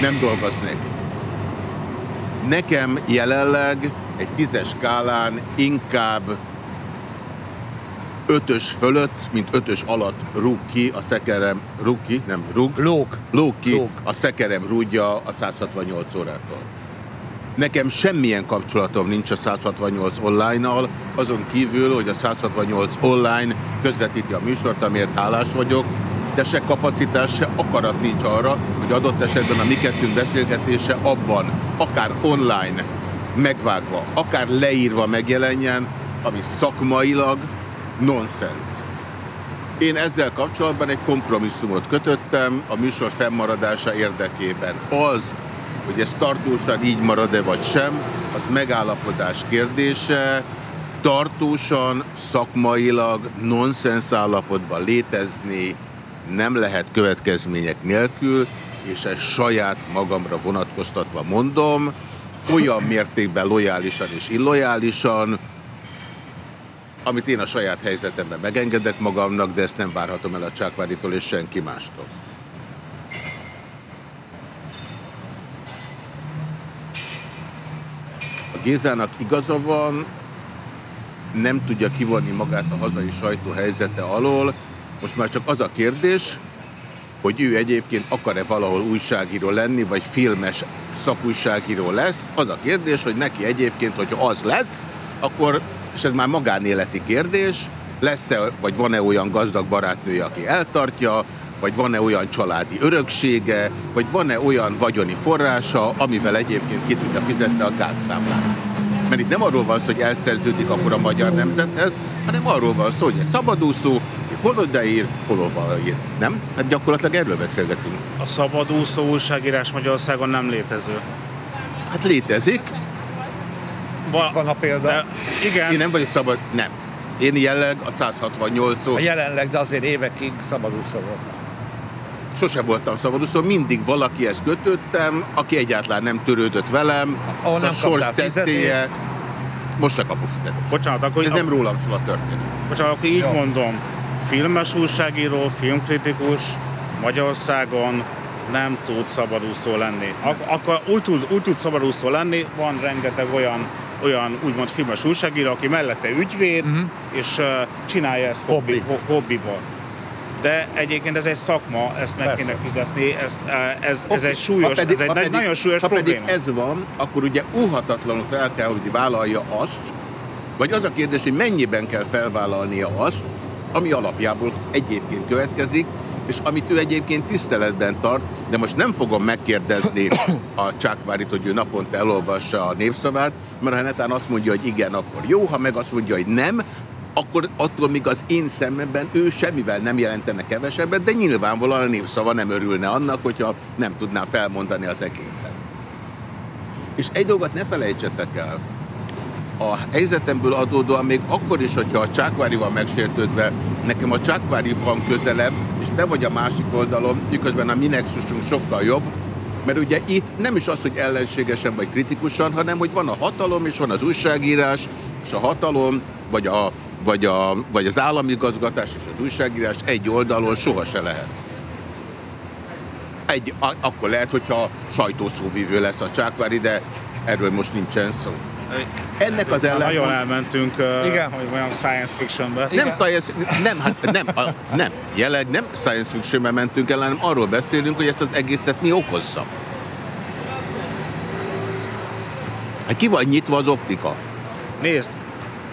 nem dolgoznék. Nekem jelenleg egy tízes skálán inkább ötös fölött, mint ötös alatt rúg ki a szekerem, rúg ki, nem rúg, lóg, lóg ki lóg. a szekerem rúgja a 168 órától. Nekem semmilyen kapcsolatom nincs a 168 online-nal, azon kívül, hogy a 168 online közvetíti a műsort, amiért hálás vagyok, de se kapacitás, se akarat nincs arra, hogy adott esetben a mi kettőnk beszélgetése abban, akár online, megvágva, akár leírva megjelenjen, ami szakmailag nonsens. Én ezzel kapcsolatban egy kompromisszumot kötöttem a műsor fennmaradása érdekében. Az, hogy ez tartósan így marad-e vagy sem, az megállapodás kérdése, tartósan, szakmailag, nonsens állapotban létezni nem lehet következmények nélkül, és ezt saját magamra vonatkoztatva mondom, olyan mértékben lojálisan és illojálisan, amit én a saját helyzetemben megengedek magamnak, de ezt nem várhatom el a Csákváritól és senki mástól. A Gézának igaza van, nem tudja kivonni magát a hazai sajtó helyzete alól. Most már csak az a kérdés, hogy ő egyébként akar-e valahol újságíró lenni, vagy filmes szakújságíró lesz. Az a kérdés, hogy neki egyébként, hogyha az lesz, akkor, és ez már magánéleti kérdés, lesz-e, vagy van-e olyan gazdag barátnője, aki eltartja, vagy van-e olyan családi öröksége, vagy van-e olyan vagyoni forrása, amivel egyébként ki tudja fizetni a gázszámlát. Mert itt nem arról van szó, hogy elszerződik akkor a magyar nemzethez, hanem arról van szó, hogy egy szabadúszó, hol odaír, hol ír. Nem? Hát gyakorlatilag erről beszélgetünk. A szabadúszó újságírás Magyarországon nem létező. Hát létezik. Va van a példa. De, igen. Én nem vagyok szabad, nem. Én jelleg a 168 szó. A jelenleg, de azért évekig szabadúszó voltam. Sose voltam szabadúszó, mindig valakihez kötöttem, aki egyáltalán nem törődött velem. Ahol nem a sors szeszélye. Most se kapok fizetést. Bocsánat, akkor... Ez a... nem rólam szól a történet. Bocsánat, akkor így Jó. mondom. Filmes újságíró, filmkritikus Magyarországon nem tud szabadúszó lenni. Ak- akkor úgy tud, úgy tud szabadúszó lenni, van rengeteg olyan olyan úgymond filmes újságíró, aki mellette ügyvéd, uh-huh. és uh, csinálja ezt hobbi, hobbi. hobbiból. De egyébként ez egy szakma, ezt meg Persze. kéne fizetni, ez, ez, ez egy súlyos, pedig, ez egy pedig, nagyon súlyos ha probléma. pedig ez van, akkor ugye óhatatlanul fel kell, hogy vállalja azt, vagy az a kérdés, hogy mennyiben kell felvállalnia azt, ami alapjából egyébként következik, és amit ő egyébként tiszteletben tart, de most nem fogom megkérdezni a Csákvárit, hogy ő naponta elolvassa a népszavát, mert ha netán azt mondja, hogy igen, akkor jó, ha meg azt mondja, hogy nem, akkor attól még az én szememben ő semmivel nem jelentene kevesebbet, de nyilvánvalóan a népszava nem örülne annak, hogyha nem tudná felmondani az egészet. És egy dolgot ne felejtsetek el, a helyzetemből adódóan még akkor is, hogyha a Csákvári van megsértődve, nekem a Csákvári van közelebb, és te vagy a másik oldalon, miközben a mi nexusunk sokkal jobb, mert ugye itt nem is az, hogy ellenségesen vagy kritikusan, hanem hogy van a hatalom, és van az újságírás, és a hatalom, vagy, a, vagy, a, vagy az államigazgatás és az újságírás egy oldalon soha se lehet. Egy, akkor lehet, hogyha sajtószóvívő lesz a Csákvári, de erről most nincsen szó. Ennek az ellen... Nagyon elmentünk Igen. hogy olyan science fictionbe. Nem science, nem, hát nem, a, nem, jelenleg nem science fictionbe mentünk el, hanem arról beszélünk, hogy ezt az egészet mi okozza. Hát ki vagy nyitva az optika? Nézd,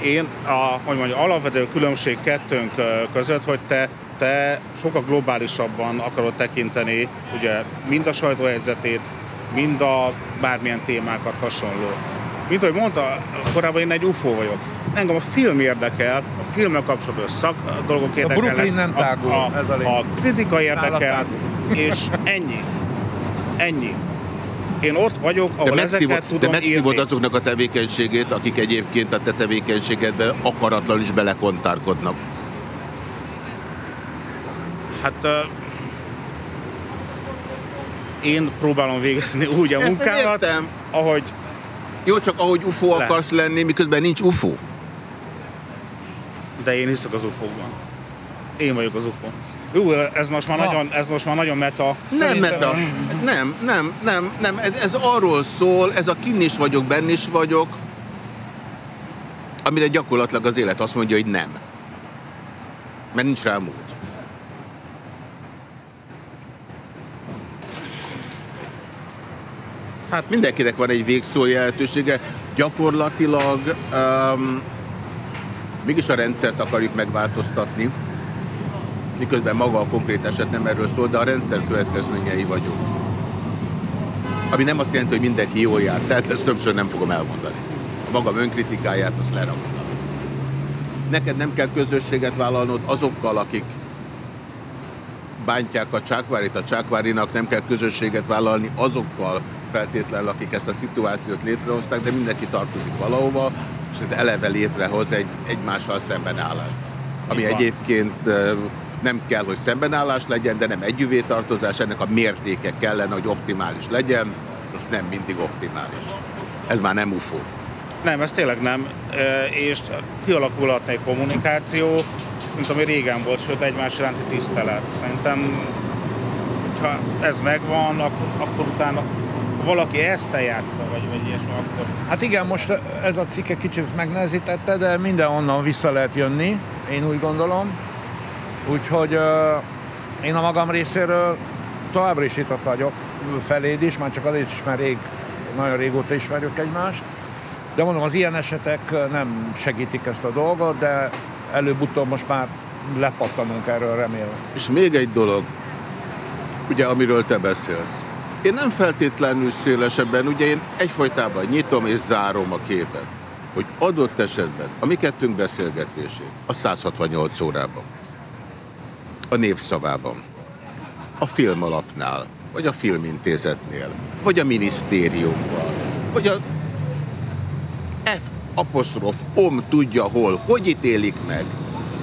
én a, hogy mondjam, alapvető különbség kettőnk között, hogy te te sokkal globálisabban akarod tekinteni ugye mind a sajtóhelyzetét, mind a bármilyen témákat hasonló mint ahogy mondta, korábban én egy UFO vagyok. Engem a film érdekel, a filmmel kapcsolatos szak a dolgok érdekelnek. A Brooklyn nem tágul, a, a, ez a, a kritika érdekel, <laughs> és ennyi. Ennyi. Én ott vagyok, ahol de ezeket tudom De megszívod azoknak a tevékenységét, akik egyébként a te tevékenységedbe akaratlan is belekontárkodnak. Hát uh, én próbálom végezni úgy a Ezt munkámat, ahogy jó, csak ahogy UFO Le. akarsz lenni, miközben nincs UFO. De én hiszek az UFO-ban. Én vagyok az UFO. Jó, ez most már, nagyon, ez most már nagyon meta. Nem Szerintem... meta. Nem, nem, nem, nem. Ez, ez arról szól, ez a kin is vagyok, benn is vagyok, amire gyakorlatilag az élet azt mondja, hogy nem. Mert nincs rá mód. Hát mindenkinek van egy végszó lehetősége. Gyakorlatilag um, mégis a rendszert akarjuk megváltoztatni, miközben maga a konkrét eset nem erről szól, de a rendszer következményei vagyunk. Ami nem azt jelenti, hogy mindenki jól jár, tehát ezt többször nem fogom elmondani. A magam önkritikáját azt lerakodom. Neked nem kell közösséget vállalnod azokkal, akik bántják a csákvárit, a csákvárinak nem kell közösséget vállalni azokkal, feltétlenül, akik ezt a szituációt létrehozták, de mindenki tartozik valahova, és ez eleve létrehoz egy egymással szemben állást. Ami egyébként nem kell, hogy szembenállás legyen, de nem együvé tartozás, ennek a mértéke kellene, hogy optimális legyen, most nem mindig optimális. Ez már nem UFO. Nem, ez tényleg nem, és kialakulhatna egy kommunikáció, mint ami régen volt, sőt egymás iránti tisztelet. Szerintem, ha ez megvan, akkor, akkor utána valaki ezt eljátsza, vagy, vagy ilyesmi, akkor... Hát igen, most ez a cikke kicsit megnehezítette, de mindenhonnan vissza lehet jönni, én úgy gondolom. Úgyhogy uh, én a magam részéről továbbra is itt vagyok feléd is, már csak azért is, mert rég, nagyon régóta ismerjük egymást. De mondom, az ilyen esetek nem segítik ezt a dolgot, de előbb-utóbb most már lepattanunk erről, remélem. És még egy dolog, ugye amiről te beszélsz. Én nem feltétlenül szélesebben, ugye én egyfolytában nyitom és zárom a képet, hogy adott esetben a mi kettőnk beszélgetését a 168 órában, a népszavában, a filmalapnál, vagy a filmintézetnél, vagy a minisztériumban, vagy a apostrof om tudja hol, hogy ítélik meg,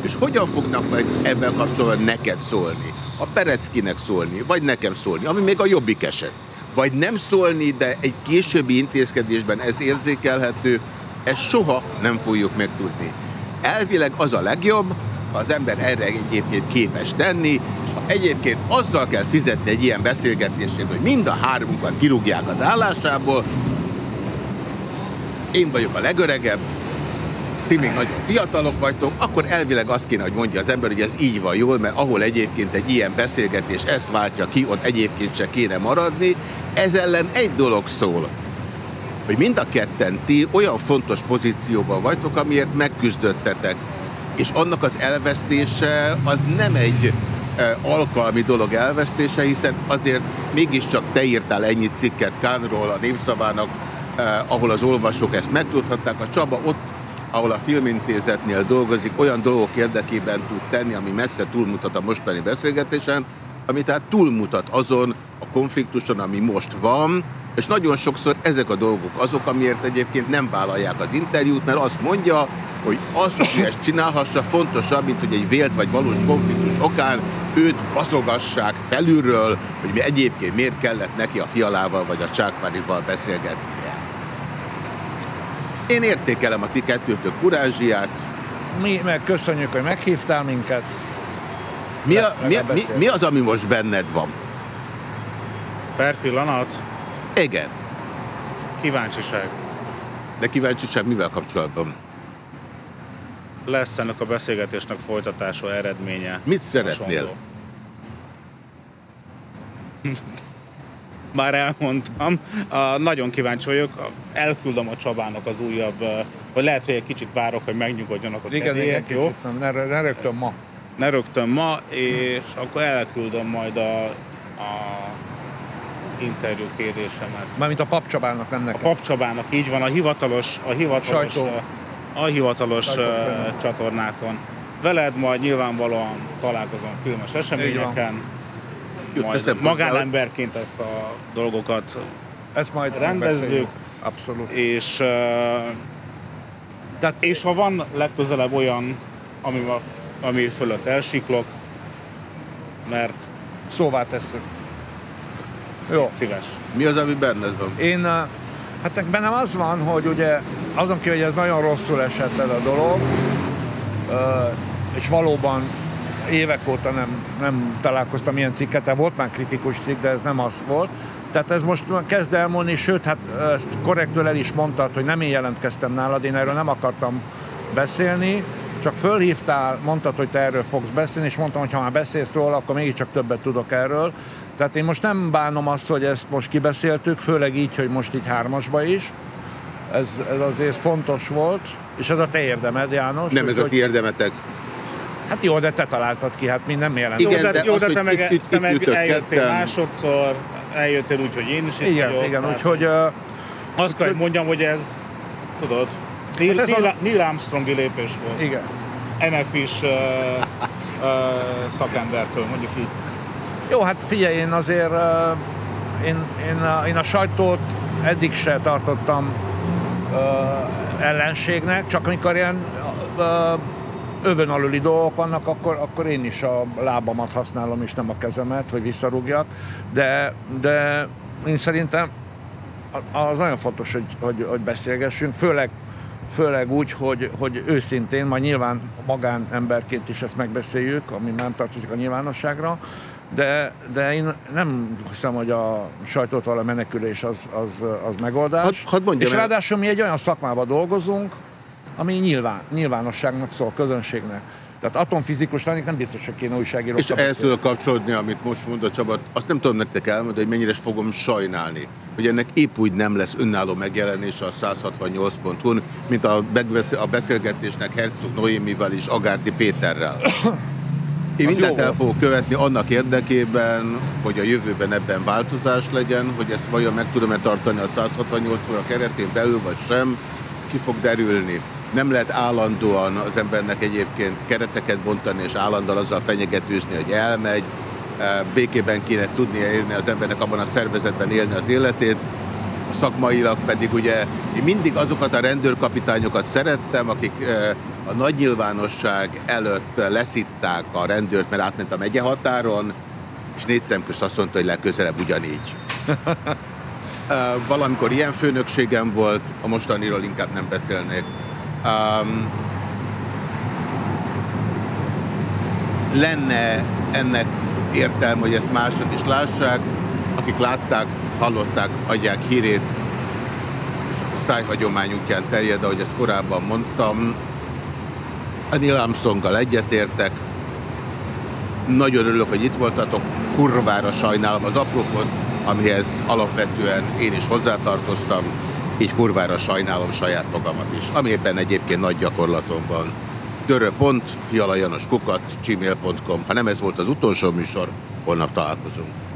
és hogyan fognak majd ebben kapcsolatban neked szólni a Pereckinek szólni, vagy nekem szólni, ami még a jobbik eset. Vagy nem szólni, de egy későbbi intézkedésben ez érzékelhető, ezt soha nem fogjuk megtudni. Elvileg az a legjobb, ha az ember erre egyébként képes tenni, és ha egyébként azzal kell fizetni egy ilyen beszélgetését, hogy mind a hármunkat kirúgják az állásából, én vagyok a legöregebb, ti még nagyon fiatalok vagytok, akkor elvileg azt kéne, hogy mondja az ember, hogy ez így van jól, mert ahol egyébként egy ilyen beszélgetés ezt váltja ki, ott egyébként se kéne maradni. Ez ellen egy dolog szól, hogy mind a ketten ti olyan fontos pozícióban vagytok, amiért megküzdöttetek. És annak az elvesztése az nem egy e, alkalmi dolog elvesztése, hiszen azért mégiscsak te írtál ennyi cikket Kánról, a Népszavának, eh, ahol az olvasók ezt megtudhatták. A Csaba ott ahol a filmintézetnél dolgozik, olyan dolgok érdekében tud tenni, ami messze túlmutat a mostani beszélgetésen, ami tehát túlmutat azon a konfliktuson, ami most van, és nagyon sokszor ezek a dolgok azok, amiért egyébként nem vállalják az interjút, mert azt mondja, hogy az, hogy ezt csinálhassa, fontosabb, mint hogy egy vélt vagy valós konfliktus okán őt baszogassák felülről, hogy mi egyébként miért kellett neki a fialával vagy a csákvárival beszélgetni. Én értékelem a ti kettőtök kurázsiát. Mi meg köszönjük, hogy meghívtál minket. Mi, a, mi, mi, mi az, ami most benned van? Per pillanat? Igen. Kíváncsiság. De kíváncsiság mivel kapcsolatban? Lesz ennek a beszélgetésnek folytatása, eredménye. Mit szeretnél? Már elmondtam. Nagyon kíváncsi vagyok, elküldöm a Csabának az újabb, vagy lehet, hogy egy kicsit várok, hogy megnyugodjanak a igen, kedélyek, igen, jó? Nem, ne, ne rögtön ma. Ne rögtön ma, és akkor elküldöm majd a, a interjú kérésemet. Mármint a papcsabának, nem nekem. A papcsabának, így van, a hivatalos, a hivatalos, Sajtó. a hivatalos Sajtó. csatornákon. Veled majd nyilvánvalóan találkozom filmes eseményeken majd magánemberként ezt a dolgokat ezt majd rendezzük. Abszolút. És, uh, Tehát, és ha van legközelebb olyan, ami, ami fölött elsiklok, mert szóvá tesszük. Jó. Szíves. Mi az, ami benned van? Én, hát bennem az van, hogy ugye azon kívül, hogy ez nagyon rosszul esett ez a dolog, és valóban évek óta nem, nem találkoztam ilyen cikket, volt már kritikus cikk, de ez nem az volt. Tehát ez most kezd elmondni, sőt, hát ezt korrektül el is mondtad, hogy nem én jelentkeztem nálad, én erről nem akartam beszélni, csak fölhívtál, mondtad, hogy te erről fogsz beszélni, és mondtam, hogy ha már beszélsz róla, akkor mégiscsak többet tudok erről. Tehát én most nem bánom azt, hogy ezt most kibeszéltük, főleg így, hogy most így hármasba is. Ez, ez azért fontos volt, és ez a te érdemed, János. Nem, ez a ti érdemetek. Hát jó, de te találtad ki, hát mi nem jelent. Igen, jó, de, jó, de te meg, itt, te meg eljöttél ketten. másodszor, eljöttél úgy, hogy én is itt igen, vagyok. Igen, úgyhogy... Uh, azt kell, hogy mondjam, hogy ez, tudod, Neil, hát ez Neil, a... Neil Armstrongi lépés volt. Igen. NF is uh, uh, szakembertől, mondjuk így. Jó, hát figyelj, én azért uh, én, én, a, én a sajtót eddig se tartottam uh, ellenségnek, csak amikor ilyen uh, övön aluli dolgok vannak, akkor, akkor én is a lábamat használom, és nem a kezemet, hogy visszarúgjak. De, de én szerintem az nagyon fontos, hogy, hogy, hogy beszélgessünk, főleg, főleg úgy, hogy, hogy őszintén, majd nyilván magánemberként is ezt megbeszéljük, ami nem tartozik a nyilvánosságra, de, de én nem hiszem, hogy a sajtót való menekülés az, az, az megoldás. Hadd mondjam És ráadásul mi egy olyan szakmában dolgozunk, ami nyilván, nyilvánosságnak szól, közönségnek. Tehát atomfizikus lennék, nem biztos, hogy kéne újságíró. És ehhez tudok kapcsolódni, amit most mondott Csaba, azt nem tudom nektek elmondani, hogy mennyire fogom sajnálni, hogy ennek épp úgy nem lesz önálló megjelenése a 168.hu-n, mint a, a beszélgetésnek Herzog Noémivel és Agárdi Péterrel. Én mindent el fogok követni annak érdekében, hogy a jövőben ebben változás legyen, hogy ezt vajon meg tudom-e tartani a 168 óra keretén belül, vagy sem, ki fog derülni. Nem lehet állandóan az embernek egyébként kereteket bontani, és állandóan azzal fenyegetőzni, hogy elmegy. E, békében kéne tudnia élni az embernek, abban a szervezetben élni az életét. Szakmailag pedig ugye én mindig azokat a rendőrkapitányokat szerettem, akik e, a nagy nyilvánosság előtt leszitták a rendőrt, mert átment a megye határon, és négy szemközt azt mondta, hogy legközelebb ugyanígy. <laughs> Valamikor ilyen főnökségem volt, a mostaniról inkább nem beszélnék. Um, lenne ennek értelme, hogy ezt mások is lássák, akik látták, hallották, adják hírét, és a szájhagyomány útján terjed, ahogy ezt korábban mondtam, Neil Armstronggal egyetértek. Nagyon örülök, hogy itt voltatok. Kurvára sajnálom az aprókot, amihez alapvetően én is hozzátartoztam. Így kurvára sajnálom saját magamat is, ami ebben egyébként nagy gyakorlatom van. dörö.fialajanoskukat gmail.com Ha nem ez volt az utolsó műsor, holnap találkozunk.